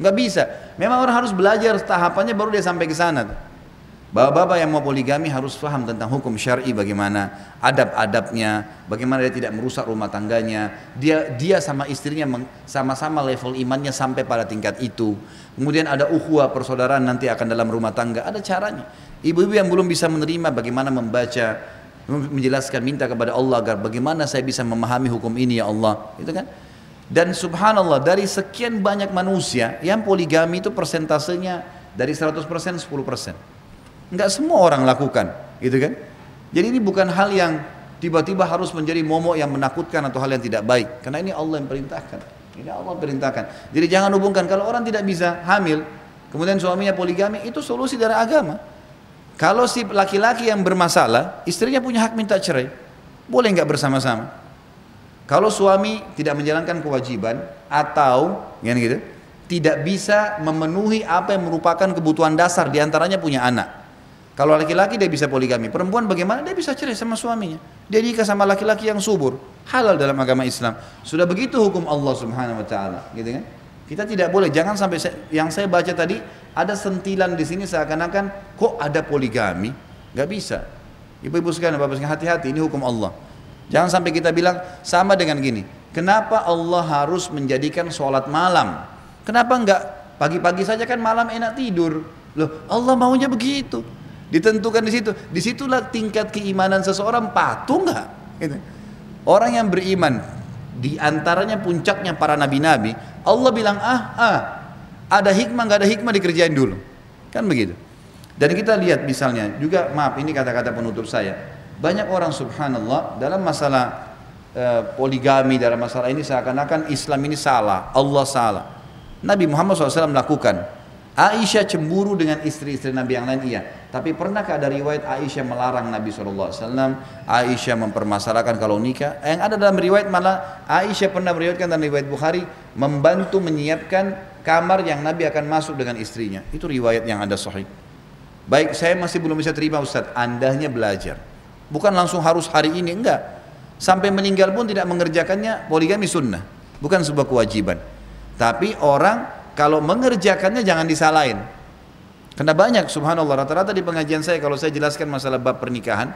nggak bisa. Memang orang harus belajar tahapannya baru dia sampai ke sana. Tuh. Bapak-bapak yang mau poligami harus paham tentang hukum syar'i bagaimana adab-adabnya, bagaimana dia tidak merusak rumah tangganya. Dia dia sama istrinya sama-sama level imannya sampai pada tingkat itu. Kemudian ada ukhuwah persaudaraan nanti akan dalam rumah tangga, ada caranya. Ibu-ibu yang belum bisa menerima bagaimana membaca, menjelaskan minta kepada Allah agar bagaimana saya bisa memahami hukum ini ya Allah, itu kan? Dan subhanallah dari sekian banyak manusia yang poligami itu persentasenya dari 100% 10%. Enggak semua orang lakukan, gitu kan? Jadi ini bukan hal yang tiba-tiba harus menjadi momok yang menakutkan atau hal yang tidak baik. Karena ini Allah yang perintahkan. Ini Allah perintahkan. Jadi jangan hubungkan kalau orang tidak bisa hamil, kemudian suaminya poligami, itu solusi dari agama. Kalau si laki-laki yang bermasalah, istrinya punya hak minta cerai. Boleh nggak bersama-sama? Kalau suami tidak menjalankan kewajiban atau yang gitu, tidak bisa memenuhi apa yang merupakan kebutuhan dasar di antaranya punya anak. Kalau laki-laki dia bisa poligami, perempuan bagaimana? Dia bisa cerai sama suaminya. Dia nikah sama laki-laki yang subur, halal dalam agama Islam. Sudah begitu hukum Allah Subhanahu wa taala, gitu kan? Kita tidak boleh, jangan sampai yang saya baca tadi ada sentilan di sini seakan-akan kok ada poligami? Gak bisa. Ibu-ibu sekalian, bapak sekalian hati-hati ini hukum Allah. Jangan sampai kita bilang sama dengan gini. Kenapa Allah harus menjadikan sholat malam? Kenapa enggak pagi-pagi saja kan malam enak tidur? Loh, Allah maunya begitu. Ditentukan di situ. Di situlah tingkat keimanan seseorang patuh enggak? Gitu. Orang yang beriman di antaranya puncaknya para nabi-nabi, Allah bilang ah ah ada hikmah nggak ada hikmah dikerjain dulu. Kan begitu. Dan kita lihat misalnya juga maaf ini kata-kata penutup saya. Banyak orang subhanallah dalam masalah uh, poligami dalam masalah ini seakan-akan Islam ini salah, Allah salah. Nabi Muhammad SAW melakukan. Aisyah cemburu dengan istri-istri Nabi yang lain iya. Tapi pernahkah ada riwayat Aisyah melarang Nabi SAW? Aisyah mempermasalahkan kalau nikah. Yang ada dalam riwayat malah Aisyah pernah meriwayatkan dalam riwayat Bukhari membantu menyiapkan kamar yang Nabi akan masuk dengan istrinya. Itu riwayat yang ada sahih. Baik, saya masih belum bisa terima Ustaz, andahnya belajar. Bukan langsung harus hari ini, enggak. Sampai meninggal pun tidak mengerjakannya poligami sunnah. Bukan sebuah kewajiban. Tapi orang kalau mengerjakannya jangan disalahin. Karena banyak subhanallah rata-rata di pengajian saya kalau saya jelaskan masalah bab pernikahan,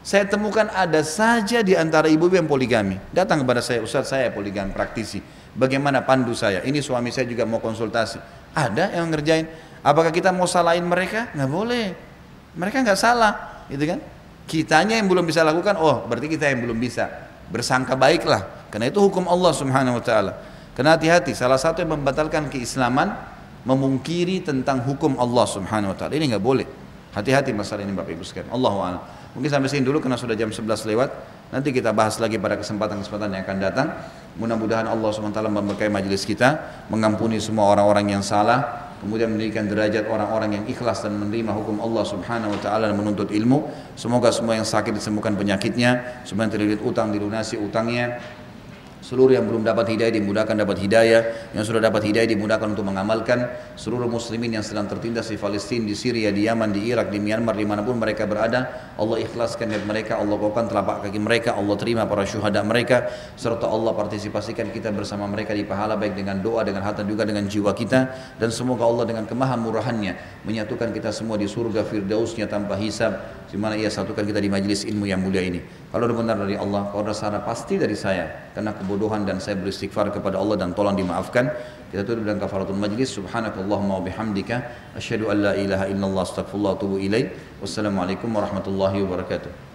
saya temukan ada saja di antara ibu-ibu yang poligami. Datang kepada saya, Ustaz saya poligami praktisi. Bagaimana pandu saya? Ini suami saya juga mau konsultasi. Ada yang ngerjain. Apakah kita mau salahin mereka? Nggak boleh. Mereka nggak salah, gitu kan? Kitanya yang belum bisa lakukan, oh berarti kita yang belum bisa. Bersangka baiklah. Karena itu hukum Allah Subhanahu wa taala. Karena hati-hati, salah satu yang membatalkan keislaman memungkiri tentang hukum Allah Subhanahu wa taala. Ini nggak boleh. Hati-hati masalah ini Bapak Ibu sekalian. Allahu a'lam. Mungkin sampai sini dulu karena sudah jam 11 lewat. Nanti kita bahas lagi pada kesempatan-kesempatan yang akan datang. Mudah-mudahan Allah SWT memberkahi majelis kita, mengampuni semua orang-orang yang salah, kemudian menjadikan derajat orang-orang yang ikhlas dan menerima hukum Allah Subhanahu wa taala dan menuntut ilmu. Semoga semua yang sakit disembuhkan penyakitnya, semua yang terlilit utang dilunasi utangnya, Seluruh yang belum dapat hidayah dimudahkan dapat hidayah, yang sudah dapat hidayah dimudahkan untuk mengamalkan. Seluruh muslimin yang sedang tertindas di Palestina, di Syria, di Yaman, di Irak, di Myanmar, di mana pun mereka berada, Allah ikhlaskan niat mereka, Allah kokkan telapak kaki mereka, Allah terima para syuhada mereka, serta Allah partisipasikan kita bersama mereka di pahala baik dengan doa, dengan harta juga dengan jiwa kita, dan semoga Allah dengan kemahamurahannya menyatukan kita semua di surga firdausnya tanpa hisab, di mana ia satukan kita di majlis ilmu yang mulia ini. Kalau benar dari Allah, kalau ada salah pasti dari saya, karena kebodohan dan saya beristighfar kepada Allah dan tolong dimaafkan. Kita tutup dengan kafaratul majlis. Subhanakallahumma wa bihamdika asyhadu an la ilaha illallah astaghfirullah wa atubu ilaik. Wassalamualaikum warahmatullahi wabarakatuh.